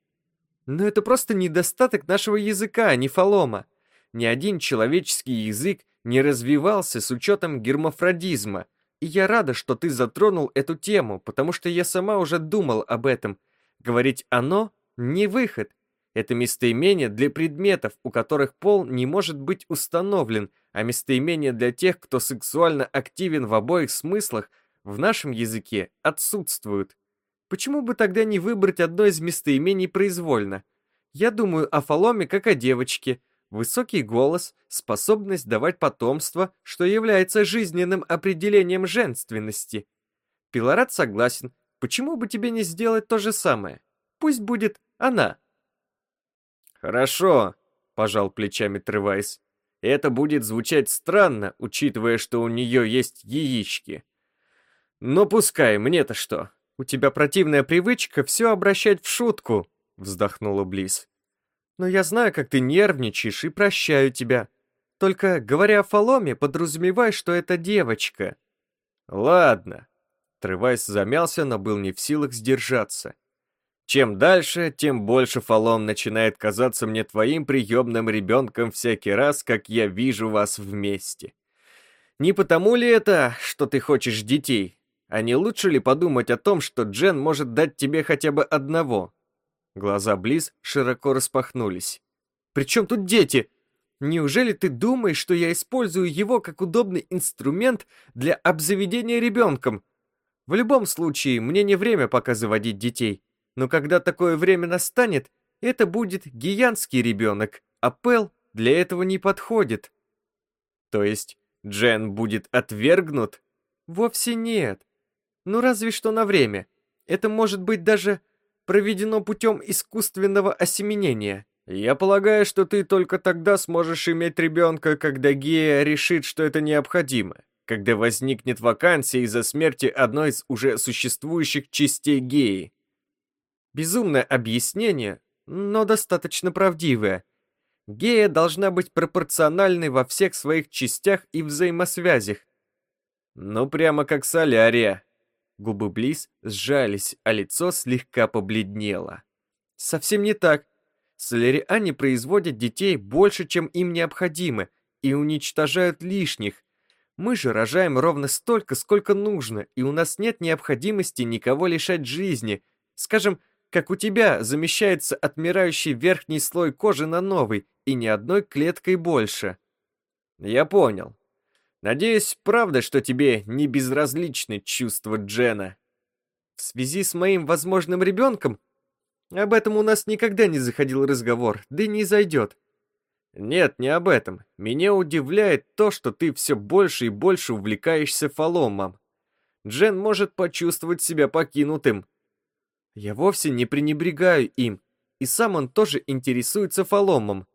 Но это просто недостаток нашего языка, а не фалома. Ни один человеческий язык не развивался с учетом гермафродизма, и я рада, что ты затронул эту тему, потому что я сама уже думал об этом. Говорить «оно» — не выход. Это местоимение для предметов, у которых пол не может быть установлен, а местоимение для тех, кто сексуально активен в обоих смыслах, в нашем языке отсутствуют. Почему бы тогда не выбрать одно из местоимений произвольно? Я думаю о фаломе как о девочке — Высокий голос, способность давать потомство, что является жизненным определением женственности. Пилорат согласен, почему бы тебе не сделать то же самое? Пусть будет она. Хорошо, пожал плечами Тревайс. Это будет звучать странно, учитывая, что у нее есть яички. Но пускай, мне-то что? У тебя противная привычка все обращать в шутку, вздохнула Близ но я знаю, как ты нервничаешь и прощаю тебя. Только, говоря о Фаломе, подразумевай, что это девочка». «Ладно». Тревайс замялся, но был не в силах сдержаться. «Чем дальше, тем больше Фалом начинает казаться мне твоим приемным ребенком всякий раз, как я вижу вас вместе. Не потому ли это, что ты хочешь детей? А не лучше ли подумать о том, что Джен может дать тебе хотя бы одного?» Глаза Близ широко распахнулись. «При чем тут дети? Неужели ты думаешь, что я использую его как удобный инструмент для обзаведения ребенком? В любом случае, мне не время пока заводить детей. Но когда такое время настанет, это будет гиянский ребенок, а Пэл для этого не подходит». «То есть Джен будет отвергнут?» «Вовсе нет. Ну разве что на время. Это может быть даже проведено путем искусственного осеменения. Я полагаю, что ты только тогда сможешь иметь ребенка, когда Гея решит, что это необходимо, когда возникнет вакансия из-за смерти одной из уже существующих частей Геи. Безумное объяснение, но достаточно правдивое. Гея должна быть пропорциональной во всех своих частях и взаимосвязях. Ну, прямо как солярия, Губы Близ сжались, а лицо слегка побледнело. Совсем не так. Соляриане производят детей больше, чем им необходимо, и уничтожают лишних. Мы же рожаем ровно столько, сколько нужно, и у нас нет необходимости никого лишать жизни. Скажем, как у тебя замещается отмирающий верхний слой кожи на новый, и ни одной клеткой больше. Я понял. Надеюсь, правда, что тебе не безразличны чувства Джена. В связи с моим возможным ребенком? Об этом у нас никогда не заходил разговор, да и не зайдет. Нет, не об этом. Меня удивляет то, что ты все больше и больше увлекаешься фаломом. Джен может почувствовать себя покинутым. Я вовсе не пренебрегаю им, и сам он тоже интересуется фаломом.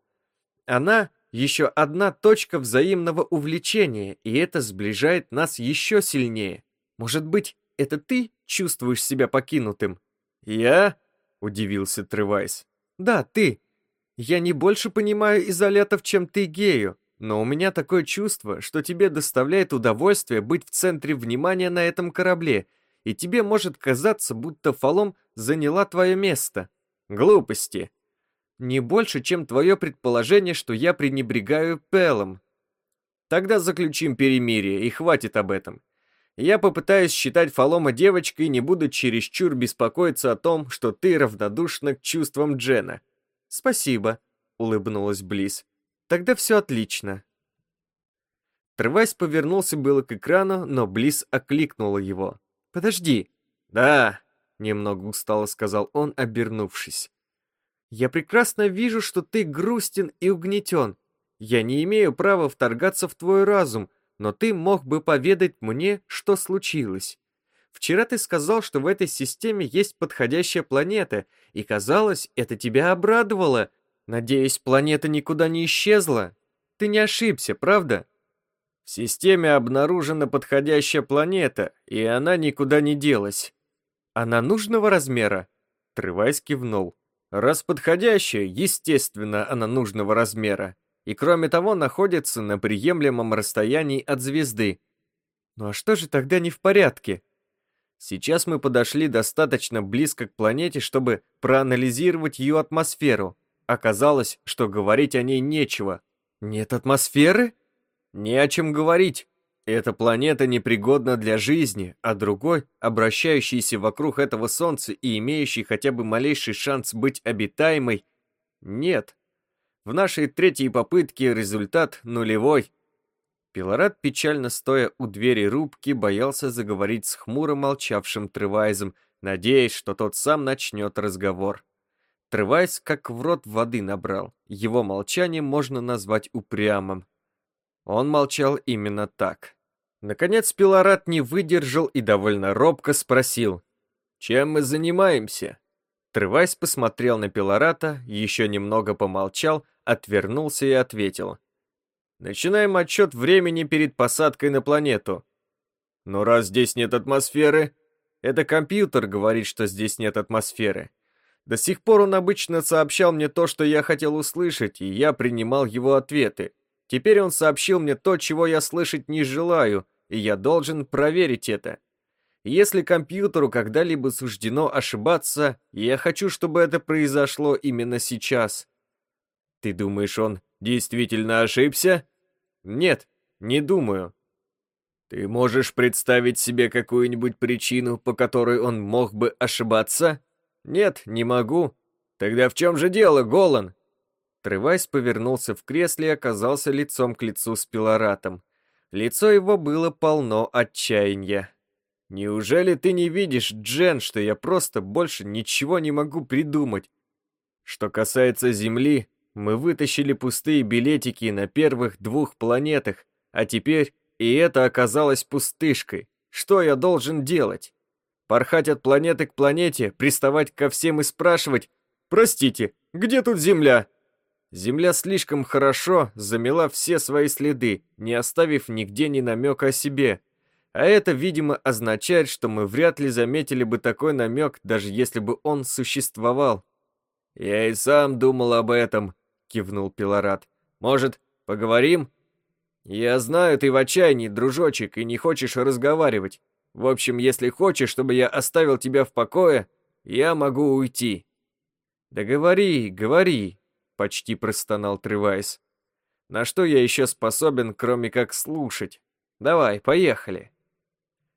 Она еще одна точка взаимного увлечения, и это сближает нас еще сильнее. Может быть, это ты чувствуешь себя покинутым? Я? Удивился Тревайс. Да, ты. Я не больше понимаю изолятов, чем ты гею, но у меня такое чувство, что тебе доставляет удовольствие быть в центре внимания на этом корабле, и тебе может казаться, будто Фалом заняла твое место. Глупости. Не больше, чем твое предположение, что я пренебрегаю Пелом. Тогда заключим перемирие, и хватит об этом. Я попытаюсь считать Фалома девочкой не буду чересчур беспокоиться о том, что ты равнодушна к чувствам Джена. Спасибо, улыбнулась Близ. Тогда все отлично. Трвайс повернулся было к экрану, но Близ окликнула его. «Подожди!» «Да!» — немного устало сказал он, обернувшись. «Я прекрасно вижу, что ты грустен и угнетен. Я не имею права вторгаться в твой разум, но ты мог бы поведать мне, что случилось. Вчера ты сказал, что в этой системе есть подходящая планета, и казалось, это тебя обрадовало. Надеюсь, планета никуда не исчезла. Ты не ошибся, правда?» В системе обнаружена подходящая планета, и она никуда не делась. Она нужного размера? Трывайс кивнул. Раз подходящая, естественно, она нужного размера. И кроме того, находится на приемлемом расстоянии от звезды. Ну а что же тогда не в порядке? Сейчас мы подошли достаточно близко к планете, чтобы проанализировать ее атмосферу. Оказалось, что говорить о ней нечего. Нет атмосферы? Не о чем говорить. Эта планета непригодна для жизни, а другой, обращающийся вокруг этого Солнца и имеющий хотя бы малейший шанс быть обитаемой, нет. В нашей третьей попытке результат нулевой. Пилорат, печально стоя у двери рубки, боялся заговорить с хмуро молчавшим Тревайзом, надеясь, что тот сам начнет разговор. Тревайз как в рот воды набрал. Его молчание можно назвать упрямым. Он молчал именно так. Наконец Пилорат не выдержал и довольно робко спросил, «Чем мы занимаемся?» Трывайс посмотрел на Пилората, еще немного помолчал, отвернулся и ответил, «Начинаем отчет времени перед посадкой на планету». «Но раз здесь нет атмосферы...» «Это компьютер говорит, что здесь нет атмосферы. До сих пор он обычно сообщал мне то, что я хотел услышать, и я принимал его ответы. Теперь он сообщил мне то, чего я слышать не желаю, и я должен проверить это. Если компьютеру когда-либо суждено ошибаться, я хочу, чтобы это произошло именно сейчас. Ты думаешь, он действительно ошибся? Нет, не думаю. Ты можешь представить себе какую-нибудь причину, по которой он мог бы ошибаться? Нет, не могу. Тогда в чем же дело, Голан? Тревайс повернулся в кресле и оказался лицом к лицу с Пилоратом. Лицо его было полно отчаяния. «Неужели ты не видишь, Джен, что я просто больше ничего не могу придумать? Что касается Земли, мы вытащили пустые билетики на первых двух планетах, а теперь и это оказалось пустышкой. Что я должен делать? Порхать от планеты к планете, приставать ко всем и спрашивать «Простите, где тут Земля?» Земля слишком хорошо замела все свои следы, не оставив нигде ни намека о себе. А это, видимо, означает, что мы вряд ли заметили бы такой намек, даже если бы он существовал. «Я и сам думал об этом», — кивнул Пилорат. «Может, поговорим?» «Я знаю, ты в отчаянии, дружочек, и не хочешь разговаривать. В общем, если хочешь, чтобы я оставил тебя в покое, я могу уйти». «Да говори, говори», почти простонал Тревайс. На что я еще способен, кроме как слушать? Давай, поехали.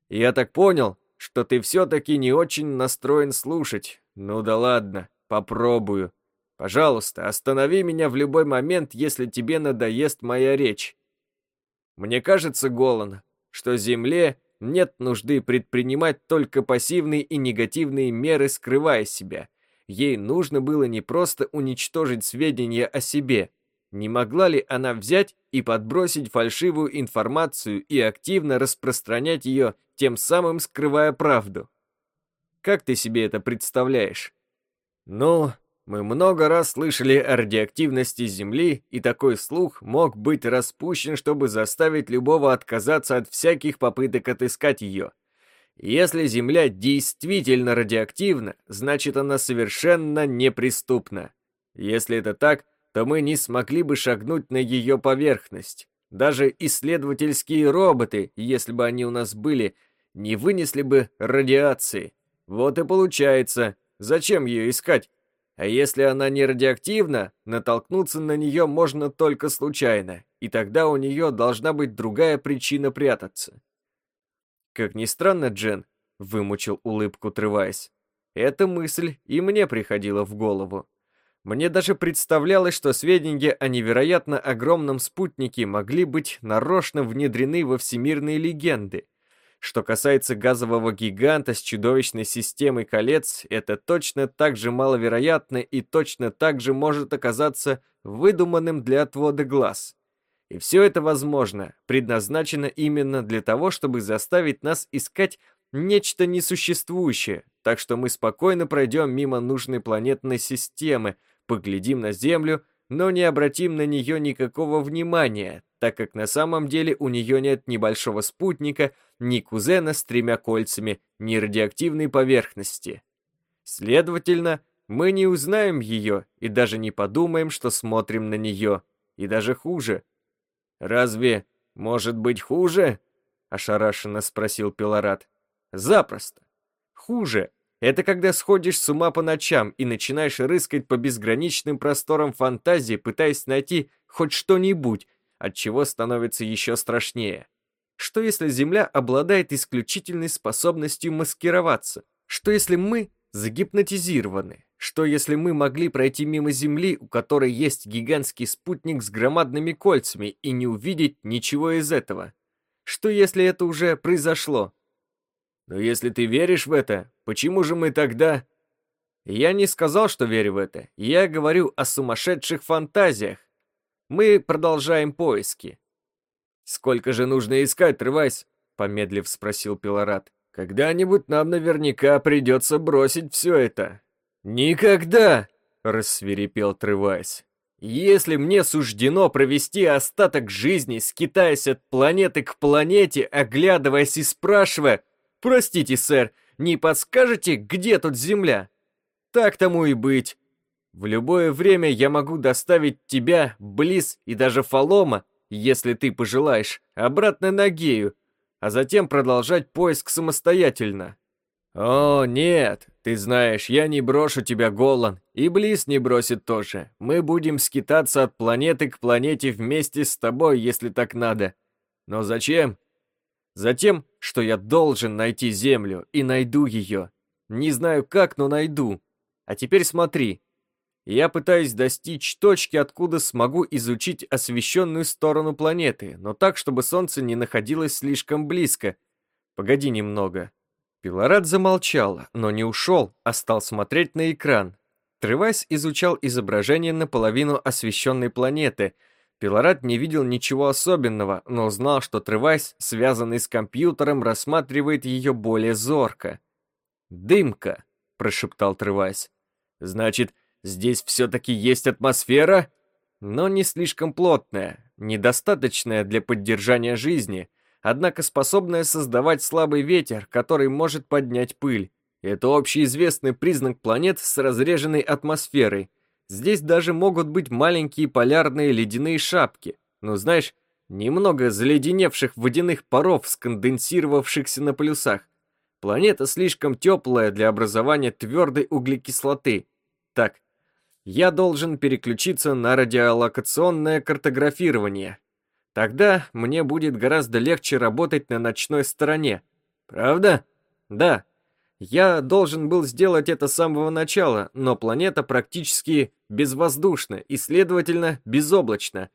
Я так понял, что ты все-таки не очень настроен слушать. Ну да ладно, попробую. Пожалуйста, останови меня в любой момент, если тебе надоест моя речь. Мне кажется, Голан, что Земле нет нужды предпринимать только пассивные и негативные меры, скрывая себя — Ей нужно было не просто уничтожить сведения о себе. Не могла ли она взять и подбросить фальшивую информацию и активно распространять ее, тем самым скрывая правду? Как ты себе это представляешь? Ну, мы много раз слышали о радиоактивности Земли, и такой слух мог быть распущен, чтобы заставить любого отказаться от всяких попыток отыскать ее. Если Земля действительно радиоактивна, значит она совершенно неприступна. Если это так, то мы не смогли бы шагнуть на ее поверхность. Даже исследовательские роботы, если бы они у нас были, не вынесли бы радиации. Вот и получается, зачем ее искать? А если она не радиоактивна, натолкнуться на нее можно только случайно, и тогда у нее должна быть другая причина прятаться. Как ни странно, Джен, вымучил улыбку Тревайс, эта мысль и мне приходила в голову. Мне даже представлялось, что сведения о невероятно огромном спутнике могли быть нарочно внедрены во всемирные легенды. Что касается газового гиганта с чудовищной системой колец, это точно так же маловероятно и точно так же может оказаться выдуманным для отвода глаз. И все это, возможно, предназначено именно для того, чтобы заставить нас искать нечто несуществующее, так что мы спокойно пройдем мимо нужной планетной системы, поглядим на Землю, но не обратим на нее никакого внимания, так как на самом деле у нее нет ни большого спутника, ни кузена с тремя кольцами, ни радиоактивной поверхности. Следовательно, мы не узнаем ее и даже не подумаем, что смотрим на нее. И даже хуже, «Разве может быть хуже?» — ошарашенно спросил Пилорат. «Запросто. Хуже — это когда сходишь с ума по ночам и начинаешь рыскать по безграничным просторам фантазии, пытаясь найти хоть что-нибудь, от чего становится еще страшнее. Что если Земля обладает исключительной способностью маскироваться? Что если мы загипнотизированы? Что если мы могли пройти мимо Земли, у которой есть гигантский спутник с громадными кольцами, и не увидеть ничего из этого? Что если это уже произошло? Но если ты веришь в это, почему же мы тогда... Я не сказал, что верю в это. Я говорю о сумасшедших фантазиях. Мы продолжаем поиски. Сколько же нужно искать, Тревайс? Помедлив спросил Пилорат. Когда-нибудь нам наверняка придется бросить все это. «Никогда!» — рассверепел Тревайс. «Если мне суждено провести остаток жизни, скитаясь от планеты к планете, оглядываясь и спрашивая, «Простите, сэр, не подскажете, где тут Земля?» Так тому и быть. В любое время я могу доставить тебя, Близ и даже Фалома, если ты пожелаешь, обратно на Гею, а затем продолжать поиск самостоятельно. «О, нет, ты знаешь, я не брошу тебя, Голан, и Близ не бросит тоже. Мы будем скитаться от планеты к планете вместе с тобой, если так надо. Но зачем? Затем, что я должен найти Землю, и найду ее. Не знаю как, но найду. А теперь смотри. Я пытаюсь достичь точки, откуда смогу изучить освещенную сторону планеты, но так, чтобы Солнце не находилось слишком близко. Погоди немного. Пилорат замолчал, но не ушел, а стал смотреть на экран. Тревайс изучал изображение наполовину освещенной планеты. Пилорат не видел ничего особенного, но знал, что Тревайс, связанный с компьютером, рассматривает ее более зорко. «Дымка», — прошептал Тревайс. «Значит, здесь все-таки есть атмосфера?» «Но не слишком плотная, недостаточная для поддержания жизни» однако способная создавать слабый ветер, который может поднять пыль. Это общеизвестный признак планет с разреженной атмосферой. Здесь даже могут быть маленькие полярные ледяные шапки. Но знаешь, немного заледеневших водяных паров, сконденсировавшихся на полюсах. Планета слишком теплая для образования твердой углекислоты. Так, я должен переключиться на радиолокационное картографирование. Тогда мне будет гораздо легче работать на ночной стороне. Правда? Да. Я должен был сделать это с самого начала, но планета практически безвоздушна и, следовательно, безоблачна.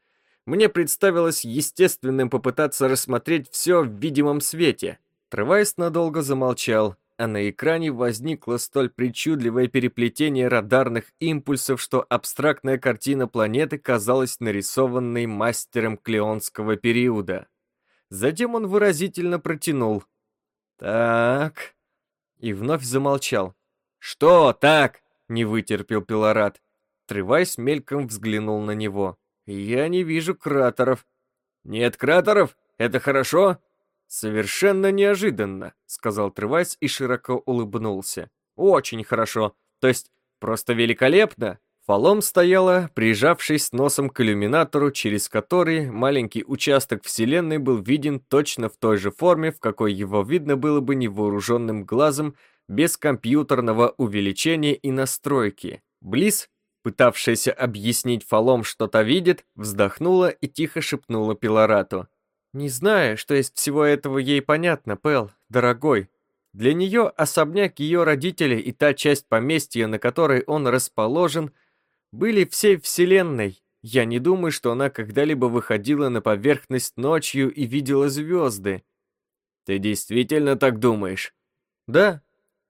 Мне представилось естественным попытаться рассмотреть все в видимом свете. Тревайс надолго замолчал, а на экране возникло столь причудливое переплетение радарных импульсов, что абстрактная картина планеты казалась нарисованной мастером клеонского периода. Затем он выразительно протянул. «Так...» И вновь замолчал. «Что так?» — не вытерпел Пилорат. Тревайс мельком взглянул на него. «Я не вижу кратеров». «Нет кратеров? Это хорошо?» «Совершенно неожиданно», — сказал Тревайс и широко улыбнулся. «Очень хорошо. То есть просто великолепно». Фалом стояла, прижавшись носом к иллюминатору, через который маленький участок Вселенной был виден точно в той же форме, в какой его видно было бы невооруженным глазом, без компьютерного увеличения и настройки. Близ, пытавшаяся объяснить Фалом, что-то видит, вздохнула и тихо шепнула Пилорату. «Не знаю, что из всего этого ей понятно, Пэл, дорогой. Для нее особняк ее родителей и та часть поместья, на которой он расположен, были всей вселенной. Я не думаю, что она когда-либо выходила на поверхность ночью и видела звезды. Ты действительно так думаешь? Да.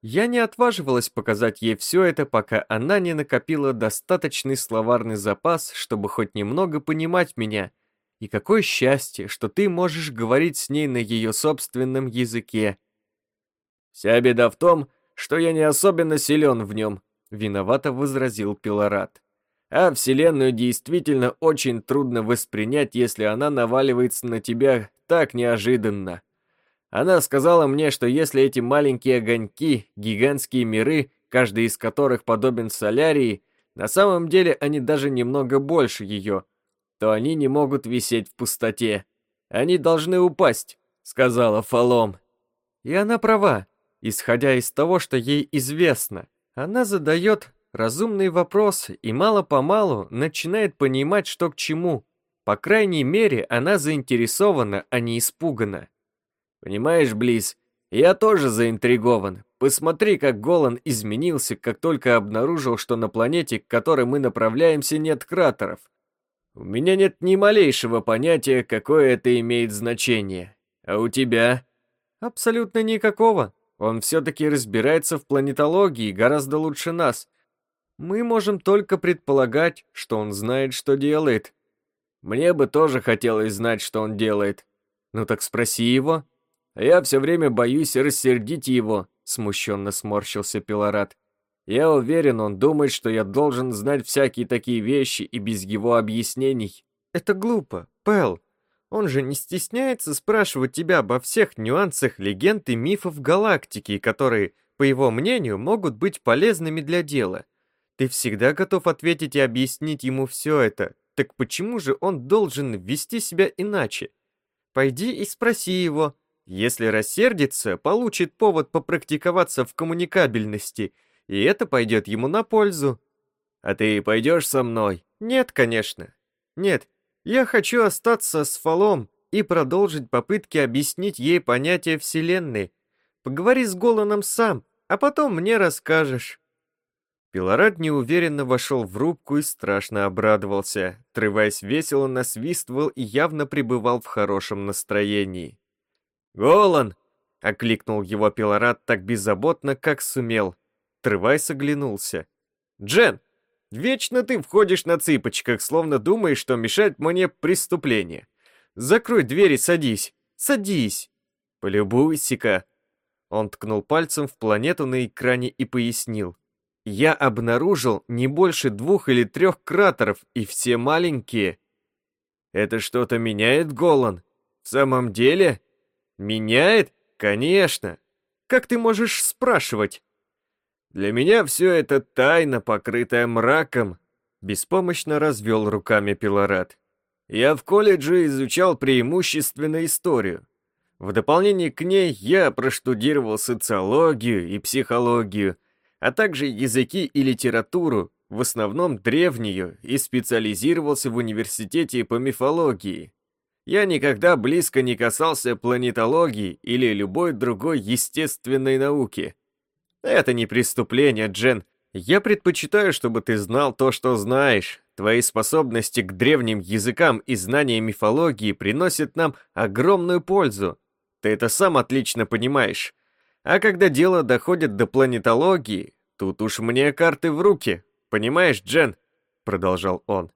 Я не отваживалась показать ей все это, пока она не накопила достаточный словарный запас, чтобы хоть немного понимать меня. И какое счастье, что ты можешь говорить с ней на ее собственном языке. Вся беда в том, что я не особенно силен в нем, виновато возразил Пилорат. А Вселенную действительно очень трудно воспринять, если она наваливается на тебя так неожиданно. Она сказала мне, что если эти маленькие огоньки, гигантские миры, каждый из которых подобен солярии, на самом деле они даже немного больше ее, то они не могут висеть в пустоте. Они должны упасть, сказала Фалом. И она права, исходя из того, что ей известно. Она задает разумные вопросы и мало-помалу начинает понимать, что к чему. По крайней мере, она заинтересована, а не испугана. Понимаешь, Близ, я тоже заинтригован. Посмотри, как Голан изменился, как только обнаружил, что на планете, к которой мы направляемся, нет кратеров. У меня нет ни малейшего понятия, какое это имеет значение. А у тебя? Абсолютно никакого. Он все-таки разбирается в планетологии гораздо лучше нас. Мы можем только предполагать, что он знает, что делает. Мне бы тоже хотелось знать, что он делает. Ну так спроси его. Я все время боюсь рассердить его, смущенно сморщился Пилорат. Я уверен, он думает, что я должен знать всякие такие вещи и без его объяснений. Это глупо, Пэл. Он же не стесняется спрашивать тебя обо всех нюансах легенд и мифов галактики, которые, по его мнению, могут быть полезными для дела. Ты всегда готов ответить и объяснить ему все это. Так почему же он должен вести себя иначе? Пойди и спроси его. Если рассердится, получит повод попрактиковаться в коммуникабельности, и это пойдет ему на пользу. А ты пойдешь со мной? Нет, конечно. Нет, я хочу остаться с Фалом и продолжить попытки объяснить ей понятие Вселенной. Поговори с Голаном сам, а потом мне расскажешь. Пилорад неуверенно вошел в рубку и страшно обрадовался, трываясь весело насвистывал и явно пребывал в хорошем настроении. «Голан!» — окликнул его Пилорад так беззаботно, как сумел. Трывайс оглянулся. «Джен, вечно ты входишь на цыпочках, словно думаешь, что мешать мне преступление. Закрой дверь и садись, садись!» «Полюбуйся-ка!» Он ткнул пальцем в планету на экране и пояснил я обнаружил не больше двух или трех кратеров, и все маленькие. Это что-то меняет, Голан? В самом деле? Меняет? Конечно. Как ты можешь спрашивать? Для меня все это тайна, покрытая мраком, беспомощно развел руками Пилорат. Я в колледже изучал преимущественно историю. В дополнение к ней я проштудировал социологию и психологию, а также языки и литературу, в основном древнюю, и специализировался в университете по мифологии. Я никогда близко не касался планетологии или любой другой естественной науки. Это не преступление, Джен. Я предпочитаю, чтобы ты знал то, что знаешь. Твои способности к древним языкам и знания мифологии приносят нам огромную пользу. Ты это сам отлично понимаешь. А когда дело доходит до планетологии, тут уж мне карты в руки. Понимаешь, Джен?» Продолжал он.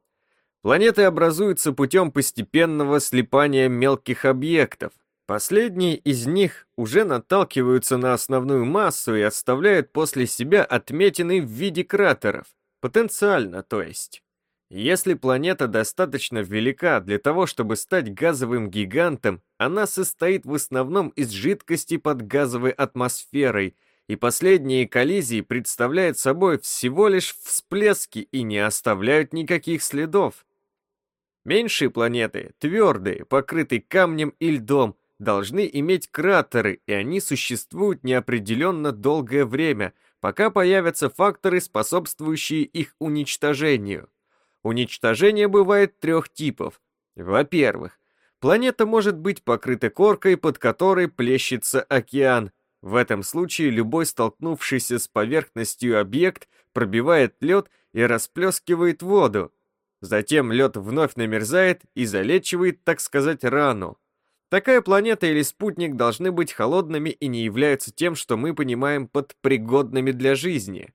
Планеты образуются путем постепенного слипания мелких объектов. Последние из них уже наталкиваются на основную массу и оставляют после себя отметины в виде кратеров. Потенциально, то есть. Если планета достаточно велика для того, чтобы стать газовым гигантом, она состоит в основном из жидкости под газовой атмосферой, и последние коллизии представляют собой всего лишь всплески и не оставляют никаких следов. Меньшие планеты, твердые, покрытые камнем и льдом, должны иметь кратеры, и они существуют неопределенно долгое время, пока появятся факторы, способствующие их уничтожению. Уничтожение бывает трех типов. Во-первых, планета может быть покрыта коркой, под которой плещется океан. В этом случае любой столкнувшийся с поверхностью объект пробивает лед и расплескивает воду. Затем лед вновь намерзает и залечивает, так сказать, рану. Такая планета или спутник должны быть холодными и не являются тем, что мы понимаем под пригодными для жизни.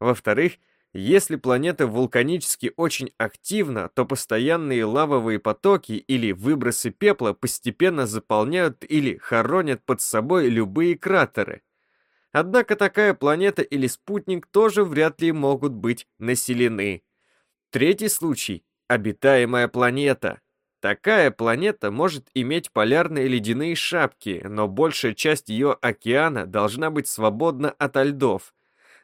Во-вторых, если планета вулканически очень активна, то постоянные лавовые потоки или выбросы пепла постепенно заполняют или хоронят под собой любые кратеры. Однако такая планета или спутник тоже вряд ли могут быть населены. Третий случай – обитаемая планета. Такая планета может иметь полярные ледяные шапки, но большая часть ее океана должна быть свободна от льдов.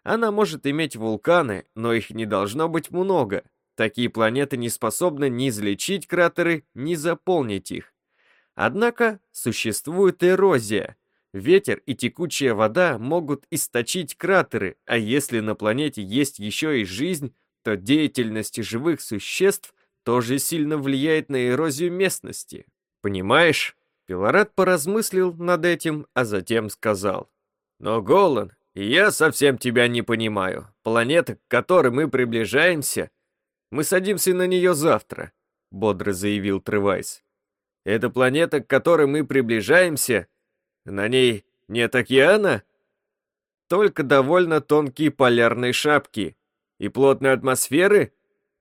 Она может иметь вулканы, но их не должно быть много. Такие планеты не способны ни излечить кратеры, ни заполнить их. Однако существует эрозия. Ветер и текучая вода могут источить кратеры, а если на планете есть еще и жизнь, то деятельность живых существ тоже сильно влияет на эрозию местности. Понимаешь? Пилорат поразмыслил над этим, а затем сказал. Но, Голан, я совсем тебя не понимаю. Планета, к которой мы приближаемся, мы садимся на нее завтра, бодро заявил Тревайс. Эта планета, к которой мы приближаемся, на ней нет океана? Только довольно тонкие полярные шапки, и плотной атмосферы?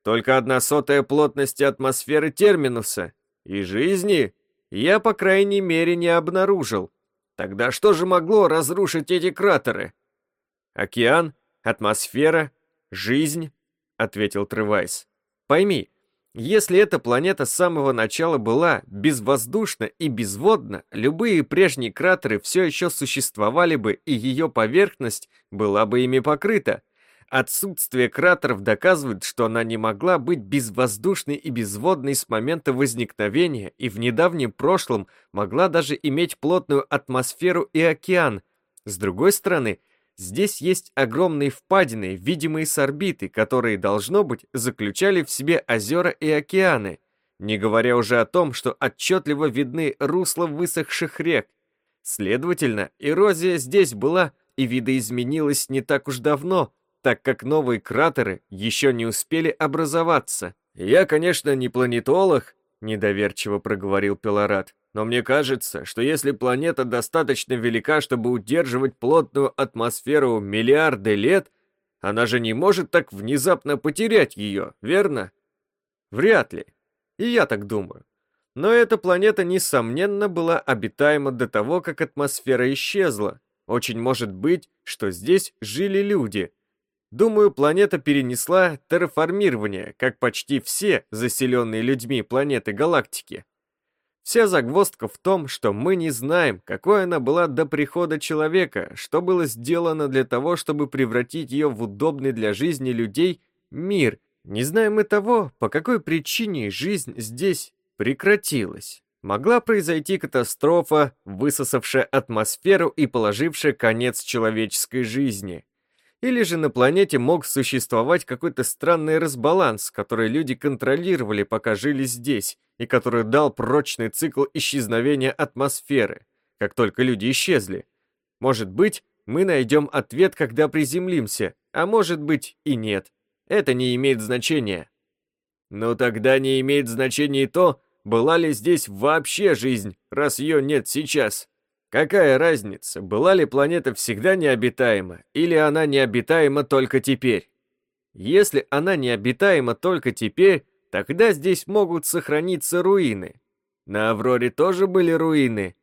Только одна сотая плотности атмосферы терминуса. И жизни я, по крайней мере, не обнаружил. Тогда что же могло разрушить эти кратеры? Океан, атмосфера, жизнь, ответил Тревайс. Пойми, если эта планета с самого начала была безвоздушна и безводна, любые прежние кратеры все еще существовали бы, и ее поверхность была бы ими покрыта. Отсутствие кратеров доказывает, что она не могла быть безвоздушной и безводной с момента возникновения и в недавнем прошлом могла даже иметь плотную атмосферу и океан. С другой стороны, здесь есть огромные впадины, видимые с орбиты, которые, должно быть, заключали в себе озера и океаны, не говоря уже о том, что отчетливо видны русла высохших рек. Следовательно, эрозия здесь была и видоизменилась не так уж давно, так как новые кратеры еще не успели образоваться. «Я, конечно, не планетолог», — недоверчиво проговорил Пилорат, «но мне кажется, что если планета достаточно велика, чтобы удерживать плотную атмосферу миллиарды лет, она же не может так внезапно потерять ее, верно?» «Вряд ли. И я так думаю. Но эта планета, несомненно, была обитаема до того, как атмосфера исчезла. Очень может быть, что здесь жили люди, Думаю, планета перенесла терраформирование, как почти все заселенные людьми планеты галактики. Вся загвоздка в том, что мы не знаем, какой она была до прихода человека, что было сделано для того, чтобы превратить ее в удобный для жизни людей мир. Не знаем мы того, по какой причине жизнь здесь прекратилась. Могла произойти катастрофа, высосавшая атмосферу и положившая конец человеческой жизни. Или же на планете мог существовать какой-то странный разбаланс, который люди контролировали, пока жили здесь, и который дал прочный цикл исчезновения атмосферы, как только люди исчезли. Может быть, мы найдем ответ, когда приземлимся, а может быть и нет. Это не имеет значения. Но тогда не имеет значения и то, была ли здесь вообще жизнь, раз ее нет сейчас. Какая разница, была ли планета всегда необитаема, или она необитаема только теперь? Если она необитаема только теперь, тогда здесь могут сохраниться руины. На Авроре тоже были руины.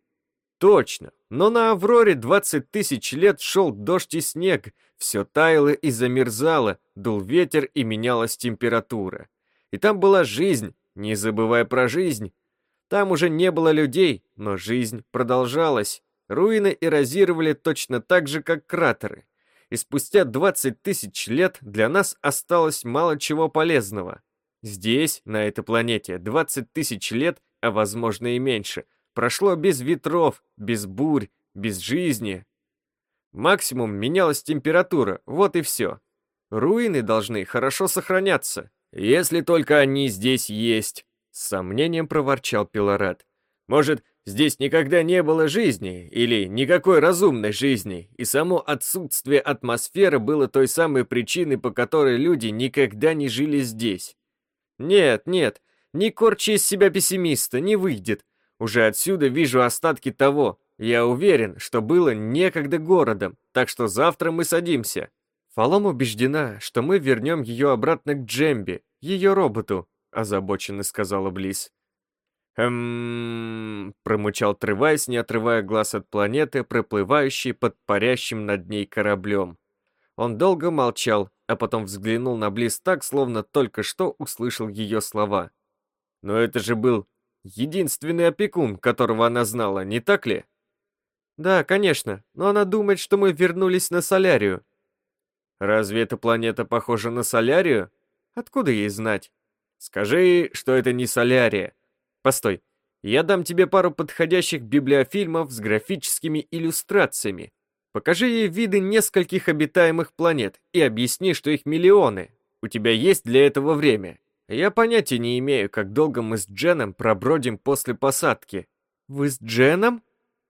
Точно, но на Авроре 20 тысяч лет шел дождь и снег, все таяло и замерзало, дул ветер и менялась температура. И там была жизнь, не забывая про жизнь, там уже не было людей, но жизнь продолжалась. Руины эрозировали точно так же, как кратеры. И спустя 20 тысяч лет для нас осталось мало чего полезного. Здесь, на этой планете, 20 тысяч лет, а возможно и меньше, прошло без ветров, без бурь, без жизни. Максимум менялась температура, вот и все. Руины должны хорошо сохраняться, если только они здесь есть, с сомнением проворчал Пилорат. Может, здесь никогда не было жизни или никакой разумной жизни, и само отсутствие атмосферы было той самой причиной, по которой люди никогда не жили здесь. Нет, нет, не корчи из себя пессимиста, не выйдет. Уже отсюда вижу остатки того. Я уверен, что было некогда городом, так что завтра мы садимся. Фалом убеждена, что мы вернем ее обратно к Джемби, ее роботу, озабоченно сказала Близ. «Эм...» — промычал Тревайс, не отрывая глаз от планеты, проплывающей под парящим над ней кораблем. Он долго молчал, а потом взглянул на Близ так, словно только что услышал ее слова. «Но это же был единственный опекун, которого она знала, не так ли?» «Да, конечно, но она думает, что мы вернулись на Солярию». «Разве эта планета похожа на Солярию? Откуда ей знать?» «Скажи, что это не Солярия. Постой, я дам тебе пару подходящих библиофильмов с графическими иллюстрациями. Покажи ей виды нескольких обитаемых планет и объясни, что их миллионы. У тебя есть для этого время. Я понятия не имею, как долго мы с Дженом пробродим после посадки. Вы с Дженом?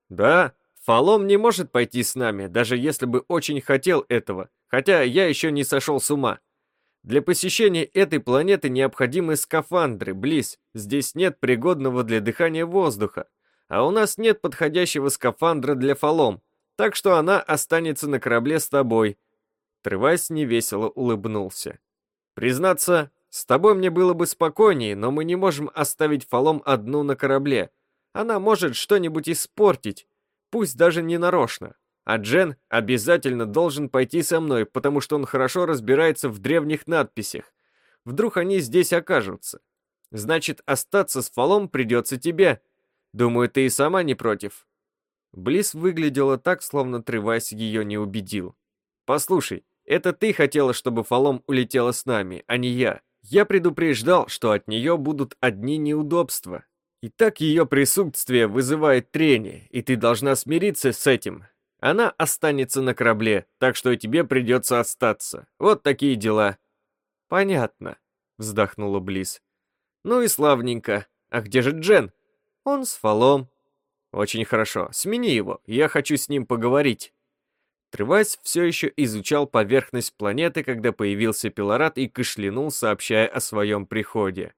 Да, Фалом не может пойти с нами, даже если бы очень хотел этого, хотя я еще не сошел с ума. Для посещения этой планеты необходимы скафандры, Близ. Здесь нет пригодного для дыхания воздуха. А у нас нет подходящего скафандра для фалом, так что она останется на корабле с тобой». Тревайс невесело улыбнулся. «Признаться, с тобой мне было бы спокойнее, но мы не можем оставить фалом одну на корабле. Она может что-нибудь испортить, пусть даже не нарочно. А Джен обязательно должен пойти со мной, потому что он хорошо разбирается в древних надписях. Вдруг они здесь окажутся. Значит, остаться с Фалом придется тебе. Думаю, ты и сама не против». Близ выглядела так, словно Тревайс ее не убедил. «Послушай, это ты хотела, чтобы Фалом улетела с нами, а не я. Я предупреждал, что от нее будут одни неудобства. И так ее присутствие вызывает трение, и ты должна смириться с этим. Она останется на корабле, так что тебе придется остаться. Вот такие дела». «Понятно», — вздохнула Близ. «Ну и славненько. А где же Джен?» «Он с Фалом». «Очень хорошо. Смени его. Я хочу с ним поговорить». Тревайс все еще изучал поверхность планеты, когда появился Пилорат и кашлянул, сообщая о своем приходе.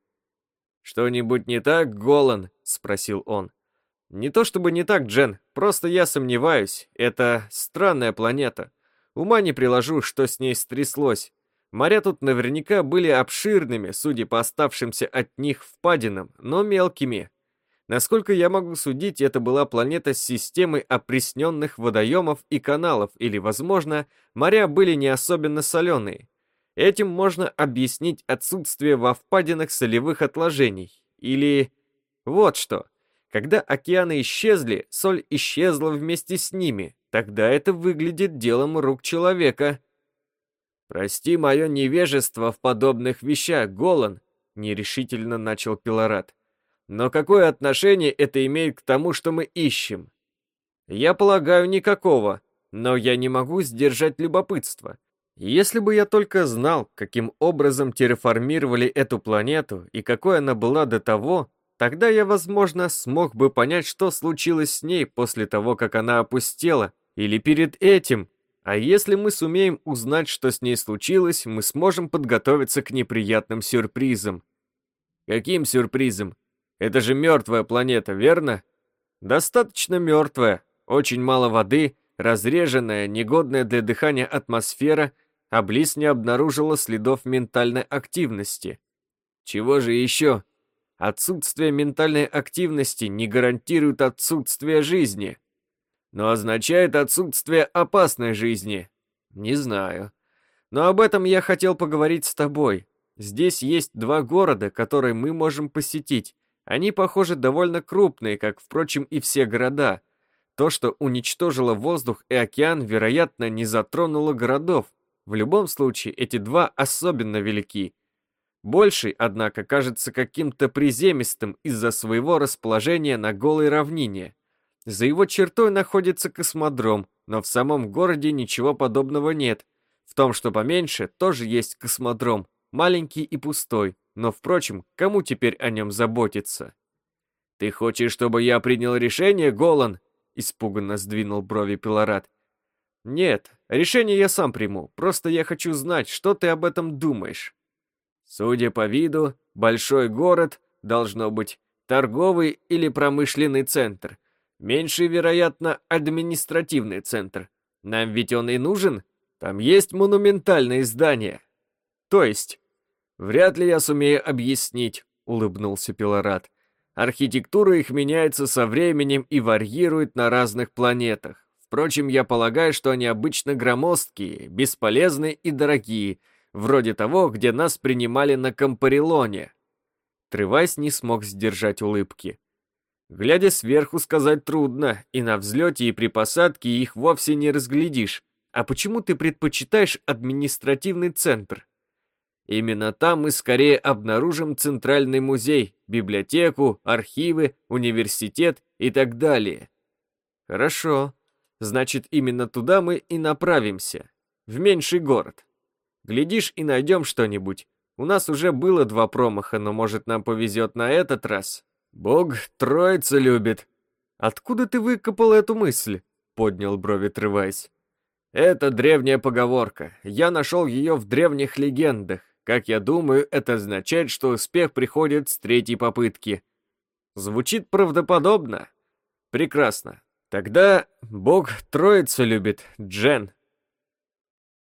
«Что-нибудь не так, Голан?» — спросил он. «Не то чтобы не так, Джен, просто я сомневаюсь. Это странная планета. Ума не приложу, что с ней стряслось. Моря тут наверняка были обширными, судя по оставшимся от них впадинам, но мелкими. Насколько я могу судить, это была планета с системой опресненных водоемов и каналов, или, возможно, моря были не особенно соленые. Этим можно объяснить отсутствие во впадинах солевых отложений. Или... Вот что. Когда океаны исчезли, соль исчезла вместе с ними. Тогда это выглядит делом рук человека. «Прости мое невежество в подобных вещах, Голан», — нерешительно начал Пилорат. «Но какое отношение это имеет к тому, что мы ищем?» «Я полагаю, никакого, но я не могу сдержать любопытство. Если бы я только знал, каким образом терраформировали эту планету и какой она была до того, Тогда я, возможно, смог бы понять, что случилось с ней после того, как она опустела, или перед этим. А если мы сумеем узнать, что с ней случилось, мы сможем подготовиться к неприятным сюрпризам. Каким сюрпризом? Это же мертвая планета, верно? Достаточно мертвая, очень мало воды, разреженная, негодная для дыхания атмосфера, а Близ не обнаружила следов ментальной активности. Чего же еще? Отсутствие ментальной активности не гарантирует отсутствие жизни, но означает отсутствие опасной жизни. Не знаю. Но об этом я хотел поговорить с тобой. Здесь есть два города, которые мы можем посетить. Они, похоже, довольно крупные, как, впрочем, и все города. То, что уничтожило воздух и океан, вероятно, не затронуло городов. В любом случае, эти два особенно велики. Больший, однако, кажется каким-то приземистым из-за своего расположения на голой равнине. За его чертой находится космодром, но в самом городе ничего подобного нет. В том, что поменьше, тоже есть космодром, маленький и пустой, но, впрочем, кому теперь о нем заботиться? «Ты хочешь, чтобы я принял решение, Голан?» Испуганно сдвинул брови Пилорат. «Нет, решение я сам приму, просто я хочу знать, что ты об этом думаешь». Судя по виду, большой город, должно быть, торговый или промышленный центр. Меньше, вероятно, административный центр. Нам ведь он и нужен. Там есть монументальные здания. То есть, вряд ли я сумею объяснить, улыбнулся Пилорат. Архитектура их меняется со временем и варьирует на разных планетах. Впрочем, я полагаю, что они обычно громоздкие, бесполезные и дорогие, вроде того, где нас принимали на Кампарилоне. Тревайс не смог сдержать улыбки. Глядя сверху, сказать трудно, и на взлете, и при посадке их вовсе не разглядишь. А почему ты предпочитаешь административный центр? Именно там мы скорее обнаружим центральный музей, библиотеку, архивы, университет и так далее. Хорошо. Значит, именно туда мы и направимся. В меньший город. Глядишь и найдем что-нибудь. У нас уже было два промаха, но может нам повезет на этот раз. Бог троица любит. Откуда ты выкопал эту мысль? Поднял брови Тревайс. Это древняя поговорка. Я нашел ее в древних легендах. Как я думаю, это означает, что успех приходит с третьей попытки. Звучит правдоподобно? Прекрасно. Тогда Бог троицу любит, Джен.